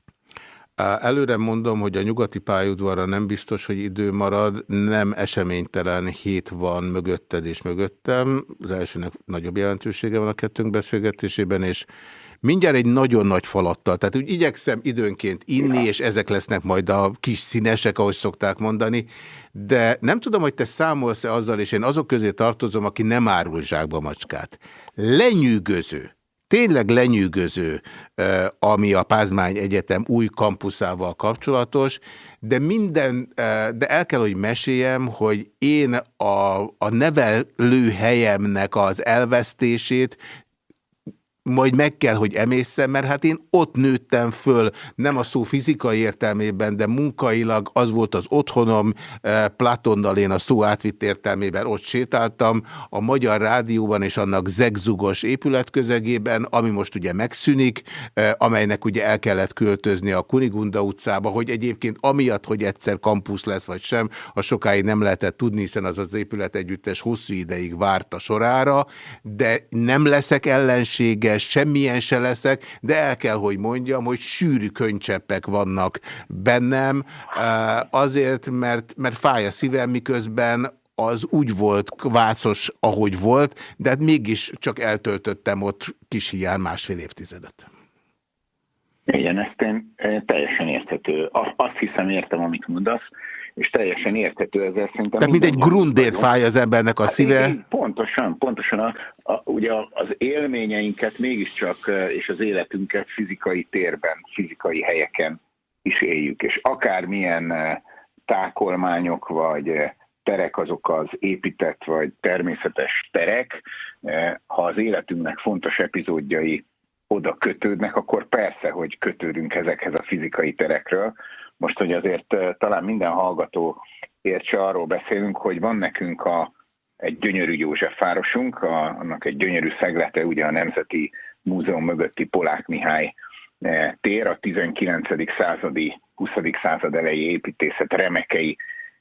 Előre mondom, hogy a nyugati pályaudvarra nem biztos, hogy idő marad, nem eseménytelen hét van mögötted és mögöttem. Az elsőnek nagyobb jelentősége van a kettőnk beszélgetésében, és mindjárt egy nagyon nagy falattal. Tehát úgy igyekszem időnként inni, és ezek lesznek majd a kis színesek, ahogy szokták mondani, de nem tudom, hogy te számolsz-e azzal, és én azok közé tartozom, aki nem árul zsákba macskát. Lenyűgöző tényleg lenyűgöző, ami a Pázmány Egyetem új kampuszával kapcsolatos, de minden, de el kell, hogy meséljem, hogy én a, a nevelő helyemnek az elvesztését majd meg kell, hogy emészem, mert hát én ott nőttem föl, nem a szó fizikai értelmében, de munkailag az volt az otthonom, eh, Platonnal én a szó átvitt értelmében ott sétáltam, a Magyar Rádióban és annak zegzugos épületközegében, ami most ugye megszűnik, eh, amelynek ugye el kellett költözni a Kunigunda utcába, hogy egyébként amiatt, hogy egyszer kampusz lesz vagy sem, a sokáig nem lehetett tudni, hiszen az az épület együttes hosszú ideig várt a sorára, de nem leszek ellenséges, semmilyen se leszek, de el kell, hogy mondjam, hogy sűrű könycseppek vannak bennem, azért, mert, mert fáj a szívem, miközben az úgy volt vászos, ahogy volt, de hát mégis csak eltöltöttem ott kis hiány másfél évtizedet. Igen, ezt én teljesen érthető. Azt hiszem értem, amit mondasz és teljesen érthető ezzel szerintem. Tehát mint egy grundért fáj az embernek a hát szíve. Én, pontosan, pontosan. A, a, ugye az élményeinket mégiscsak, és az életünket fizikai térben, fizikai helyeken is éljük, és akármilyen tákolmányok vagy terek azok az épített vagy természetes terek, ha az életünknek fontos epizódjai oda kötődnek, akkor persze, hogy kötődünk ezekhez a fizikai terekről, most, hogy azért talán minden hallgató értse, arról beszélünk, hogy van nekünk a, egy gyönyörű József városunk, a, annak egy gyönyörű szeglete, ugye a Nemzeti Múzeum mögötti Polák Mihály tér, a 19. századi, 20. század elejé építészet remekei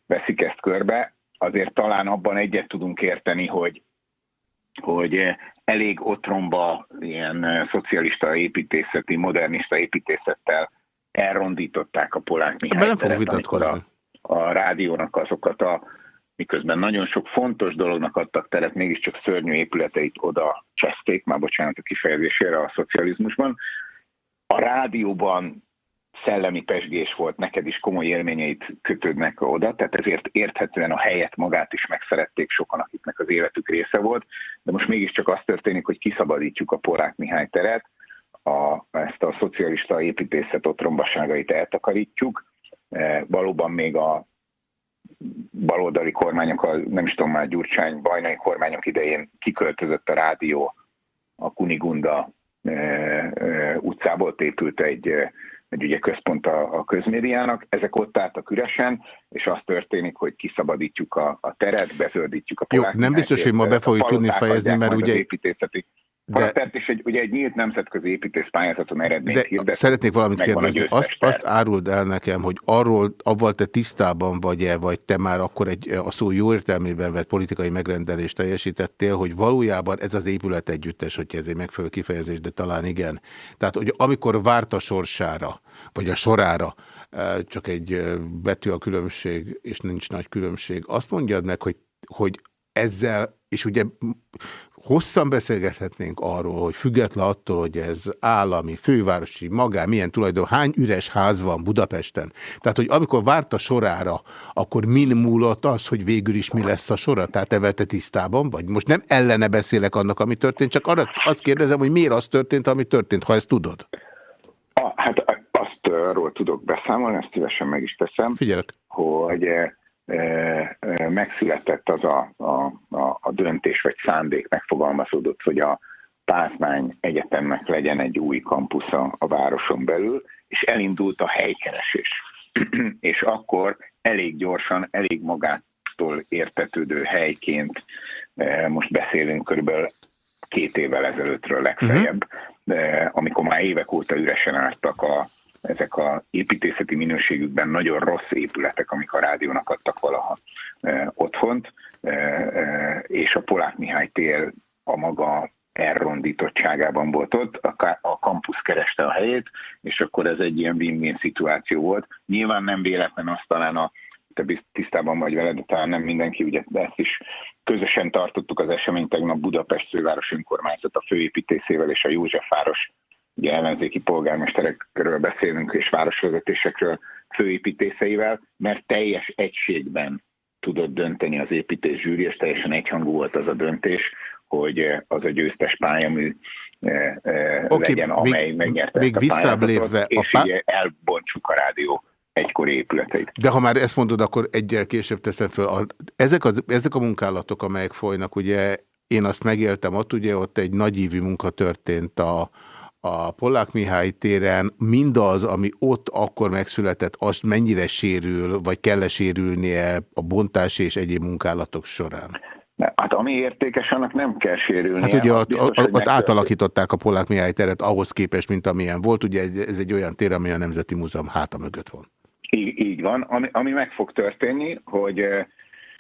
veszik ezt körbe. Azért talán abban egyet tudunk érteni, hogy, hogy elég otromba ilyen szocialista építészeti, modernista építészettel elrondították a Polák Mihály nem teret, amikor a, a rádiónak azokat a miközben nagyon sok fontos dolognak adtak teret, mégiscsak szörnyű épületeit oda cseszték, már bocsánat a kifejezésére a szocializmusban. A rádióban szellemi pesgés volt, neked is komoly élményeit kötődnek oda, tehát ezért érthetően a helyet magát is megszerették sokan, akiknek az életük része volt, de most mégiscsak az történik, hogy kiszabadítjuk a Porák Mihály teret, a, ezt a szocialista építészet otrombaságait eltakarítjuk. E, valóban még a baloldali kormányok, a, nem is tudom már Gyurcsány, bajnai kormányok idején kiköltözött a rádió a Kunigunda e, e, utcából épült egy egy ugye központ a, a közmédiának, ezek ott álltak üresen, és az történik, hogy kiszabadítjuk a, a teret, bezöldítjük a Jó, nem biztos, hogy ma be fogjuk tudni fejezni, mert ugye... Építészeti de, tehát is egy, ugye egy nyílt nemzetközi építészpályázaton eredményt hirdett. Szeretnék valamit kérdezni. Azt, azt áruld el nekem, hogy arról, avval te tisztában vagy-e, vagy te már akkor egy, a szó jó értelmében vett politikai megrendelést teljesítettél, hogy valójában ez az épület együttes, hogyha ez egy megfelelő kifejezés, de talán igen. Tehát, hogy amikor várt a sorsára, vagy a sorára, eh, csak egy eh, betű a különbség, és nincs nagy különbség, azt mondjad meg, hogy, hogy ezzel, és ugye hosszan beszélgethetnénk arról, hogy független attól, hogy ez állami, fővárosi, magán, milyen tulajdon, hány üres ház van Budapesten. Tehát, hogy amikor várt a sorára, akkor min múlott az, hogy végül is mi lesz a sora? Tehát te te tisztában vagy? Most nem ellene beszélek annak, ami történt, csak arra azt kérdezem, hogy miért az történt, ami történt, ha ezt tudod? A, hát azt arról tudok beszámolni, ezt szívesen meg is teszem, Figyelek. hogy eh, megszületett az a, a, a, a döntés vagy szándék megfogalmazódott, hogy a Pázmány Egyetemnek legyen egy új kampusza a városon belül, és elindult a helykeresés. (clears throat) és akkor elég gyorsan, elég magától értetődő helyként, most beszélünk körülbelül két évvel ezelőttről legfeljebb, uh-huh. amikor már évek óta üresen álltak a, ezek a építészeti minőségükben nagyon rossz épületek, amik a rádiónak adtak valaha e, otthont, e, e, és a Polák Mihály tér a maga elrondítottságában volt ott, a, kampusz kereste a helyét, és akkor ez egy ilyen win-win szituáció volt. Nyilván nem véletlen azt talán a te tisztában vagy veled, de talán nem mindenki, ugye, de ezt is közösen tartottuk az eseményt tegnap Budapest főváros önkormányzat a főépítészével és a Józsefváros ugye ellenzéki polgármesterekről beszélünk, és városvezetésekről főépítészeivel, mert teljes egységben tudott dönteni az építés zsűri, és teljesen egyhangú volt az a döntés, hogy az a győztes pályamű eh, eh, okay, legyen, amely még, megnyerte még ezt a lépve, és a pá... így elbontsuk a rádió egykori épületeit. De ha már ezt mondod, akkor egyel később teszem föl. A, ezek, az, ezek a munkálatok, amelyek folynak, ugye én azt megéltem ott, ugye ott egy nagyívű munka történt a, a Pollák Mihály téren mindaz, ami ott akkor megszületett, azt mennyire sérül, vagy kell -e sérülnie a bontás és egyéb munkálatok során? Hát ami értékes, annak nem kell sérülnie. Hát ugye ott, biztos, ott, ott átalakították a Pollák Mihály teret ahhoz képest, mint amilyen volt. Ugye ez egy olyan tér, ami a Nemzeti Múzeum háta mögött van. Így, így van. Ami, ami meg fog történni, hogy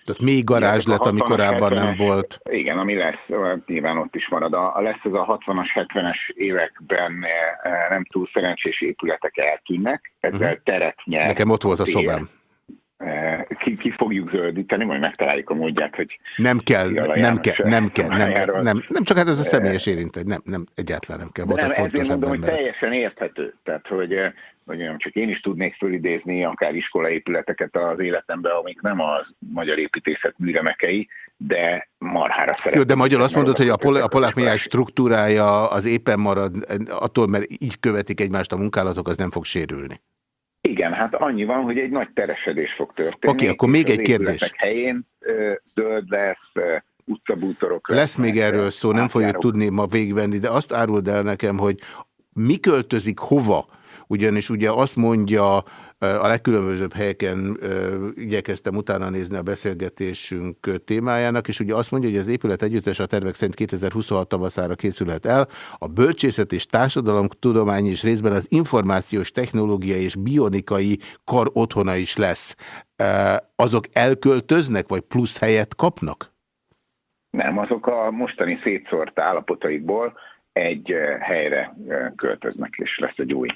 tehát még garázs lett, ami korábban nem volt. Igen, ami lesz, nyilván ott is marad. A, lesz ez a 60-as, 70-es években eh, nem túl szerencsés épületek eltűnnek, ezzel uh-huh. teret nyer. Nekem ott volt a szobám. Eh, ki, ki fogjuk zöldíteni, majd megtaláljuk a módját, hogy... Nem kell, nem kell, nem kell, nem, nem, nem, nem, csak hát ez a személyes érint, nem, nem, egyáltalán nem kell. Volt nem, ezért mondom, hogy teljesen érthető. Tehát, hogy hogy nem csak én is tudnék fölidézni akár iskolaépületeket az életembe, amik nem a magyar építészet műremekei, de marhára szeretném. Jó, de magyar azt mondod, hogy a, pol a polák mélyás struktúrája az éppen marad, attól, mert így követik egymást a munkálatok, az nem fog sérülni. Igen, hát annyi van, hogy egy nagy teresedés fog történni. Oké, okay, akkor még egy kérdés. helyén zöld lesz, utcabútorok lesz. Lesz még erről szó, nem fogjuk tudni ma végigvenni, de azt áruld el nekem, hogy mi költözik hova ugyanis ugye azt mondja, a legkülönbözőbb helyeken igyekeztem utána nézni a beszélgetésünk témájának, és ugye azt mondja, hogy az épület együttes a tervek szerint 2026 tavaszára készülhet el. A bölcsészet és társadalomtudomány és részben az információs technológia és bionikai kar otthona is lesz. Azok elköltöznek, vagy plusz helyet kapnak? Nem, azok a mostani szétszórt állapotaikból egy helyre költöznek, és lesz egy új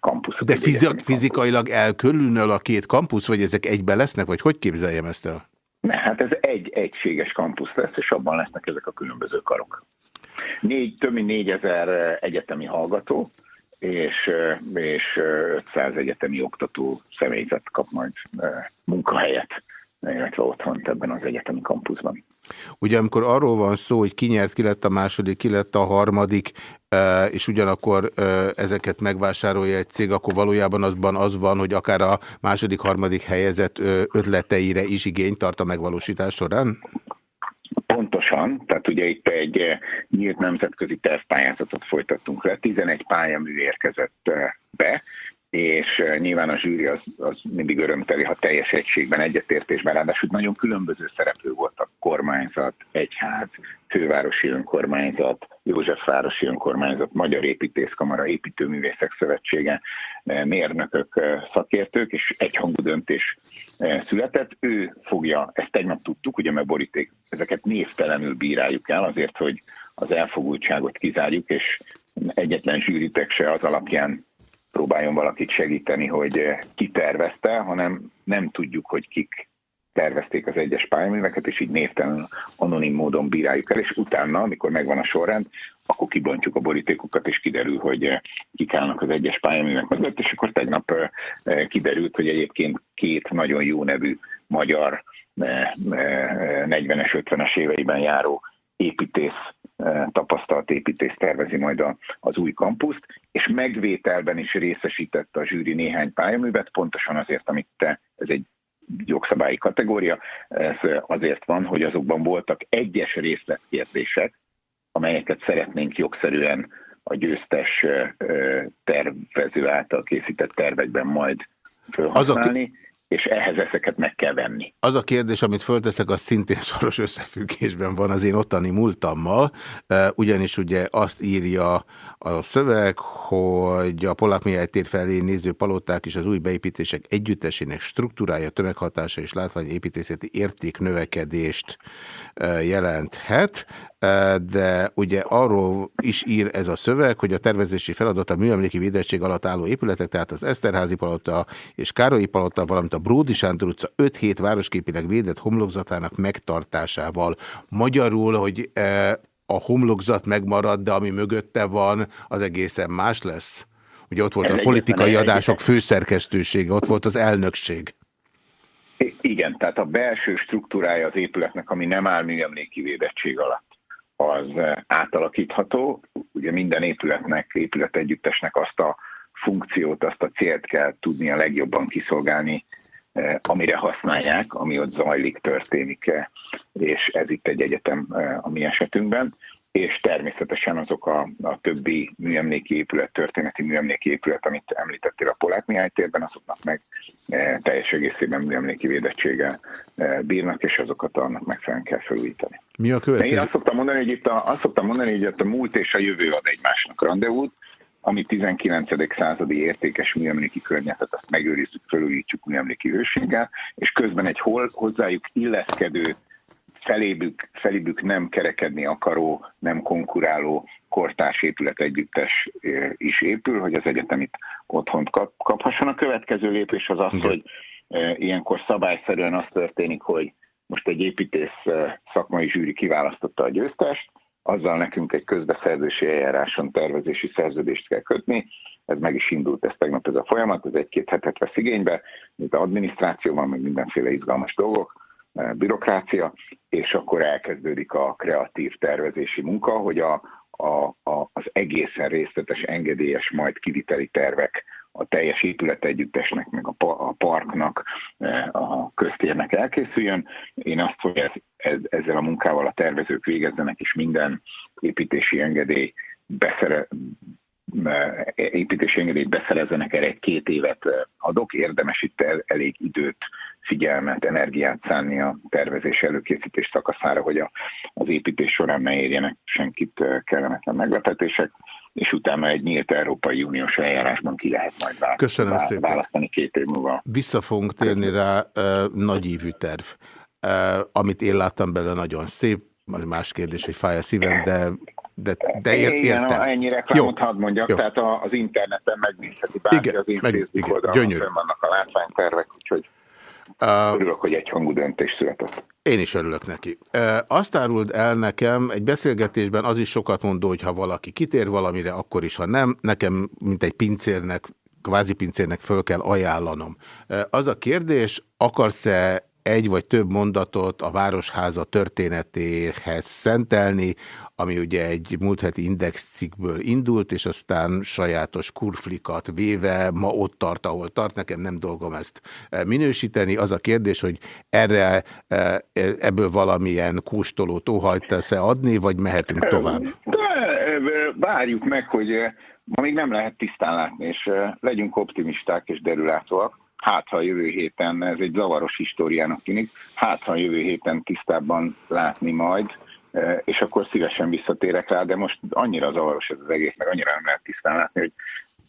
kampusz. De fizik, fizikailag elkülönül a két kampusz, vagy ezek egybe lesznek, vagy hogy képzeljem ezt el? Ne, hát ez egy egységes kampusz lesz, és abban lesznek ezek a különböző karok. Négy, több mint négyezer egyetemi hallgató, és, és 500 egyetemi oktató személyzet kap majd munkahelyet, illetve otthont ebben az egyetemi kampuszban. Ugye amikor arról van szó, hogy ki nyert, ki lett a második, ki lett a harmadik, e, és ugyanakkor e, ezeket megvásárolja egy cég, akkor valójában azban az van, hogy akár a második, harmadik helyezett ötleteire is igényt tart a megvalósítás során? Pontosan, tehát ugye itt egy nyílt nemzetközi tervpályázatot folytattunk le, 11 pályamű érkezett be, és nyilván a zsűri az, az mindig örömteli, ha teljes egységben, egyetértésben, ráadásul nagyon különböző szereplő voltak, kormányzat, egyház, fővárosi önkormányzat, Józsefvárosi önkormányzat, Magyar Építészkamara, Építőművészek Szövetsége, mérnökök, szakértők, és egyhangú döntés született. Ő fogja, ezt tegnap tudtuk, ugye mert boríték, ezeket névtelenül bíráljuk el azért, hogy az elfogultságot kizárjuk, és egyetlen zsűritek se az alapján próbáljon valakit segíteni, hogy eh, ki tervezte, hanem nem tudjuk, hogy kik tervezték az egyes pályaműveket, és így névtelen anonim módon bíráljuk el, és utána, amikor megvan a sorrend, akkor kibontjuk a borítékokat, és kiderül, hogy eh, kik állnak az egyes pályaművek mögött, és akkor tegnap eh, kiderült, hogy egyébként két nagyon jó nevű magyar 40-es, 50-es éveiben járó építész tapasztalt építész tervezi majd az új kampuszt, és megvételben is részesítette a zsűri néhány pályaművet, pontosan azért, amit te, ez egy jogszabályi kategória, ez azért van, hogy azokban voltak egyes részletkérdések, amelyeket szeretnénk jogszerűen a győztes tervező által készített tervekben majd felhasználni és ehhez ezeket meg kell venni. Az a kérdés, amit fölteszek, az szintén (laughs) szoros összefüggésben van az én ottani múltammal, ugyanis ugye azt írja a szöveg, hogy a Polák Mihály tér felé néző paloták és az új beépítések együttesének struktúrája, tömeghatása és látványépítészeti értéknövekedést jelenthet de ugye arról is ír ez a szöveg, hogy a tervezési feladat a műemléki védettség alatt álló épületek, tehát az Eszterházi palota és Károlyi palota, valamint a Bródi Sándor utca 5-7 városképileg védett homlokzatának megtartásával. Magyarul, hogy a homlokzat megmarad, de ami mögötte van, az egészen más lesz? Ugye ott volt ez a politikai adások főszerkesztősége, ott volt az elnökség. Igen, tehát a belső struktúrája az épületnek, ami nem áll műemléki védettség alatt az átalakítható. Ugye minden épületnek, épületegyüttesnek azt a funkciót, azt a célt kell tudnia legjobban kiszolgálni, amire használják, ami ott zajlik, történik, és ez itt egy egyetem eh, a mi esetünkben és természetesen azok a, a többi műemléki épület, történeti műemléki épület, amit említettél a Polák Mihály térben, azoknak meg e, teljes egészében műemléki védettséggel e, bírnak, és azokat annak megfelelően kell felújítani. Mi a következő? Én azt szoktam mondani, hogy itt a, azt szoktam mondani, hogy itt a múlt és a jövő ad egymásnak rendezvút, ami 19. századi értékes műemléki környezetet, azt megőrizzük, felújítjuk műemléki őséggel, és közben egy hol, hozzájuk illeszkedő felébük, felébük nem kerekedni akaró, nem konkuráló kortárs épület együttes is épül, hogy az egyetem itt otthont kap, kaphasson. A következő lépés az az, Igen. hogy ilyenkor szabályszerűen az történik, hogy most egy építész szakmai zsűri kiválasztotta a győztest, azzal nekünk egy közbeszerzési eljáráson tervezési szerződést kell kötni. Ez meg is indult, ez tegnap ez a folyamat, ez egy-két hetet vesz igénybe, mint az adminisztrációban, meg mindenféle izgalmas dolgok bürokrácia, és akkor elkezdődik a kreatív tervezési munka, hogy a, a, a, az egészen részletes, engedélyes, majd kiviteli tervek a teljes épület együttesnek, meg a, parknak, e, a köztérnek elkészüljön. Én azt, hogy ez, ez, ezzel a munkával a tervezők végezzenek, és minden építési engedély beszere, építési engedélyt beszerezzenek, erre egy-két évet adok, érdemes itt el, elég időt, figyelmet, energiát szánni a tervezés előkészítés szakaszára, hogy a, az építés során ne érjenek senkit kellemetlen meglepetések, és utána egy nyílt Európai Uniós eljárásban ki lehet majd választani, Köszönöm szépen. választani két év múlva. Vissza fogunk térni rá, uh, nagyívű terv. Uh, amit én láttam belőle nagyon szép, az más kérdés, hogy fáj a szívem, de de, de ér, értem. Igen, ennyi reklámot hadd mondjak, Jó. tehát az interneten megnézheti bárki igen, az én meg, Facebook oldalon, vannak a látványtervek, úgyhogy uh, örülök, hogy egy hangú döntés született. Én is örülök neki. Uh, azt áruld el nekem, egy beszélgetésben az is sokat mondó, hogy ha valaki kitér valamire, akkor is, ha nem, nekem, mint egy pincérnek, kvázi pincérnek föl kell ajánlanom. Uh, az a kérdés, akarsz-e egy vagy több mondatot a Városháza történetéhez szentelni, ami ugye egy múlt heti indexcikkből indult, és aztán sajátos kurflikat véve ma ott tart, ahol tart. Nekem nem dolgom ezt eh, minősíteni. Az a kérdés, hogy erre eh, ebből valamilyen kóstoló óhajt tesz-e adni, vagy mehetünk tovább? De várjuk meg, hogy ma még nem lehet tisztán látni, és legyünk optimisták és derülátóak. Hát, ha jövő héten, ez egy zavaros históriának tűnik, hát, ha jövő héten tisztábban látni majd, és akkor szívesen visszatérek rá, de most annyira zavaros ez az egész, meg annyira nem lehet tisztán látni, hogy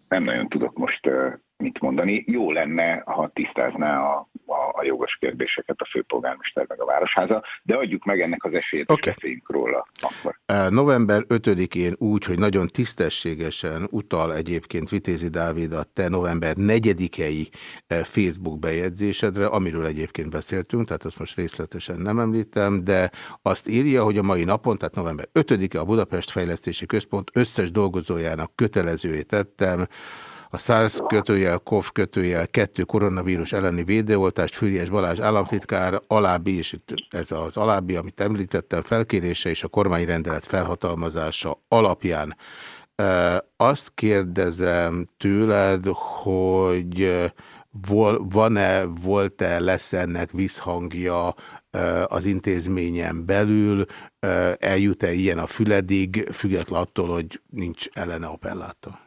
nem nagyon tudok most mit mondani. Jó lenne, ha tisztázná a, a, a jogos kérdéseket a főpolgármester meg a Városháza, de adjuk meg ennek az esélyt, okay. és beszéljünk róla akkor. November 5-én úgy, hogy nagyon tisztességesen utal egyébként Vitézi Dávid a te november 4-i Facebook bejegyzésedre, amiről egyébként beszéltünk, tehát azt most részletesen nem említem, de azt írja, hogy a mai napon, tehát november 5-e a Budapest Fejlesztési Központ összes dolgozójának kötelezővé tettem, a SARS kötőjel, COV kötőjel, kettő koronavírus elleni védőoltást Füriás Balázs államtitkár alábbi, és ez az alábbi, amit említettem, felkérése és a kormányrendelet felhatalmazása alapján. Azt kérdezem tőled, hogy van-e, volt-e, lesz ennek visszhangja az intézményen belül, eljut-e ilyen a füledig, független attól, hogy nincs ellene appelláta?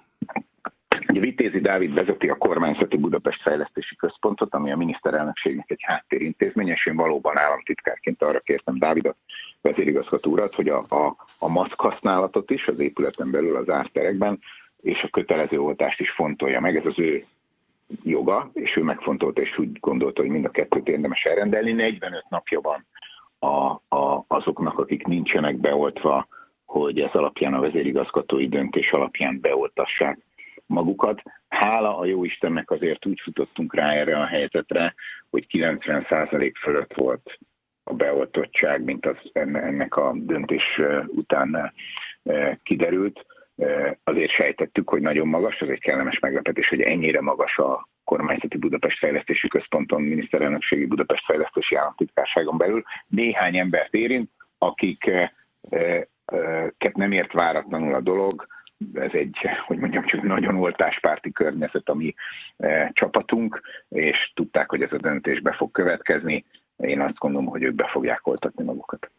Ugye Vitézi Dávid vezeti a kormányzati Budapest Fejlesztési Központot, ami a miniszterelnökségnek egy háttérintézmény, és én valóban államtitkárként arra kértem Dávidot, vezérigazgató urat, hogy a, a, a maszk használatot is az épületen belül az árterekben, és a kötelező oltást is fontolja meg. Ez az ő joga, és ő megfontolta, és úgy gondolta, hogy mind a kettőt érdemes elrendelni. 45 napja van a, a, azoknak, akik nincsenek beoltva, hogy ez alapján a vezérigazgatói döntés alapján beoltassák magukat. Hála a jó Istennek azért úgy futottunk rá erre a helyzetre, hogy 90% fölött volt a beoltottság, mint az ennek a döntés után kiderült. Azért sejtettük, hogy nagyon magas, ez egy kellemes meglepetés, hogy ennyire magas a kormányzati Budapest Fejlesztési Központon, miniszterelnökségi Budapest Fejlesztési Államtitkárságon belül néhány embert érint, akiket nem ért váratlanul a dolog, ez egy, hogy mondjam, csak nagyon oltáspárti környezet, ami e, csapatunk, és tudták, hogy ez a döntés be fog következni. Én azt gondolom, hogy ők be fogják oltatni magukat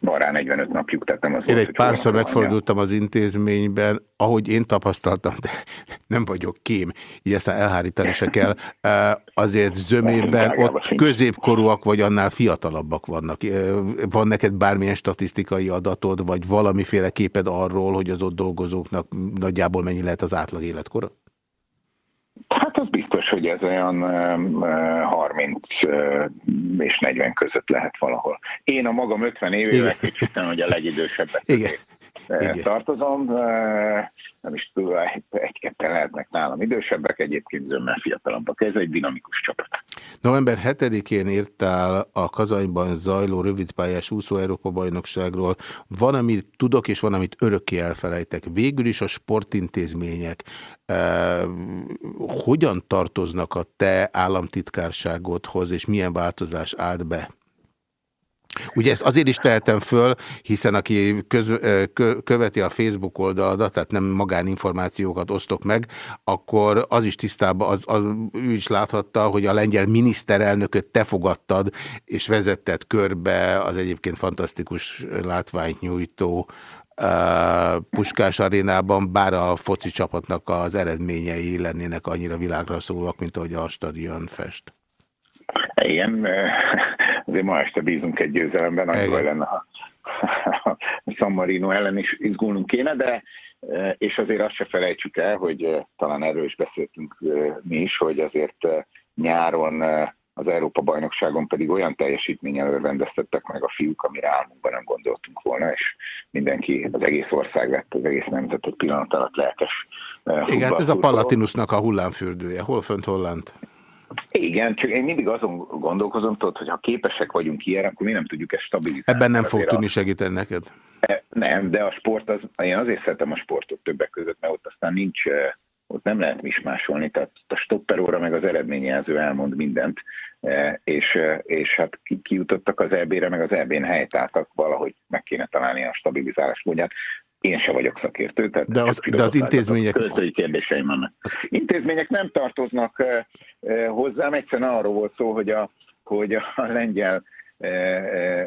van rá 45 napjuk, tehát nem az Én egy párszor megfordultam az intézményben, ahogy én tapasztaltam, de (laughs) nem vagyok kém, így aztán elhárítani se kell, azért zömében ott középkorúak vagy annál fiatalabbak vannak. Van neked bármilyen statisztikai adatod, vagy valamiféle képed arról, hogy az ott dolgozóknak nagyjából mennyi lehet az átlag életkora? Hogy ez olyan 30 és 40 között lehet valahol. Én a magam 50 évével kicsit hogy a legidősebbek Igen. Igen. tartozom. Nem is tudom, egy-ketten lehetnek nálam idősebbek, egyébként zömmel fiatalabbak. Ez egy dinamikus csapat. November 7-én írtál a Kazanyban zajló rövidpályás úszó Európa bajnokságról. Van, amit tudok, és van, amit örökké elfelejtek. Végül is a sportintézmények eh, hogyan tartoznak a te államtitkárságodhoz, és milyen változás állt be? Ugye ezt azért is tehetem föl, hiszen aki köz, követi a Facebook oldaladat, tehát nem magáninformációkat osztok meg, akkor az is tisztában, az, az, ő is láthatta, hogy a lengyel miniszterelnököt te fogadtad, és vezetted körbe az egyébként fantasztikus látványt nyújtó uh, Puskás arénában, bár a foci csapatnak az eredményei lennének annyira világra szólóak, mint ahogy a stadion fest. Igen, azért ma este bízunk egy győzelemben, annyival ellen a, a San Marino ellen is izgulnunk kéne, de és azért azt se felejtsük el, hogy talán erről is beszéltünk mi is, hogy azért nyáron az Európa-bajnokságon pedig olyan teljesítménnyel örvendeztettek meg a fiúk, amire álmunkban nem gondoltunk volna, és mindenki, az egész ország lett, az egész nemzetet pillanat alatt lelkes. Igen, hát ez a Palatinusnak a hullámfürdője. Hol fönt, hol lent? Igen, csak én mindig azon gondolkozom, tudod, hogy ha képesek vagyunk ilyen, akkor mi nem tudjuk ezt stabilizálni. Ebben nem fog tudni segíteni neked? E, nem, de a sport, az, én azért szeretem a sportot többek között, mert ott aztán nincs, e, ott nem lehet mismásolni, tehát a stopperóra meg az eredményjelző elmond mindent, e, és, és hát kijutottak az EB-re, meg az EB-n helytáltak, valahogy meg kéne találni a stabilizálás módját. Én se vagyok szakértő. Tehát de az, de az intézmények... Költői kérdéseim vannak. Az... Intézmények nem tartoznak hozzám, egyszerűen arról volt szó, hogy a, hogy a lengyel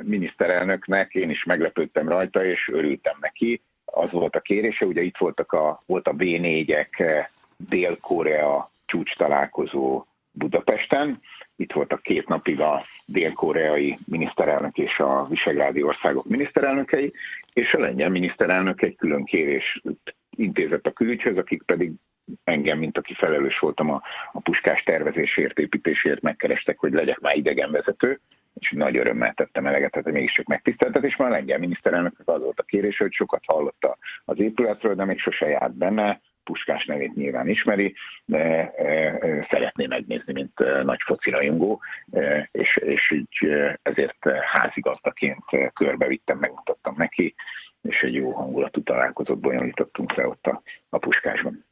miniszterelnöknek én is meglepődtem rajta, és örültem neki. az volt a kérése, ugye itt voltak a, volt a B4-ek, Dél-Korea csúcs találkozó Budapesten, itt voltak két napig a dél-koreai miniszterelnök és a visegrádi országok miniszterelnökei, és a lengyel miniszterelnök egy külön kérés intézett a külügyhöz, akik pedig engem, mint aki felelős voltam a, a puskás tervezésért, építésért megkerestek, hogy legyek már idegenvezető, és nagy örömmel tettem eleget, tehát mégiscsak megtiszteltet, és már a lengyel miniszterelnöknek az volt a kérés, hogy sokat hallotta az épületről, de még sose járt benne, Puskás nevét nyilván ismeri, de szeretné megnézni, mint nagy foci rajongó, és, és így ezért házigazdaként körbevittem, megmutattam neki, és egy jó hangulatú találkozót bonyolítottunk le ott a, a Puskásban.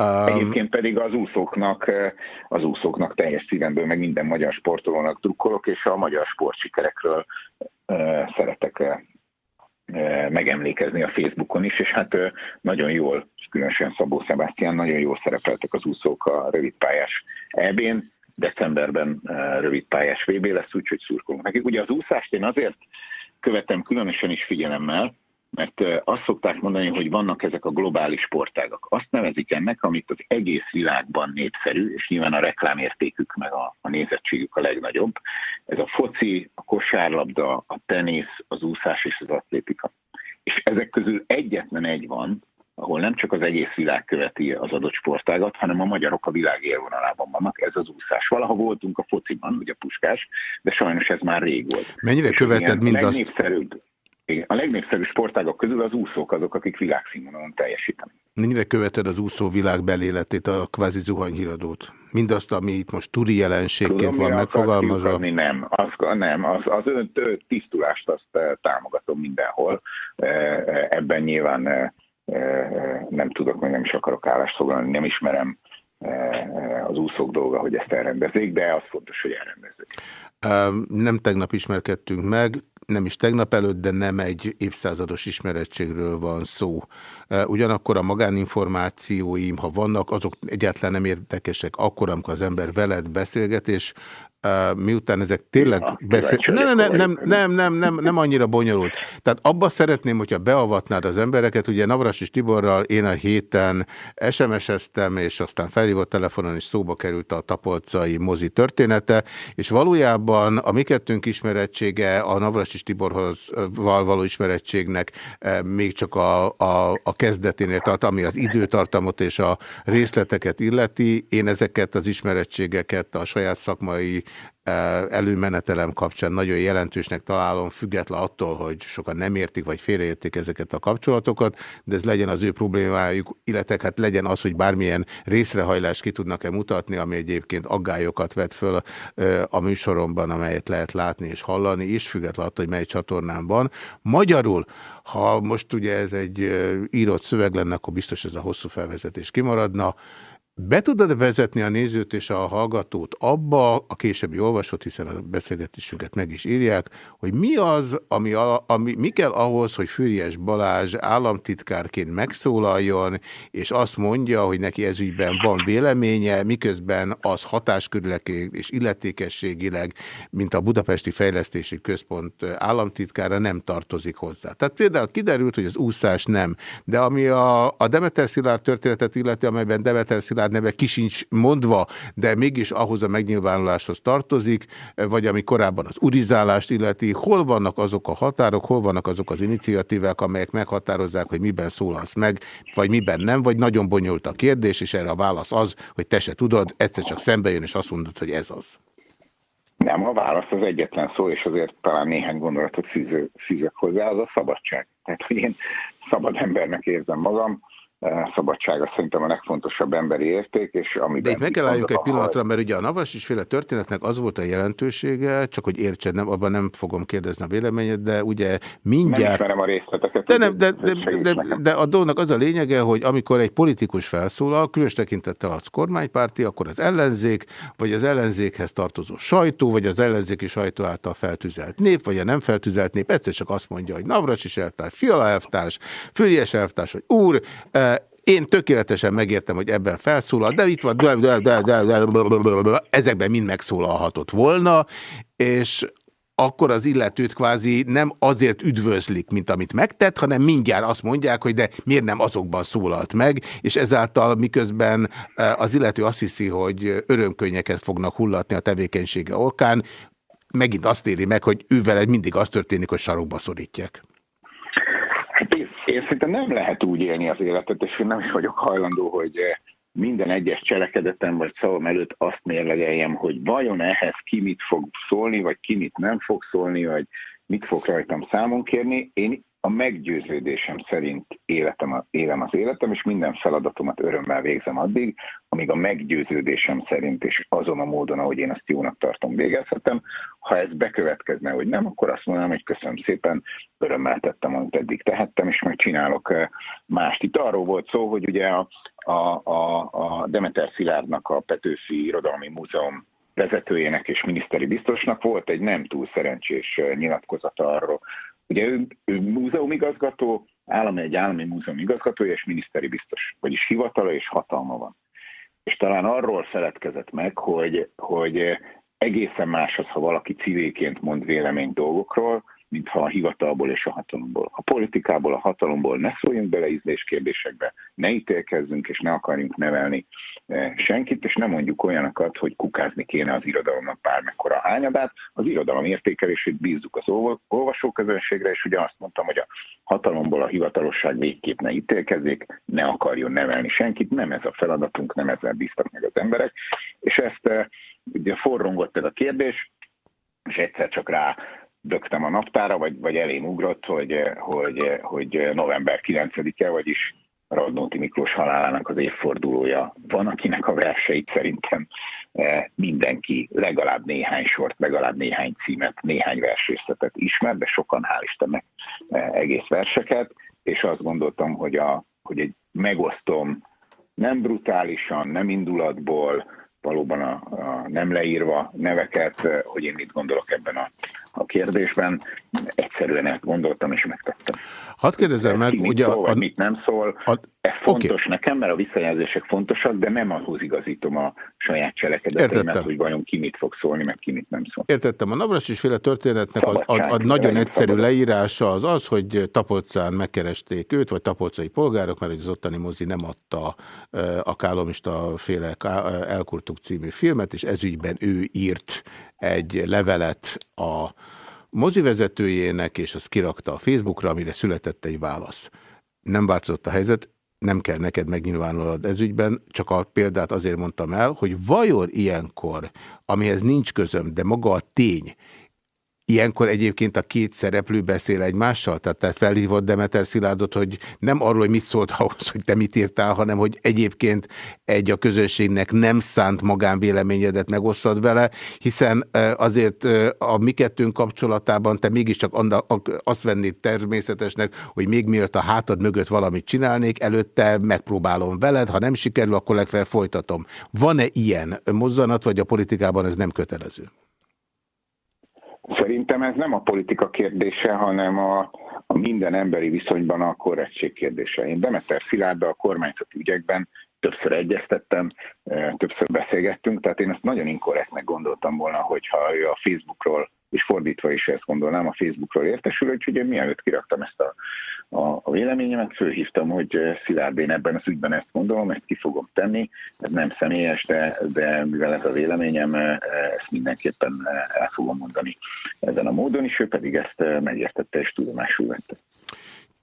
Um, Egyébként pedig az úszóknak, az úszóknak teljes szívemből, meg minden magyar sportolónak drukkolok, és a magyar sportsikerekről szeretek megemlékezni a Facebookon is, és hát nagyon jól, különösen Szabó Sebastian, nagyon jól szerepeltek az úszók a rövidpályás EB-n, decemberben rövidpályás VB lesz, úgyhogy szurkolunk nekik. Ugye az úszást én azért követem különösen is figyelemmel, mert azt szokták mondani, hogy vannak ezek a globális sportágak. Azt nevezik ennek, amit az egész világban népszerű, és nyilván a reklámértékük meg a, a nézettségük a legnagyobb. Ez a foci, a kosárlabda, a tenisz, az úszás és az atlétika. És ezek közül egyetlen egy van, ahol nem csak az egész világ követi az adott sportágat, hanem a magyarok a világ élvonalában vannak, ez az úszás. Valaha voltunk a fociban, ugye Puskás, de sajnos ez már rég volt. Mennyire követed mindazt? A legnépszerűbb sportágok közül az úszók azok, akik világszínvonalon teljesítenek. Mennyire követed az úszó világ beléletét, a kvázi zuhanyhíradót? Mindazt, ami itt most turi jelenségként Tudom, van megfogalmazva? Nem, az, nem az, az ön tisztulást azt támogatom mindenhol. Ebben nyilván nem tudok, meg nem is akarok állást foglalni, nem ismerem az úszók dolga, hogy ezt elrendezzék, de az fontos, hogy elrendezzék. Nem tegnap ismerkedtünk meg, nem is tegnap előtt, de nem egy évszázados ismerettségről van szó. Ugyanakkor a magáninformációim, ha vannak, azok egyáltalán nem érdekesek akkor, amikor az ember veled beszélget, és miután ezek tényleg beszél... Nem, nem, nem, nem, nem, nem, nem annyira bonyolult. Tehát abba szeretném, hogyha beavatnád az embereket, ugye Navras és Tiborral én a héten SMS-eztem, és aztán felhívott telefonon is szóba került a tapolcai mozi története, és valójában a mi kettőnk ismerettsége a Navras és Tiborhoz való ismerettségnek még csak a, a, a kezdeténél tart, ami az időtartamot és a részleteket illeti. Én ezeket az ismerettségeket a saját szakmai előmenetelem kapcsán nagyon jelentősnek találom, független attól, hogy sokan nem értik, vagy félreértik ezeket a kapcsolatokat, de ez legyen az ő problémájuk, illetve hát legyen az, hogy bármilyen részrehajlást ki tudnak-e mutatni, ami egyébként aggályokat vet föl a műsoromban, amelyet lehet látni és hallani is, független attól, hogy mely csatornán van. Magyarul, ha most ugye ez egy írott szöveg lenne, akkor biztos ez a hosszú felvezetés kimaradna, be tudod vezetni a nézőt és a hallgatót abba, a későbbi olvasót, hiszen a beszélgetésünket meg is írják, hogy mi az, ami, ami mi kell ahhoz, hogy Füriyes Balázs államtitkárként megszólaljon, és azt mondja, hogy neki ezügyben van véleménye, miközben az hatáskörülek és illetékességileg, mint a Budapesti Fejlesztési Központ államtitkára nem tartozik hozzá. Tehát például kiderült, hogy az úszás nem, de ami a, a Demeter Szilárd történetet illeti, amelyben Demeter Szilárd család neve ki mondva, de mégis ahhoz a megnyilvánuláshoz tartozik, vagy ami korábban az urizálást illeti, hol vannak azok a határok, hol vannak azok az iniciatívák, amelyek meghatározzák, hogy miben szólalsz meg, vagy miben nem, vagy nagyon bonyolult a kérdés, és erre a válasz az, hogy te se tudod, egyszer csak szembe jön, és azt mondod, hogy ez az. Nem, a válasz az egyetlen szó, és azért talán néhány gondolatot fűzök hozzá, az a szabadság. Tehát, hogy én szabad embernek érzem magam, szabadsága szerintem a legfontosabb emberi érték. És amiben De itt meg kell álljunk egy pillanatra, mert ugye a Navas is féle történetnek az volt a jelentősége, csak hogy értsed, nem, abban nem fogom kérdezni a véleményed, de ugye mindjárt... Nem a részleteket. De, nem, de, de, de, de, de a dolognak az a lényege, hogy amikor egy politikus felszólal, különös tekintettel az kormánypárti, akkor az ellenzék, vagy az ellenzékhez tartozó sajtó, vagy az ellenzéki sajtó által feltüzelt nép, vagy a nem feltüzelt nép egyszer csak azt mondja, hogy Navracsis elvtárs, Fiala elvtárs, Füriyes elvtárs, vagy úr, én tökéletesen megértem, hogy ebben felszólal, de itt van, de, ezekben mind megszólalhatott volna, és akkor az illetőt kvázi nem azért üdvözlik, mint amit megtett, hanem mindjárt azt mondják, hogy de miért nem azokban szólalt meg, és ezáltal miközben az illető azt hiszi, hogy örömkönnyeket fognak hullatni a tevékenysége okán, megint azt éri meg, hogy ővel mindig az történik, hogy sarokba szorítják. Szerintem nem lehet úgy élni az életet, és én nem is vagyok hajlandó, hogy minden egyes cselekedetem vagy szavam előtt azt mérlegeljem, hogy vajon ehhez ki mit fog szólni, vagy ki mit nem fog szólni, vagy mit fog rajtam számon kérni. Én a meggyőződésem szerint életem, élem az életem, és minden feladatomat örömmel végzem addig, amíg a meggyőződésem szerint és azon a módon, ahogy én azt jónak tartom, végezhetem. Ha ez bekövetkezne, hogy nem, akkor azt mondanám, hogy köszönöm szépen, örömmel tettem, amit eddig tehettem, és majd csinálok eh, mást. Itt arról volt szó, hogy ugye a, a, a, a Demeter Szilárdnak a Petőfi Irodalmi Múzeum vezetőjének és miniszteri biztosnak volt egy nem túl szerencsés eh, nyilatkozata arról, Ugye ő, ő múzeumigazgató, állami egy állami múzeum igazgatója és miniszteri biztos, vagyis hivatala és hatalma van. És talán arról feledkezett meg, hogy, hogy egészen más az, ha valaki civilként mond vélemény dolgokról, mintha a hivatalból és a hatalomból. A politikából, a hatalomból ne szóljunk bele ízlés kérdésekbe, ne ítélkezzünk és ne akarjunk nevelni eh, senkit, és ne mondjuk olyanokat, hogy kukázni kéne az irodalomnak bármekkora hányadát. Az irodalom értékelését bízzuk az olvasóközönségre, és ugye azt mondtam, hogy a hatalomból a hivatalosság végképp ne ítélkezzék, ne akarjon nevelni senkit, nem ez a feladatunk, nem ezzel bíztak meg az emberek, és ezt eh, ugye forrongott ez a kérdés, és egyszer csak rá dögtem a naptára, vagy, vagy elém ugrott, hogy, hogy, hogy november 9-e, vagyis Radnóti Miklós halálának az évfordulója van, akinek a verseit szerintem e, mindenki legalább néhány sort, legalább néhány címet, néhány versrészletet ismer, de sokan hál' Istennek e, egész verseket, és azt gondoltam, hogy, a, hogy egy megosztom nem brutálisan, nem indulatból, valóban a, a nem leírva neveket, hogy én mit gondolok ebben a, a kérdésben. Egyszerűen ezt gondoltam és megtettem. Hadd kérdezem meg, ugye... Szól, a, mit nem szól, a, ez fontos okay. nekem, mert a visszajelzések fontosak, de nem ahhoz igazítom a saját cselekedeteimet, hogy vajon ki mit fog szólni, meg ki mit nem szól. Értettem. A Navracsics féle történetnek a, a, a nagyon egyszerű szabadság. leírása az az, hogy Tapolcán megkeresték őt, vagy tapolcai polgárok, mert az ottani mozi nem adta a Kálomista féle Elkurtuk című filmet, és ezügyben ő írt egy levelet a mozivezetőjének, és azt kirakta a Facebookra, amire született egy válasz. Nem változott a helyzet, nem kell neked megnyilvánulod ezügyben, csak a példát azért mondtam el, hogy vajon ilyenkor, amihez nincs közöm, de maga a tény, Ilyenkor egyébként a két szereplő beszél egymással? Tehát te felhívod Demeter Szilárdot, hogy nem arról, hogy mit szólt ahhoz, hogy te mit írtál, hanem hogy egyébként egy a közönségnek nem szánt magánvéleményedet megosztad vele, hiszen azért a mi kettőnk kapcsolatában te mégiscsak azt vennéd természetesnek, hogy még miért a hátad mögött valamit csinálnék, előtte megpróbálom veled, ha nem sikerül, akkor legfeljebb folytatom. Van-e ilyen mozzanat, vagy a politikában ez nem kötelező? Szerintem ez nem a politika kérdése, hanem a, a minden emberi viszonyban a korrektség kérdése. Én Demeter Szilárddal a kormányzati ügyekben többször egyeztettem, eh, többször beszélgettünk, tehát én ezt nagyon inkorrektnek gondoltam volna, hogyha ő a Facebookról, és fordítva is ezt gondolnám, a Facebookról értesül, úgyhogy én mielőtt kiraktam ezt a a, a véleményemet, fölhívtam, hogy eh, Szilárd, én ebben az ügyben ezt gondolom, ezt ki fogom tenni, ez nem személyes, de, de mivel ez a véleményem, eh, ezt mindenképpen eh, el fogom mondani ezen a módon is, ő pedig ezt megértette és tudomásul vette.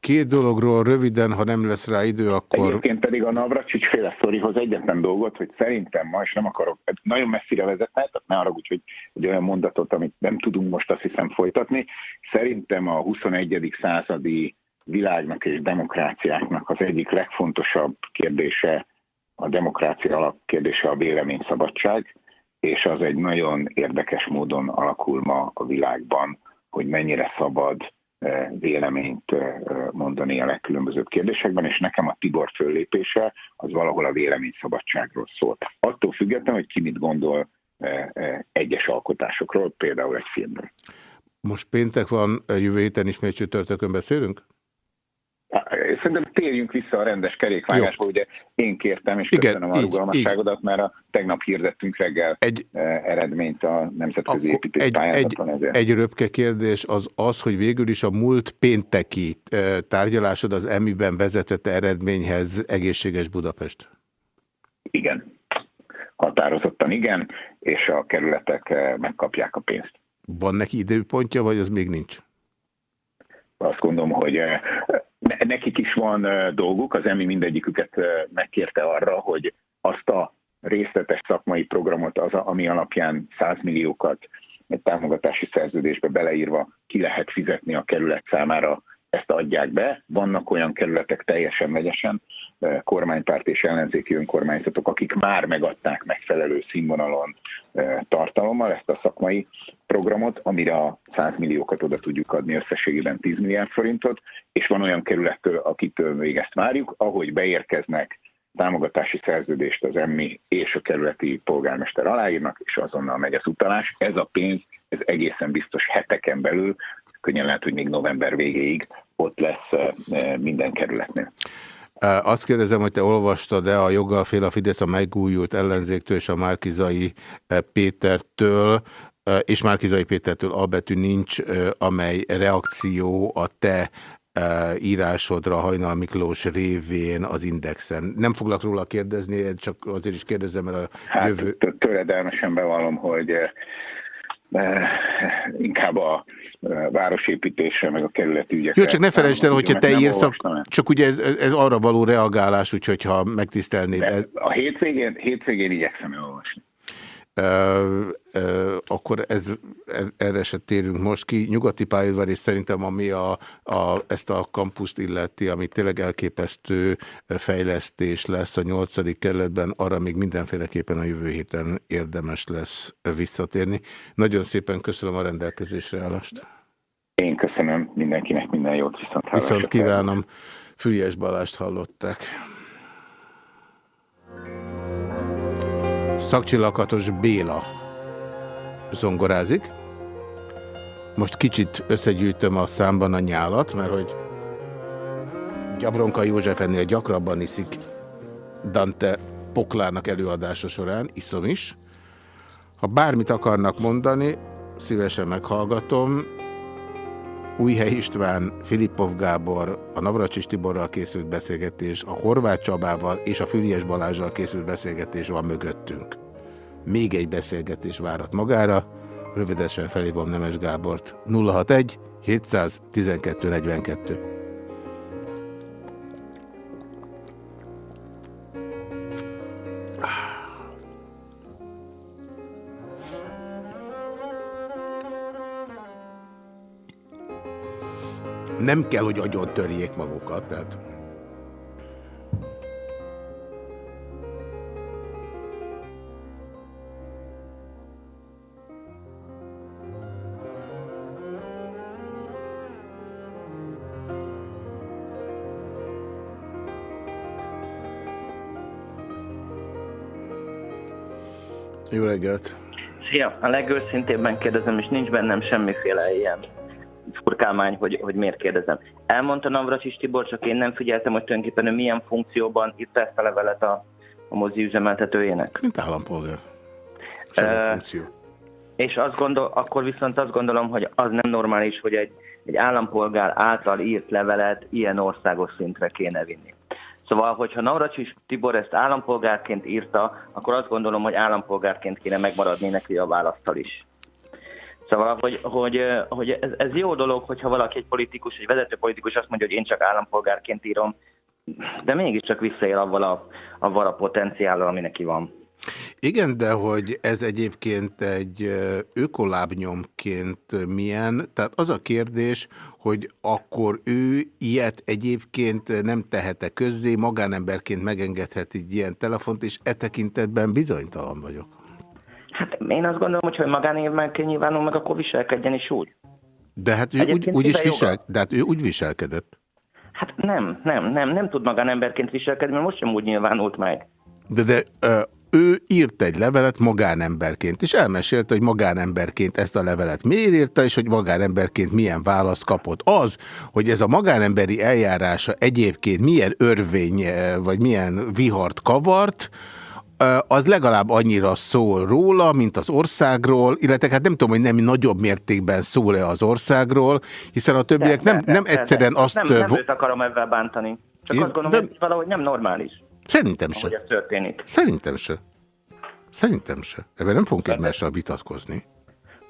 Két dologról röviden, ha nem lesz rá idő, akkor... Egyébként pedig a Navracsics féle sztorihoz egyetlen dolgot, hogy szerintem ma, és nem akarok, nagyon messzire vezetne, tehát ne arra, hogy egy olyan mondatot, amit nem tudunk most azt hiszem folytatni. Szerintem a 21. századi világnak és demokráciáknak az egyik legfontosabb kérdése, a demokrácia alapkérdése a véleményszabadság, és az egy nagyon érdekes módon alakul ma a világban, hogy mennyire szabad véleményt mondani a legkülönbözőbb kérdésekben, és nekem a Tibor föllépése az valahol a véleményszabadságról szól. Attól függetlenül, hogy ki mit gondol egyes alkotásokról, például egy filmről. Most péntek van, jövő héten ismét csütörtökön beszélünk? Szerintem térjünk vissza a rendes kerékvágásba, ugye én kértem, és Igen, köszönöm a rugalmasságodat, mert a tegnap hirdettünk reggel egy, eredményt a nemzetközi építőpályázaton. Egy, egy, egy röpke kérdés az az, hogy végül is a múlt pénteki tárgyalásod az EMI-ben vezetette eredményhez egészséges Budapest? Igen. Határozottan igen, és a kerületek megkapják a pénzt. Van neki időpontja, vagy az még nincs? Azt gondolom, hogy nekik is van dolguk, az EMI mindegyiküket megkérte arra, hogy azt a részletes szakmai programot, az, ami alapján 100 milliókat egy támogatási szerződésbe beleírva ki lehet fizetni a kerület számára, ezt adják be. Vannak olyan kerületek teljesen megyesen, kormánypárt és ellenzéki önkormányzatok, akik már megadták megfelelő színvonalon tartalommal ezt a szakmai programot, amire a 100 milliókat oda tudjuk adni összességében 10 milliárd forintot, és van olyan kerülettől, akitől még ezt várjuk, ahogy beérkeznek támogatási szerződést az emmi és a kerületi polgármester aláírnak, és azonnal megy az utalás. Ez a pénz, ez egészen biztos heteken belül, könnyen lehet, hogy még november végéig ott lesz minden kerületnél. Azt kérdezem, hogy te olvastad-e a joggal fél a Fidesz a megújult ellenzéktől és a Márkizai Pétertől, és Márkizai Pétertől albetű nincs, amely reakció a te írásodra Hajnal Miklós révén az Indexen. Nem foglak róla kérdezni, csak azért is kérdezem, mert a hát, jövő... Töredelmesen bevallom, hogy inkább a városépítésre, meg a kerületi ügyekre. Jó, csak ne felejtsd el, hogyha te írsz, csak ugye ez, ez arra való reagálás, úgyhogy ha megtisztelnéd. Ez... A hétvégén, hétvégén igyekszem olvasni akkor ez, erre se térünk most ki. Nyugati pályaudvar, és szerintem ami a, a, ezt a kampuszt illeti, ami tényleg elképesztő fejlesztés lesz a nyolcadik kerületben, arra még mindenféleképpen a jövő héten érdemes lesz visszatérni. Nagyon szépen köszönöm a rendelkezésre állást. Én köszönöm mindenkinek minden jót, viszont Viszont kívánom. Füriás Balást hallották. Szakcsillakatos Béla zongorázik. Most kicsit összegyűjtöm a számban a nyálat, mert hogy Gyabronka József ennél gyakrabban iszik Dante Poklának előadása során, iszom is. Ha bármit akarnak mondani, szívesen meghallgatom. Újhely István, Filippov Gábor, a Navracsis Tiborral készült beszélgetés, a Horváth Csabával és a Fülies Balázsral készült beszélgetés van mögöttünk. Még egy beszélgetés várat magára, rövidesen felhívom Nemes Gábort. 061 712 42 nem kell, hogy agyon törjék magukat, tehát... Jó reggelt! Szia! A legőszintébben kérdezem, és nincs bennem semmiféle ilyen furkálmány, hogy, hogy miért kérdezem. Elmondta Navracsis Tibor, csak én nem figyeltem, hogy tulajdonképpen ő milyen funkcióban itt ezt a levelet a, a mozi üzemeltetőjének. Mint állampolgár. uh, funkció. És azt gondol, akkor viszont azt gondolom, hogy az nem normális, hogy egy, egy állampolgár által írt levelet ilyen országos szintre kéne vinni. Szóval, hogyha Navracsis Tibor ezt állampolgárként írta, akkor azt gondolom, hogy állampolgárként kéne megmaradni neki a választal is. Szóval, hogy, hogy, hogy ez, ez jó dolog, hogyha valaki egy politikus, egy vezető politikus azt mondja, hogy én csak állampolgárként írom, de mégiscsak visszaél avval a, avval a potenciállal, ami neki van. Igen, de hogy ez egyébként egy ökolábnyomként milyen, tehát az a kérdés, hogy akkor ő ilyet egyébként nem tehete közzé, magánemberként megengedhet egy ilyen telefont, és e tekintetben bizonytalan vagyok. Hát én azt gondolom, hogy ha magánévben nyilvánul meg, akkor viselkedjen is úgy. De hát ő úgy, úgy is visel, de hát ő úgy viselkedett. Hát nem, nem, nem, nem tud magánemberként viselkedni, mert most sem úgy nyilvánult meg. De, de ő írt egy levelet magánemberként, és elmesélte, hogy magánemberként ezt a levelet miért írta, és hogy magánemberként milyen választ kapott. Az, hogy ez a magánemberi eljárása egyébként milyen örvény, vagy milyen vihart kavart, az legalább annyira szól róla, mint az országról, illetve hát nem tudom, hogy nem nagyobb mértékben szól-e az országról, hiszen a többiek de, nem, de, nem de, egyszerűen de, azt... Nem, nem őt akarom ebben bántani. Csak én, azt gondolom, de, hogy valahogy nem normális. Szerintem se. ez történik. Szerintem se. Szerintem se. Ebben nem fogunk egymással vitatkozni.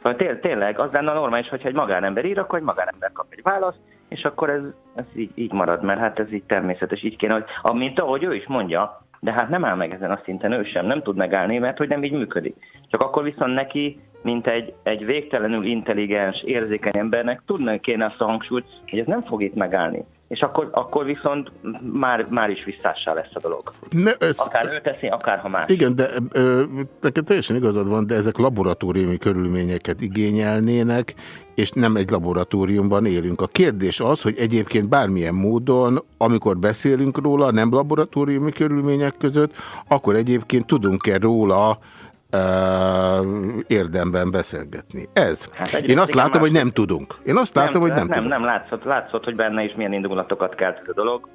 Szóval té tényleg az lenne normális, hogyha egy magánember ír, akkor egy magánember kap egy választ, és akkor ez, ez így, így marad, mert hát ez így természetes, így kéne, hogy amint ahogy ő is mondja, de hát nem áll meg ezen a szinten ő sem, nem tud megállni, mert hogy nem így működik. Csak akkor viszont neki, mint egy, egy végtelenül intelligens, érzékeny embernek tudnak kéne azt a hangsúlyt, hogy ez nem fog itt megállni. És akkor, akkor viszont már, már is visszássá lesz a dolog. Ne, ez, akár ő teszi, akár ha más. Igen, de ö, neked teljesen igazad van, de ezek laboratóriumi körülményeket igényelnének, és nem egy laboratóriumban élünk. A kérdés az, hogy egyébként bármilyen módon, amikor beszélünk róla, nem laboratóriumi körülmények között, akkor egyébként tudunk-e róla érdemben beszélgetni. Ez. Hát Én azt látom, hogy nem tudunk. Én azt látom, nem, hogy nem, nem tudunk. Nem, látszott, látszott, hogy benne is milyen indulatokat kelt a dolog.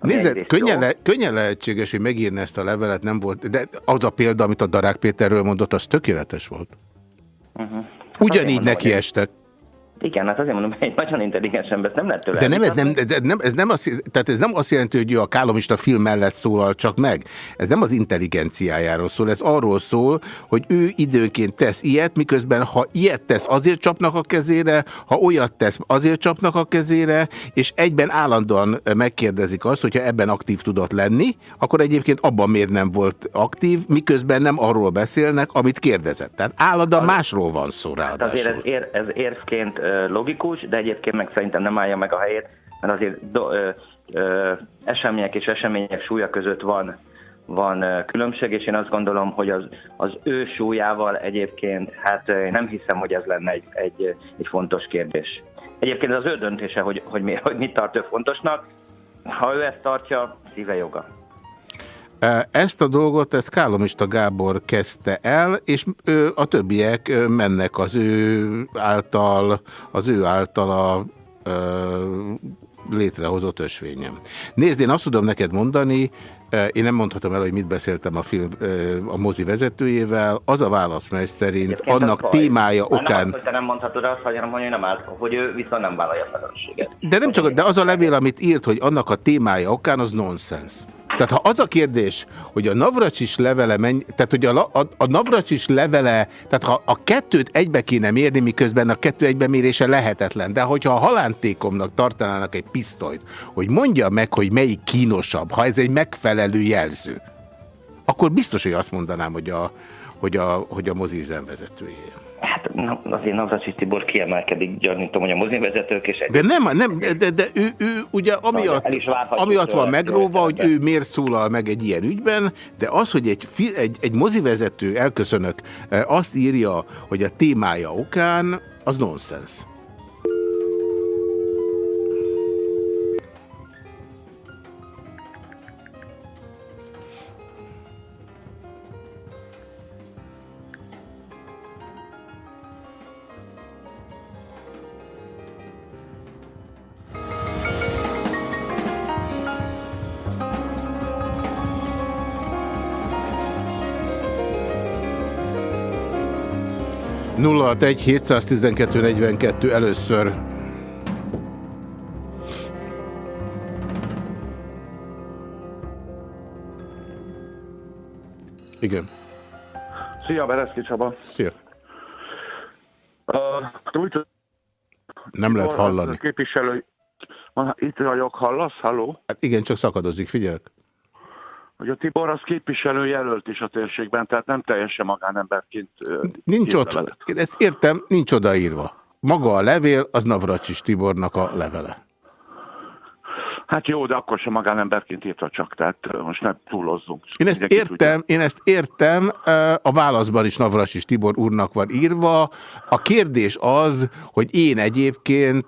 Nézd, könnyen, le, könnyen lehetséges, hogy megírni ezt a levelet, nem volt, de az a példa, amit a Darák Péterről mondott, az tökéletes volt. Uh -huh. Ugyanígy neki estek. Igen, hát azért mondom, hogy egy nagyon intelligens ember, nem lehet tőle. De nem, ez nem, ez nem, ez nem azt, tehát ez nem azt jelenti, hogy ő a kálomista film mellett szólal csak meg. Ez nem az intelligenciájáról szól, ez arról szól, hogy ő időként tesz ilyet, miközben ha ilyet tesz, azért csapnak a kezére, ha olyat tesz, azért csapnak a kezére, és egyben állandóan megkérdezik azt, hogyha ebben aktív tudott lenni, akkor egyébként abban miért nem volt aktív, miközben nem arról beszélnek, amit kérdezett. Tehát állandóan másról van szó ráadásul. Hát azért ez, ér, ez érvként logikus, de egyébként meg szerintem nem állja meg a helyét, mert azért do, ö, ö, események és események súlya között van, van különbség, és én azt gondolom, hogy az, az ő súlyával egyébként, hát nem hiszem, hogy ez lenne egy, egy, egy fontos kérdés. Egyébként az ő döntése, hogy, hogy, mi, hogy mit tart ő fontosnak, ha ő ezt tartja, szíve joga. Ezt a dolgot, ezt Kálomista Gábor kezdte el, és a többiek mennek az ő által, az ő által a létrehozott ösvényem. Nézd, én azt tudom neked mondani, én nem mondhatom el, hogy mit beszéltem a film a mozi vezetőjével. Az a válasz, mely szerint Egyébként annak témája okán... Nem az, hogy te nem mondhatod azt, hanem hogy nem áll, hogy ő viszont nem vállalja felelősséget. De nem csak, de az a levél, amit írt, hogy annak a témája okán, az nonsens. Tehát ha az a kérdés, hogy a Navracsis levele mennyi, tehát hogy a, a, a Navracsis levele, tehát ha a kettőt egybe kéne mérni, miközben a kettő egybe mérése lehetetlen, de hogyha a halántékomnak tartanának egy pisztolyt, hogy mondja meg, hogy melyik kínosabb, ha ez egy megfelelő jelző, akkor biztos, hogy azt mondanám, hogy a, hogy a, hogy a mozi üzemvezetője. Hát azért Navracsis Tibor kiemelkedik, gyanítom, hogy a mozivezetők és egy... De nem, nem de, de ő, ő ugye amiatt, amiatt van megróva, hogy ő miért szólal meg egy ilyen ügyben, de az, hogy egy, egy, egy mozivezető, elköszönök, eh, azt írja, hogy a témája okán, az nonsens. 061 712 42 először. Igen. Szia, Bereszki Csaba. Szia. Uh, úgy, Nem lehet hallani. Képviselő, itt vagyok, hallasz? Halló? Hát igen, csak szakadozik, figyelek hogy a Tibor az képviselőjelölt is a térségben, tehát nem teljesen magánemberként Nincs ott, én ezt értem, nincs odaírva. Maga a levél, az Navracsis Tibornak a levele. Hát jó, de akkor sem magánemberként írta csak, tehát most nem túlozzunk. Én ezt értem, én ezt értem, a válaszban is Navras Tibor úrnak van írva. A kérdés az, hogy én egyébként,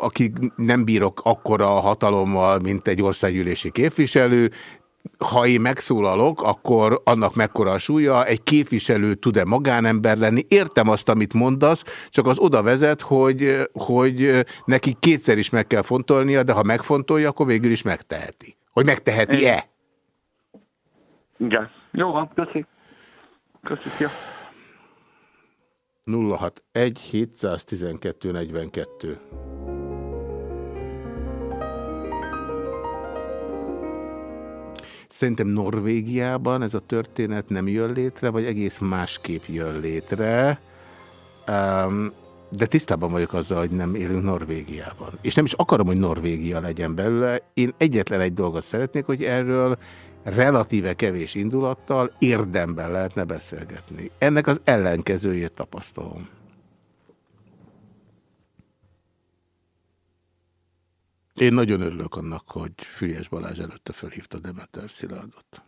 aki nem bírok akkora hatalommal, mint egy országgyűlési képviselő, ha én megszólalok, akkor annak mekkora a súlya, egy képviselő tud-e magánember lenni. Értem azt, amit mondasz, csak az oda vezet, hogy, hogy neki kétszer is meg kell fontolnia, de ha megfontolja, akkor végül is megteheti. Hogy megteheti-e? Igen. Jó van, köszi. Köszi, szia. 061 712 42 Szerintem Norvégiában ez a történet nem jön létre, vagy egész másképp jön létre. Um, de tisztában vagyok azzal, hogy nem élünk Norvégiában. És nem is akarom, hogy Norvégia legyen belőle. Én egyetlen egy dolgot szeretnék, hogy erről relatíve kevés indulattal érdemben lehetne beszélgetni. Ennek az ellenkezőjét tapasztalom. Én nagyon örülök annak, hogy Füriás Balázs előtte felhívta Demeter Szilárdot.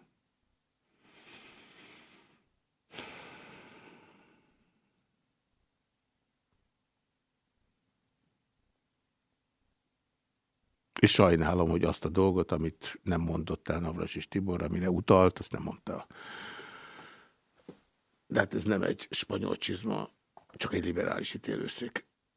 És sajnálom, hogy azt a dolgot, amit nem mondott el Navras és Tibor, amire utalt, azt nem mondta. De hát ez nem egy spanyol csizma, csak egy liberális ítélőszék.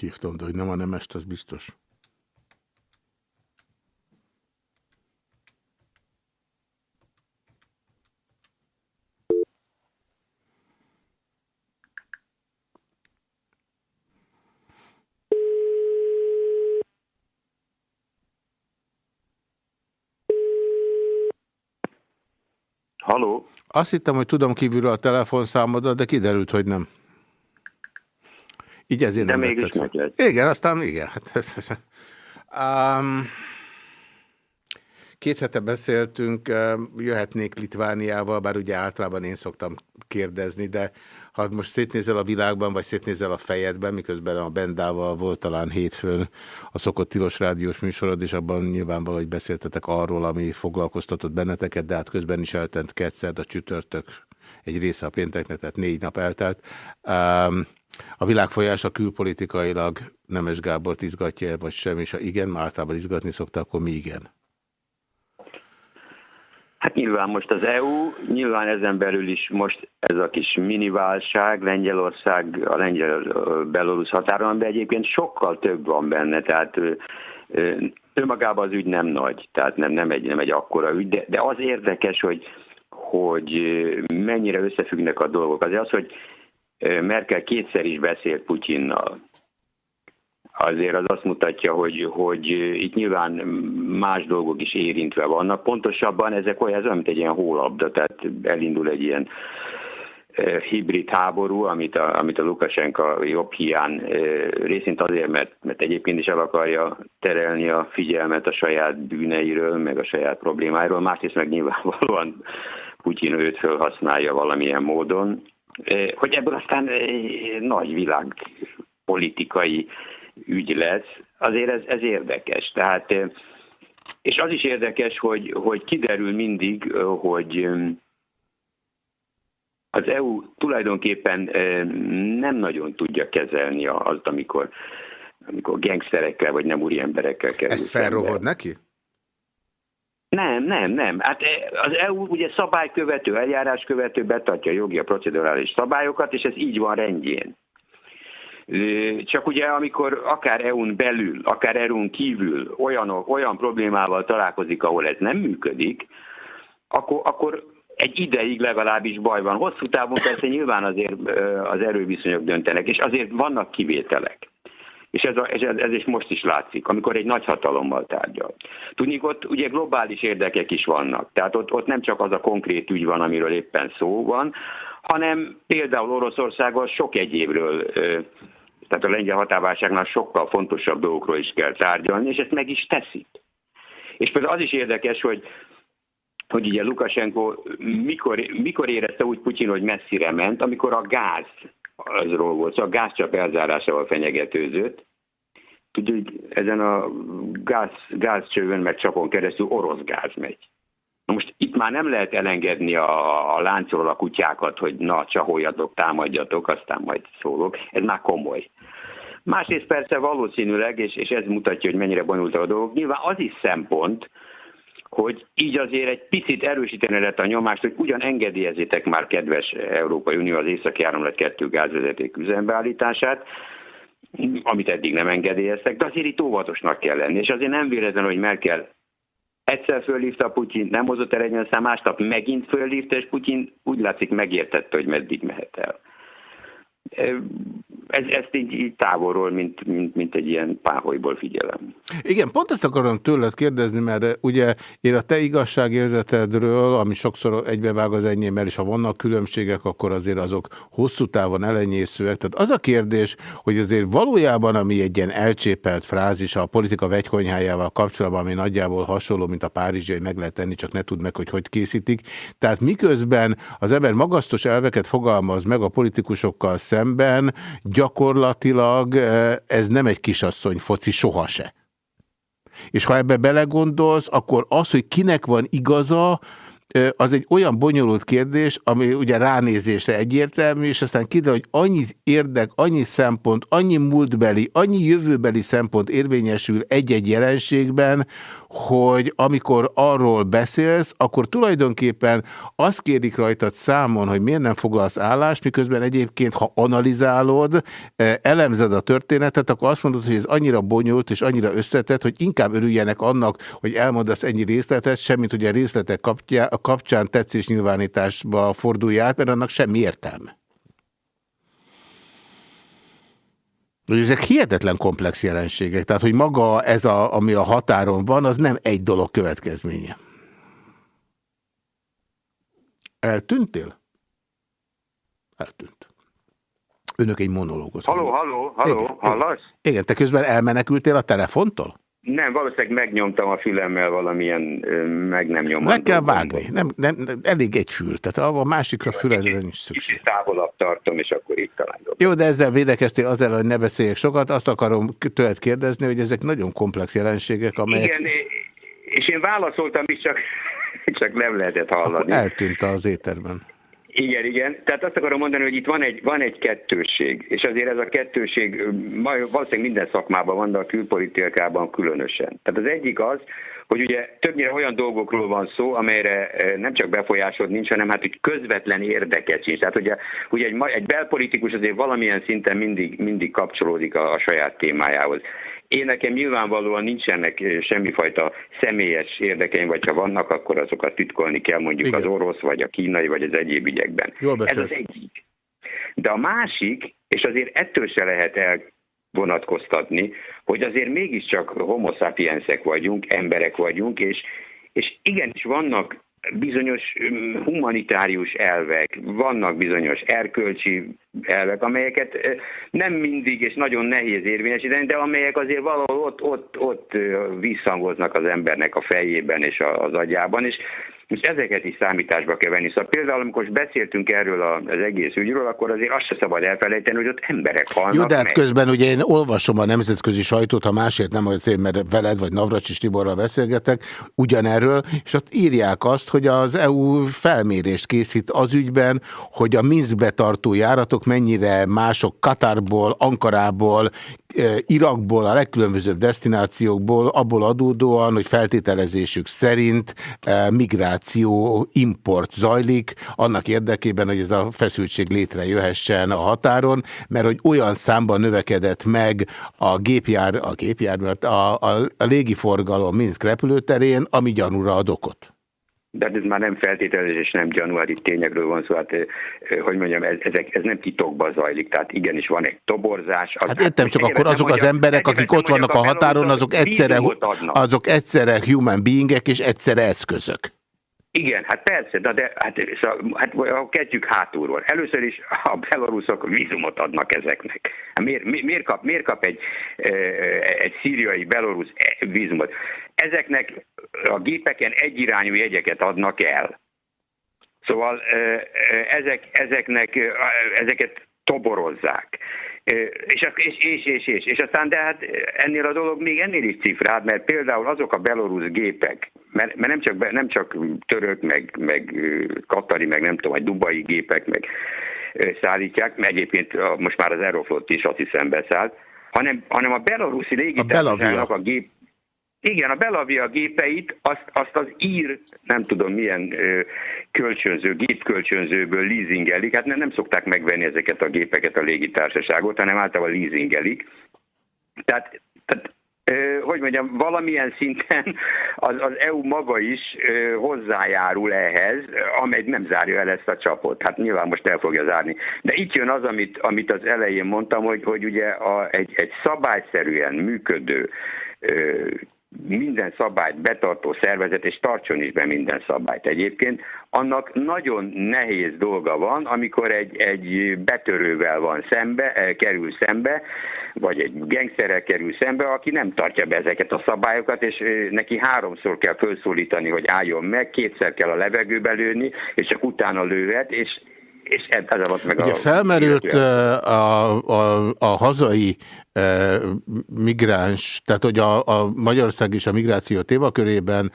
Hívtam, de hogy nem a nemest, az biztos. Haló? Azt hittem, hogy tudom kívülről a telefonszámodat, de kiderült, hogy nem. Így ezért De nem mégis megy. Igen, aztán igen. um, két hete beszéltünk, jöhetnék Litvániával, bár ugye általában én szoktam kérdezni, de ha most szétnézel a világban, vagy szétnézel a fejedben, miközben a Bendával volt talán hétfőn a szokott tilos rádiós műsorod, és abban nyilvánvaló, hogy beszéltetek arról, ami foglalkoztatott benneteket, de hát közben is eltent kétszer a csütörtök, egy része a pénteknek, tehát négy nap eltelt. Um, a világ folyása külpolitikailag Nemes Gábort izgatja vagy sem, és ha igen, már általában izgatni szokta, akkor mi igen? Hát nyilván most az EU, nyilván ezen belül is most ez a kis miniválság, Lengyelország, a lengyel-belorusz határon, de egyébként sokkal több van benne, tehát önmagában az ügy nem nagy, tehát nem, nem, egy, nem egy akkora ügy, de, de az érdekes, hogy, hogy mennyire összefüggnek a dolgok. Azért az, hogy Merkel kétszer is beszélt Putyinnal. Azért az azt mutatja, hogy, hogy itt nyilván más dolgok is érintve vannak. Pontosabban ezek olyan, ez mint egy ilyen hólabda, tehát elindul egy ilyen hibrid háború, amit a, amit a Lukasenka jobb hián részint azért, mert, mert egyébként is el akarja terelni a figyelmet a saját bűneiről, meg a saját problémáiról, másrészt meg nyilvánvalóan Putyin őt felhasználja valamilyen módon. Hogy ebből aztán nagy világ politikai ügy lesz, azért ez, ez érdekes. Tehát, és az is érdekes, hogy, hogy kiderül mindig, hogy az EU tulajdonképpen nem nagyon tudja kezelni azt, amikor, amikor gengszerekkel vagy nem úri emberekkel kerül. Ez felrovod neki? Nem, nem, nem. Hát eh, az EU ugye szabálykövető, eljáráskövető, betartja a jogi, a procedurális szabályokat, és ez így van rendjén. Csak ugye amikor akár EU-n belül, akár EU-n kívül olyan, olyan problémával találkozik, ahol ez nem működik, akkor, akkor egy ideig legalábbis baj van. Hosszú távon persze nyilván azért az erőviszonyok döntenek, és azért vannak kivételek. És ez, a, ez, ez is most is látszik, amikor egy nagy hatalommal tárgyal. Tudni, ott ugye globális érdekek is vannak. Tehát ott, ott nem csak az a konkrét ügy van, amiről éppen szó van, hanem például Oroszországgal sok egyébről, tehát a lengyel határválságnál sokkal fontosabb dolgokról is kell tárgyalni, és ezt meg is teszik. És például az is érdekes, hogy hogy ugye Lukasenko mikor, mikor érezte úgy Putyin, hogy messzire ment, amikor a gáz azról volt, szóval a gázcsap elzárásával fenyegetőzött. Tudjuk, hogy ezen a gáz, gázcsövön meg csapon keresztül orosz gáz megy. Na most itt már nem lehet elengedni a, a láncról a kutyákat, hogy na, csaholjatok, támadjatok, aztán majd szólok. Ez már komoly. Másrészt persze valószínűleg, és, és ez mutatja, hogy mennyire bonyolult a dolgok, nyilván az is szempont, hogy így azért egy picit erősíteni lehet a nyomást, hogy ugyan engedélyezzétek már, kedves Európai Unió, az északi áramlat 2 gázvezeték üzembeállítását, amit eddig nem engedélyeztek, de azért itt óvatosnak kell lenni, és azért nem véletlen, hogy Merkel egyszer fölhívta Putyin, nem hozott eredményt, másnap megint fölhívta, és Putyin úgy látszik megértette, hogy meddig mehet el ez, ezt így, így távolról, mint, mint, mint egy ilyen páholyból figyelem. Igen, pont ezt akarom tőled kérdezni, mert eh, ugye én a te igazságérzetedről, ami sokszor egybevág az enyémmel, és ha vannak különbségek, akkor azért azok hosszú távon elenyészőek. Tehát az a kérdés, hogy azért valójában, ami egy ilyen elcsépelt frázis a politika vegykonyhájával kapcsolatban, ami nagyjából hasonló, mint a párizsi, hogy meg lehet tenni, csak ne tud meg, hogy hogy készítik. Tehát miközben az ember magasztos elveket fogalmaz meg a politikusokkal szemben, gyakorlatilag ez nem egy kisasszony foci sohase. És ha ebbe belegondolsz, akkor az, hogy kinek van igaza, az egy olyan bonyolult kérdés, ami ugye ránézésre egyértelmű, és aztán kiderül, hogy annyi érdek, annyi szempont, annyi múltbeli, annyi jövőbeli szempont érvényesül egy-egy jelenségben, hogy amikor arról beszélsz, akkor tulajdonképpen azt kérik rajtad számon, hogy miért nem foglalsz állást, miközben egyébként, ha analizálod, elemzed a történetet, akkor azt mondod, hogy ez annyira bonyolult és annyira összetett, hogy inkább örüljenek annak, hogy elmondasz ennyi részletet, semmit, hogy a részletek kapcsán tetszés nyilvánításba fordulj át, mert annak semmi értelme. Ezek hihetetlen komplex jelenségek, tehát hogy maga ez, a, ami a határon van, az nem egy dolog következménye. Eltűntél? Eltűnt. Önök egy monológot. Haló, haló, haló, hallasz? Igen, te közben elmenekültél a telefontól? Nem, valószínűleg megnyomtam a fülemmel valamilyen meg nem nyomom. Meg kell vágni. Nem, nem, elég egy fül, tehát a másikra füledre nincs szükség. Kicsit távolabb tartom, és akkor itt talán dobom. Jó, de ezzel védekeztél azzal, hogy ne beszéljek sokat. Azt akarom tőled kérdezni, hogy ezek nagyon komplex jelenségek, amelyek... Igen, és én válaszoltam is, csak, csak nem lehetett hallani. Akkor eltűnt az éterben. Igen, igen. Tehát azt akarom mondani, hogy itt van egy, van egy kettőség, és azért ez a kettőség valószínűleg minden szakmában van, de a külpolitikában különösen. Tehát az egyik az, hogy ugye többnyire olyan dolgokról van szó, amelyre nem csak befolyásod nincs, hanem hát hogy közvetlen érdeket sincs. Tehát ugye, ugye egy, egy belpolitikus azért valamilyen szinten mindig, mindig kapcsolódik a, a saját témájához. Én nekem nyilvánvalóan nincsenek semmifajta személyes érdekeim, vagy ha vannak, akkor azokat titkolni kell mondjuk Igen. az orosz, vagy a kínai, vagy az egyéb ügyekben. Ez az egyik. De a másik, és azért ettől se lehet elvonatkoztatni, hogy azért mégiscsak homo sapiensek vagyunk, emberek vagyunk, és, és igenis vannak bizonyos humanitárius elvek, vannak bizonyos erkölcsi elvek, amelyeket nem mindig és nagyon nehéz érvényesíteni, de amelyek azért valahol ott, ott, ott visszhangoznak az embernek a fejében és az agyában, és és ezeket is számításba kell venni. Szóval például, amikor beszéltünk erről az egész ügyről, akkor azért azt se szabad elfelejteni, hogy ott emberek halnak Jó, de hát meg. közben ugye én olvasom a nemzetközi sajtót, ha másért nem azért, mert veled vagy Navracsis Tiborral beszélgetek, ugyanerről, és ott írják azt, hogy az EU felmérést készít az ügyben, hogy a Minskbe tartó járatok mennyire mások Katarból, Ankarából, Irakból, a legkülönbözőbb destinációkból, abból adódóan, hogy feltételezésük szerint migráció, import zajlik, annak érdekében, hogy ez a feszültség létrejöhessen a határon, mert hogy olyan számban növekedett meg a gépjár, a gépjár, a, a, a légiforgalom Minsk repülőterén, ami gyanúra ad okot. De hát ez már nem feltételes és nem januári tényekről van szó, hát hogy mondjam, ez, ezek, ez nem titokban zajlik, tehát igenis van egy toborzás. Az, hát értem, csak akkor azok az emberek, akik ott vannak a határon, azok egyszerre, azok egyszerre human beingek és egyszerre eszközök. Igen, hát persze, de, de hát, szóval, hát kezdjük hátulról. Először is a beloruszok vízumot adnak ezeknek. Hát miért, miért, kap, miért kap egy, egy szíriai belorusz vízumot? Ezeknek a gépeken egyirányú jegyeket adnak el. Szóval ezek, ezeknek, ezeket toborozzák. És, és, és, és, és, és aztán, de hát ennél a dolog még ennél is cifrád, mert például azok a belorusz gépek, mert, mert nem, csak, nem csak török, meg, meg katari, meg nem tudom, vagy dubai gépek, meg szállítják, mert egyébként most már az Aeroflot is azt hiszem beszállt, hanem, hanem a beloruszi légitársaságnak a, a gép, igen, a Belavia gépeit azt, azt az ír, nem tudom milyen ö, kölcsönző, gépkölcsönzőből leasingelik, hát nem, nem szokták megvenni ezeket a gépeket a légitársaságot, hanem általában leasingelik. Tehát, tehát ö, hogy mondjam, valamilyen szinten az, az EU maga is ö, hozzájárul ehhez, amely nem zárja el ezt a csapot. Hát nyilván most el fogja zárni. De itt jön az, amit, amit az elején mondtam, hogy, hogy ugye a, egy, egy szabályszerűen működő minden szabályt betartó szervezet, és tartson is be minden szabályt egyébként, annak nagyon nehéz dolga van, amikor egy, egy betörővel van szembe, eh, kerül szembe, vagy egy gengszerrel kerül szembe, aki nem tartja be ezeket a szabályokat, és eh, neki háromszor kell felszólítani, hogy álljon meg, kétszer kell a levegőbe lőni, és csak utána lőhet, és, és ez alatt meg Ugye a... felmerült eh, a, a, a hazai migráns, tehát hogy a, a Magyarország és a migráció témakörében,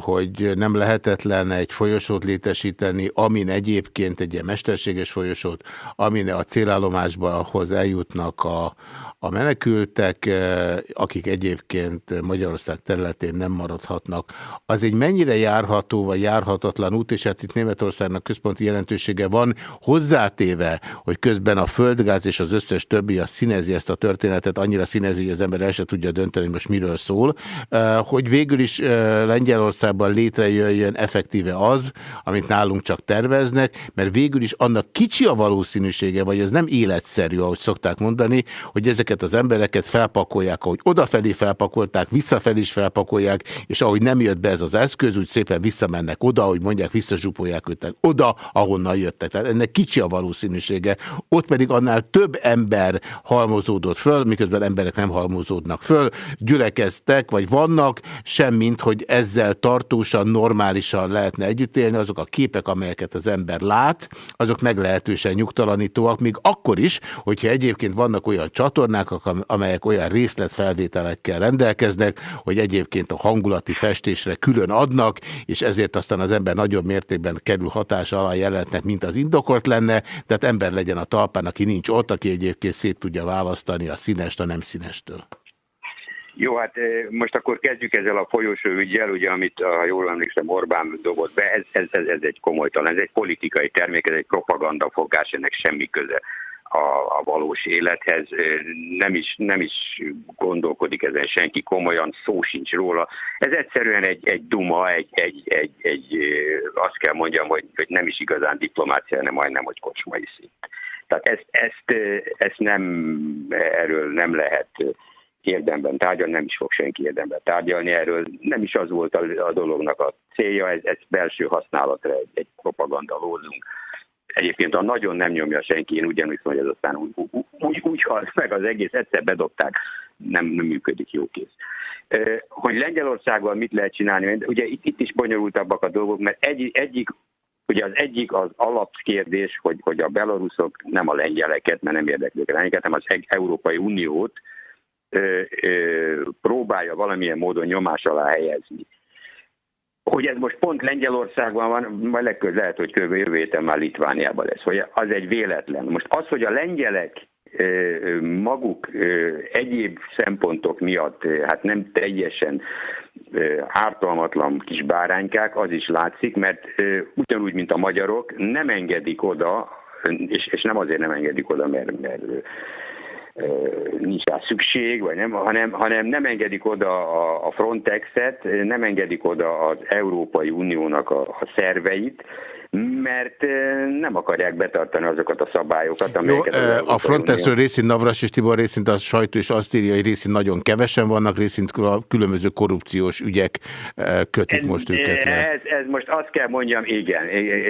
hogy nem lehetetlen egy folyosót létesíteni, amin egyébként egy ilyen mesterséges folyosót, amin a célállomásba eljutnak a, a menekültek, eh, akik egyébként Magyarország területén nem maradhatnak, az egy mennyire járható vagy járhatatlan út, és hát itt Németországnak központi jelentősége van, hozzátéve, hogy közben a földgáz és az összes többi a színezi ezt a történetet, annyira színezi, hogy az ember el se tudja dönteni, hogy most miről szól, eh, hogy végül is eh, Lengyelországban létrejöjjön effektíve az, amit nálunk csak terveznek, mert végül is annak kicsi a valószínűsége, vagy ez nem életszerű, ahogy szokták mondani, hogy ezek ezeket az embereket felpakolják, ahogy odafelé felpakolták, visszafelé is felpakolják, és ahogy nem jött be ez az eszköz, úgy szépen visszamennek oda, ahogy mondják, visszazsupolják őket oda, ahonnan jöttek. Tehát ennek kicsi a valószínűsége. Ott pedig annál több ember halmozódott föl, miközben emberek nem halmozódnak föl, gyülekeztek, vagy vannak, semmint, hogy ezzel tartósan, normálisan lehetne együtt élni, azok a képek, amelyeket az ember lát, azok meglehetősen nyugtalanítóak, még akkor is, hogyha egyébként vannak olyan csatornák, csatornák, amelyek olyan részletfelvételekkel rendelkeznek, hogy egyébként a hangulati festésre külön adnak, és ezért aztán az ember nagyobb mértékben kerül hatása alá jelenetnek, mint az indokolt lenne, tehát ember legyen a talpán, aki nincs ott, aki egyébként szét tudja választani a színest a nem színestől. Jó, hát most akkor kezdjük ezzel a folyosó ügyel, ugye, amit, ha jól emlékszem, Orbán dobott be, ez, ez, ez egy komolytalan, ez egy politikai termék, ez egy propagandafogás, ennek semmi köze a, a valós élethez, nem is, nem is gondolkodik ezen senki komolyan, szó sincs róla. Ez egyszerűen egy, egy duma, egy, egy, egy, egy, azt kell mondjam, hogy, hogy nem is igazán diplomácia, hanem majdnem, hogy kocsmai szint. Tehát ezt, ezt, ezt nem, erről nem lehet érdemben tárgyalni, nem is fog senki érdemben tárgyalni erről. Nem is az volt a, a dolognak a célja, ez, ez belső használatra egy, egy propaganda lózunk Egyébként a nagyon nem nyomja senki, én ugyanúgy hogy ez aztán úgy, úgy, úgy halt meg az egész, egyszer bedobták, nem, nem működik jó kész. Hogy Lengyelországban mit lehet csinálni, ugye itt, itt is bonyolultabbak a dolgok, mert egy, egyik Ugye az egyik az alapkérdés, hogy, hogy a beloruszok nem a lengyeleket, mert nem érdeklik a lengyeleket, hanem az Európai Uniót próbálja valamilyen módon nyomás alá helyezni. Hogy ez most pont Lengyelországban van, majd legközelebb lehet, hogy kb. jövő héten már Litvániában lesz, hogy az egy véletlen. Most az, hogy a lengyelek maguk egyéb szempontok miatt hát nem teljesen ártalmatlan kis báránykák, az is látszik, mert ugyanúgy, mint a magyarok, nem engedik oda, és, és nem azért nem engedik oda, mert, mert nincs rá szükség, vagy nem, hanem, hanem nem engedik oda a, Frontexet, nem engedik oda az Európai Uniónak a, a szerveit, mert nem akarják betartani azokat a szabályokat, amelyeket... Jó, a Frontexről részint Navras és Tibor részint a sajtó is azt írja, hogy részint nagyon kevesen vannak, részint különböző korrupciós ügyek kötik ez, most őket le. Ez, ez most azt kell mondjam, igen.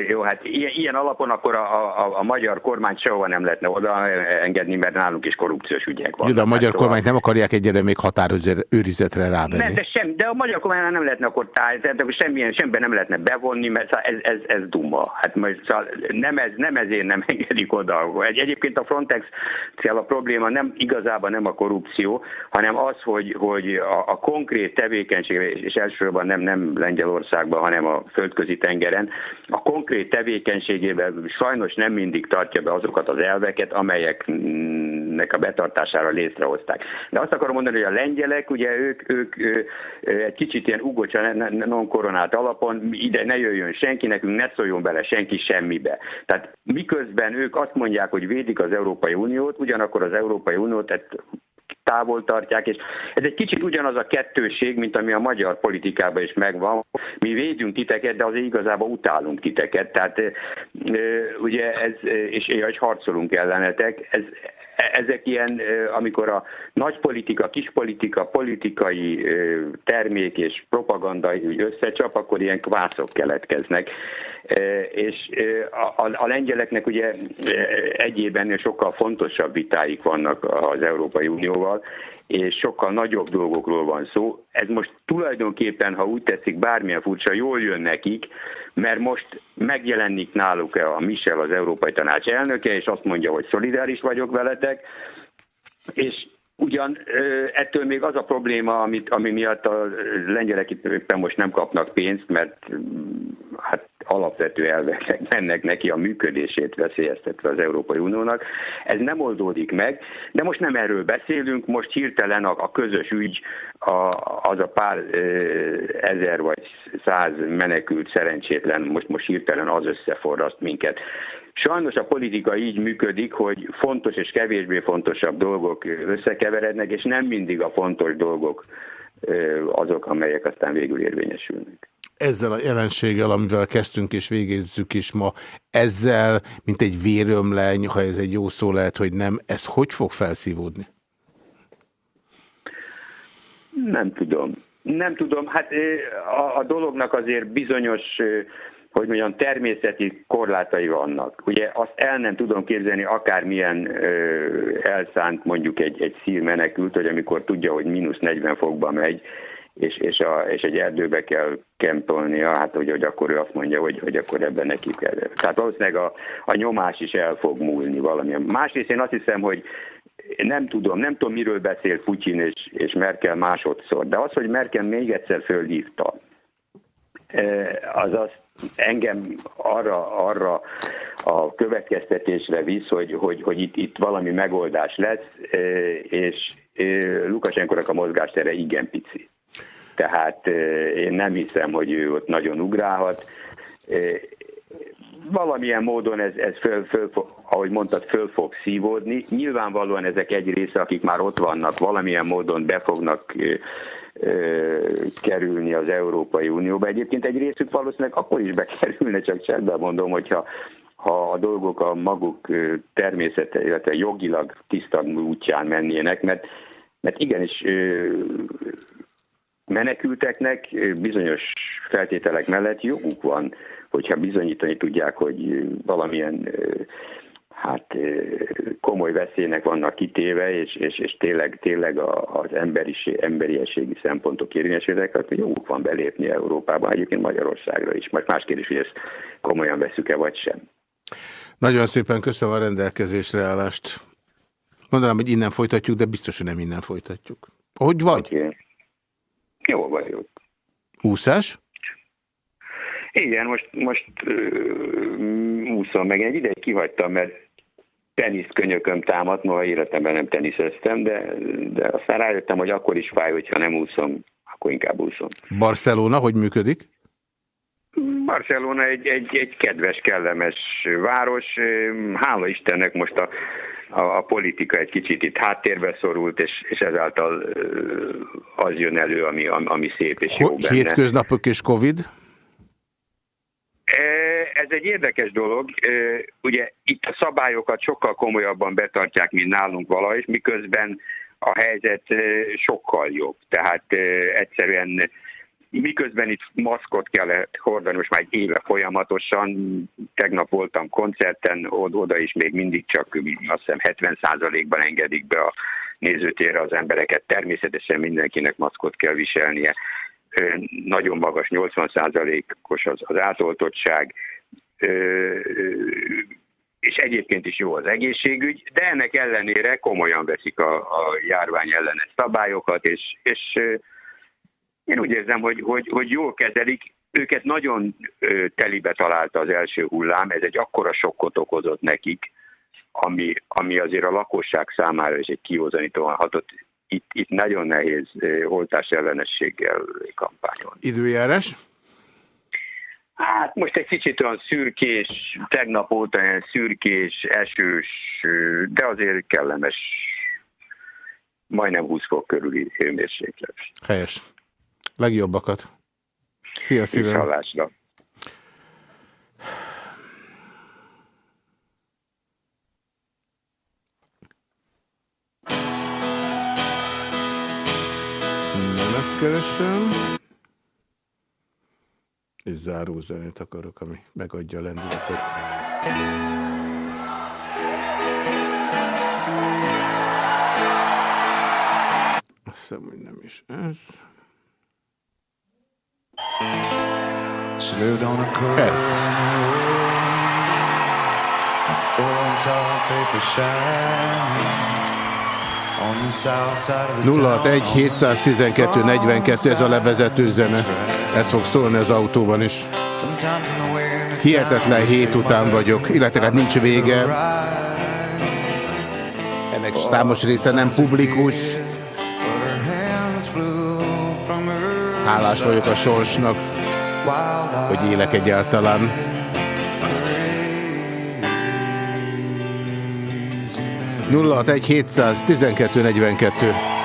Jó, hát ilyen, ilyen alapon akkor a, a, a magyar kormány sehova nem lehetne oda engedni, mert nálunk is korrupciós ügyek vannak. Jó, de a magyar hát, kormányt nem akarják egyre még határőrizetre rávenni. Nem, de, sem, de a magyar kormány nem lehetne akkor táj, de semmilyen, semben nem lehetne bevonni, mert ez, ez, ez dum duma. Hát most szóval nem, ez, nem ezért nem (laughs) engedik oda. Egy, egyébként a frontex a probléma nem igazában nem a korrupció, hanem az, hogy, hogy a, a konkrét tevékenység, és elsősorban nem, nem Lengyelországban, hanem a földközi tengeren, a konkrét tevékenységében sajnos nem mindig tartja be azokat az elveket, amelyeknek a betartására létrehozták. De azt akarom mondani, hogy a lengyelek, ugye ők, ők egy kicsit ilyen ugocsa non koronát alapon, ide ne jöjjön senki, nekünk ne szóljon szóljon bele senki semmibe. Tehát miközben ők azt mondják, hogy védik az Európai Uniót, ugyanakkor az Európai Uniót tehát távol tartják, és ez egy kicsit ugyanaz a kettőség, mint ami a magyar politikában is megvan. Mi védünk titeket, de azért igazából utálunk titeket, tehát ugye ez, és, és harcolunk ellenetek, ez, ezek ilyen, amikor a nagy politika, kis politika, politikai termék és propaganda összecsap, akkor ilyen kvászok keletkeznek. És a, a, a lengyeleknek ugye egyében sokkal fontosabb vitáik vannak az Európai Unióval, és sokkal nagyobb dolgokról van szó. Ez most tulajdonképpen, ha úgy tetszik, bármilyen furcsa, jól jön nekik, mert most megjelenik náluk a Michel, az Európai Tanács elnöke, és azt mondja, hogy szolidáris vagyok veletek, és Ugyan ettől még az a probléma, amit, ami miatt a lengyelek éppen most nem kapnak pénzt, mert hát alapvető elvek mennek neki a működését veszélyeztetve az Európai Uniónak. Ez nem oldódik meg, de most nem erről beszélünk, most hirtelen a, a közös ügy, a, az a pár ezer vagy száz menekült szerencsétlen, most, most hirtelen az összeforraszt minket. Sajnos a politika így működik, hogy fontos és kevésbé fontosabb dolgok összekeverednek, és nem mindig a fontos dolgok azok, amelyek aztán végül érvényesülnek. Ezzel a jelenséggel, amivel kezdtünk és végezzük is ma, ezzel, mint egy vérömleny, ha ez egy jó szó lehet, hogy nem, ez hogy fog felszívódni? Nem tudom. Nem tudom. Hát a, a dolognak azért bizonyos hogy mondjam, természeti korlátai vannak. Ugye azt el nem tudom képzelni akármilyen ö, elszánt mondjuk egy, egy szír menekült, hogy amikor tudja, hogy mínusz 40 fokba megy, és, és, a, és egy erdőbe kell kempolnia, hát hogy, hogy akkor ő azt mondja, hogy, hogy akkor ebben neki kell. Tehát valószínűleg a, a nyomás is el fog múlni valamilyen. Másrészt én azt hiszem, hogy nem tudom, nem tudom, miről beszél Putyin és, és Merkel másodszor, de az, hogy Merkel még egyszer fölhívta, az azt engem arra, arra a következtetésre visz, hogy, hogy, hogy itt, itt valami megoldás lesz, és Lukasenkorak a mozgástere igen pici. Tehát én nem hiszem, hogy ő ott nagyon ugrálhat. Valamilyen módon ez, ez föl, föl, ahogy mondtad, föl fog szívódni. Nyilvánvalóan ezek egy része, akik már ott vannak, valamilyen módon be fognak kerülni az Európai Unióba. Egyébként egy részük valószínűleg akkor is bekerülne, csak csendben mondom, hogyha ha a dolgok a maguk természete, illetve jogilag tiszta útján mennének, mert, mert igenis menekülteknek bizonyos feltételek mellett joguk van, hogyha bizonyítani tudják, hogy valamilyen hát komoly veszélynek vannak kitéve, és, és, és tényleg, tényleg az emberiség, emberiességi szempontok érvényesülnek, akkor joguk van belépni Európába, egyébként Magyarországra is. Majd más kérdés, hogy ezt komolyan veszük-e, vagy sem. Nagyon szépen köszönöm a rendelkezésre állást. Mondanám, hogy innen folytatjuk, de biztos, hogy nem innen folytatjuk. Hogy vagy? Okay. Jó vagyok. Úszás? Igen, most, most uh, úszom meg. Egy ideig kihagytam, mert teniszkönyököm támadt, noha életemben nem teniszeztem, de, de aztán rájöttem, hogy akkor is fáj, hogyha nem úszom, akkor inkább úszom. Barcelona, hogy működik? Barcelona egy, egy, egy kedves, kellemes város. Hála Istennek most a, a, a politika egy kicsit itt háttérbe szorult, és, és ezáltal az jön elő, ami, ami szép és jó benne. Hétköznapok és Covid? Ez egy érdekes dolog. Ugye itt a szabályokat sokkal komolyabban betartják, mint nálunk valahogy, miközben a helyzet sokkal jobb. Tehát egyszerűen miközben itt maszkot kellett hordani, most már egy éve folyamatosan, tegnap voltam koncerten, oda is még mindig csak azt hiszem 70%-ban engedik be a nézőtérre az embereket. Természetesen mindenkinek maszkot kell viselnie. Nagyon magas, 80%-os az, az átoltottság, és egyébként is jó az egészségügy, de ennek ellenére komolyan veszik a, a járvány ellenes szabályokat, és, és én úgy érzem, hogy, hogy, hogy jól kezelik, őket nagyon telibe találta az első hullám, ez egy akkora sokkot okozott nekik, ami, ami azért a lakosság számára is egy kiózanítóan hatott. Itt, itt nagyon nehéz oltás ellenességgel kampányolni. Időjárás? Hát most egy kicsit olyan szürkés, tegnap óta olyan szürkés, esős, de azért kellemes, majdnem 20 fok körüli hőmérséklet. Helyes. Legjobbakat. Szia szívem. Hallásra. Keresem. És záró zenét akarok, ami megadja a lendületet. Azt hiszem, hogy nem is ez. Yes. Old top paper shine. 061 712 42, ez a levezető zene. Ez fog szólni az autóban is. Hihetetlen hét után vagyok, illetve hát nincs vége. Ennek számos része nem publikus. Hálás vagyok a sorsnak, hogy élek egyáltalán. 061 712 42.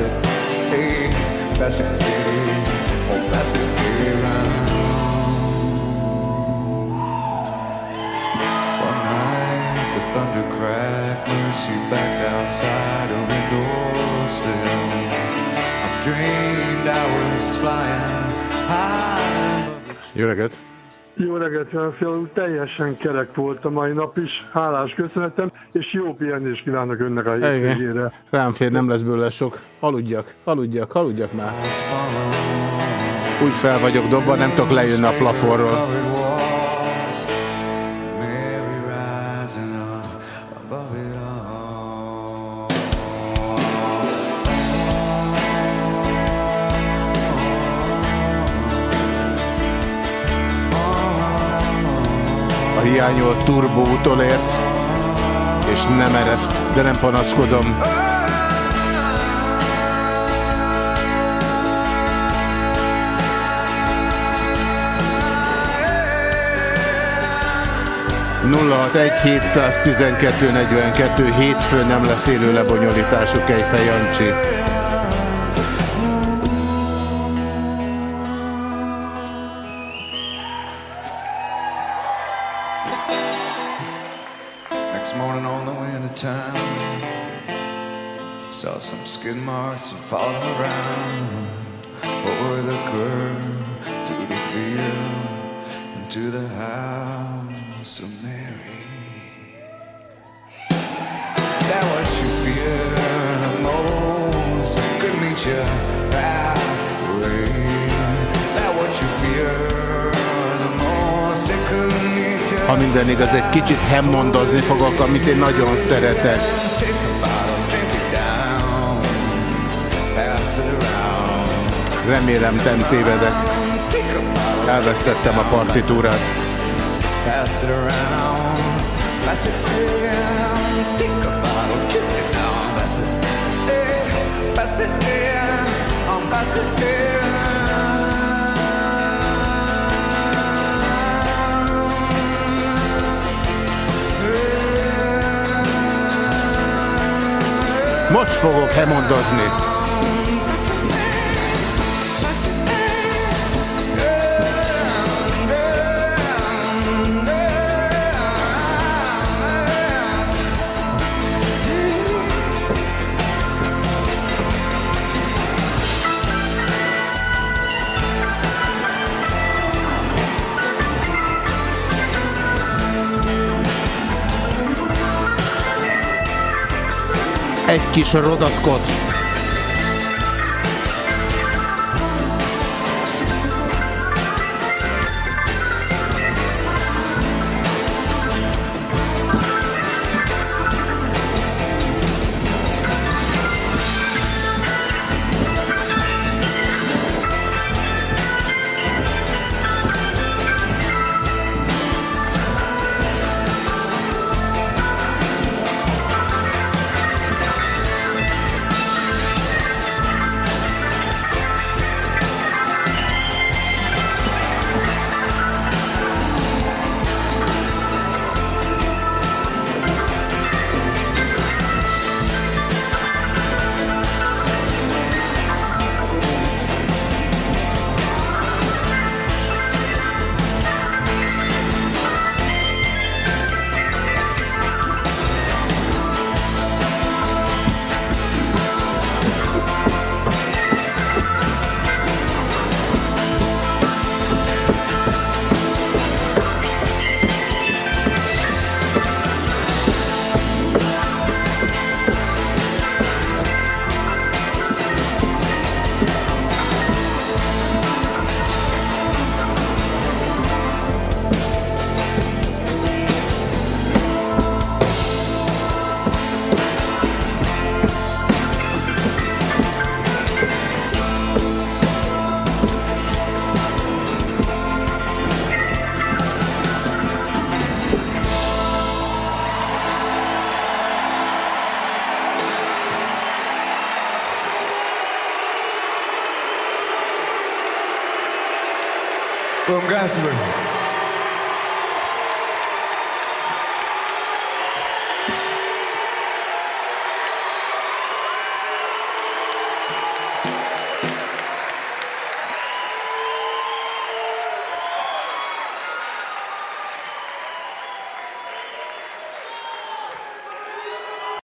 opacity, opacity, opacity round. One night the thunder cracked, mercy back outside of the door doorsill. I've dreamed was flying high. You're good. Teljesen kerek volt a mai nap is, hálás köszönetem, és jó pihenést kívánok önnek a hétvégére. Rám fér, nem lesz bőle sok. Aludjak, aludjak, aludjak már. Úgy fel vagyok dobva, nem tudok lejönni a plafonról. Hiányolt turbó utolért, és nem ereszt, de nem panaszkodom. egy 712 42 hétfő nem lesz élő lebonyolításuk egy fejancsi. Amit én nagyon szeretek. Pass. Remélem nem tévedek. Elvesztettem a partitúrát. pass it around, pass it down. Pass it, eh, pass it pass Most fogok hemondozni. Egy kis rodaszkot.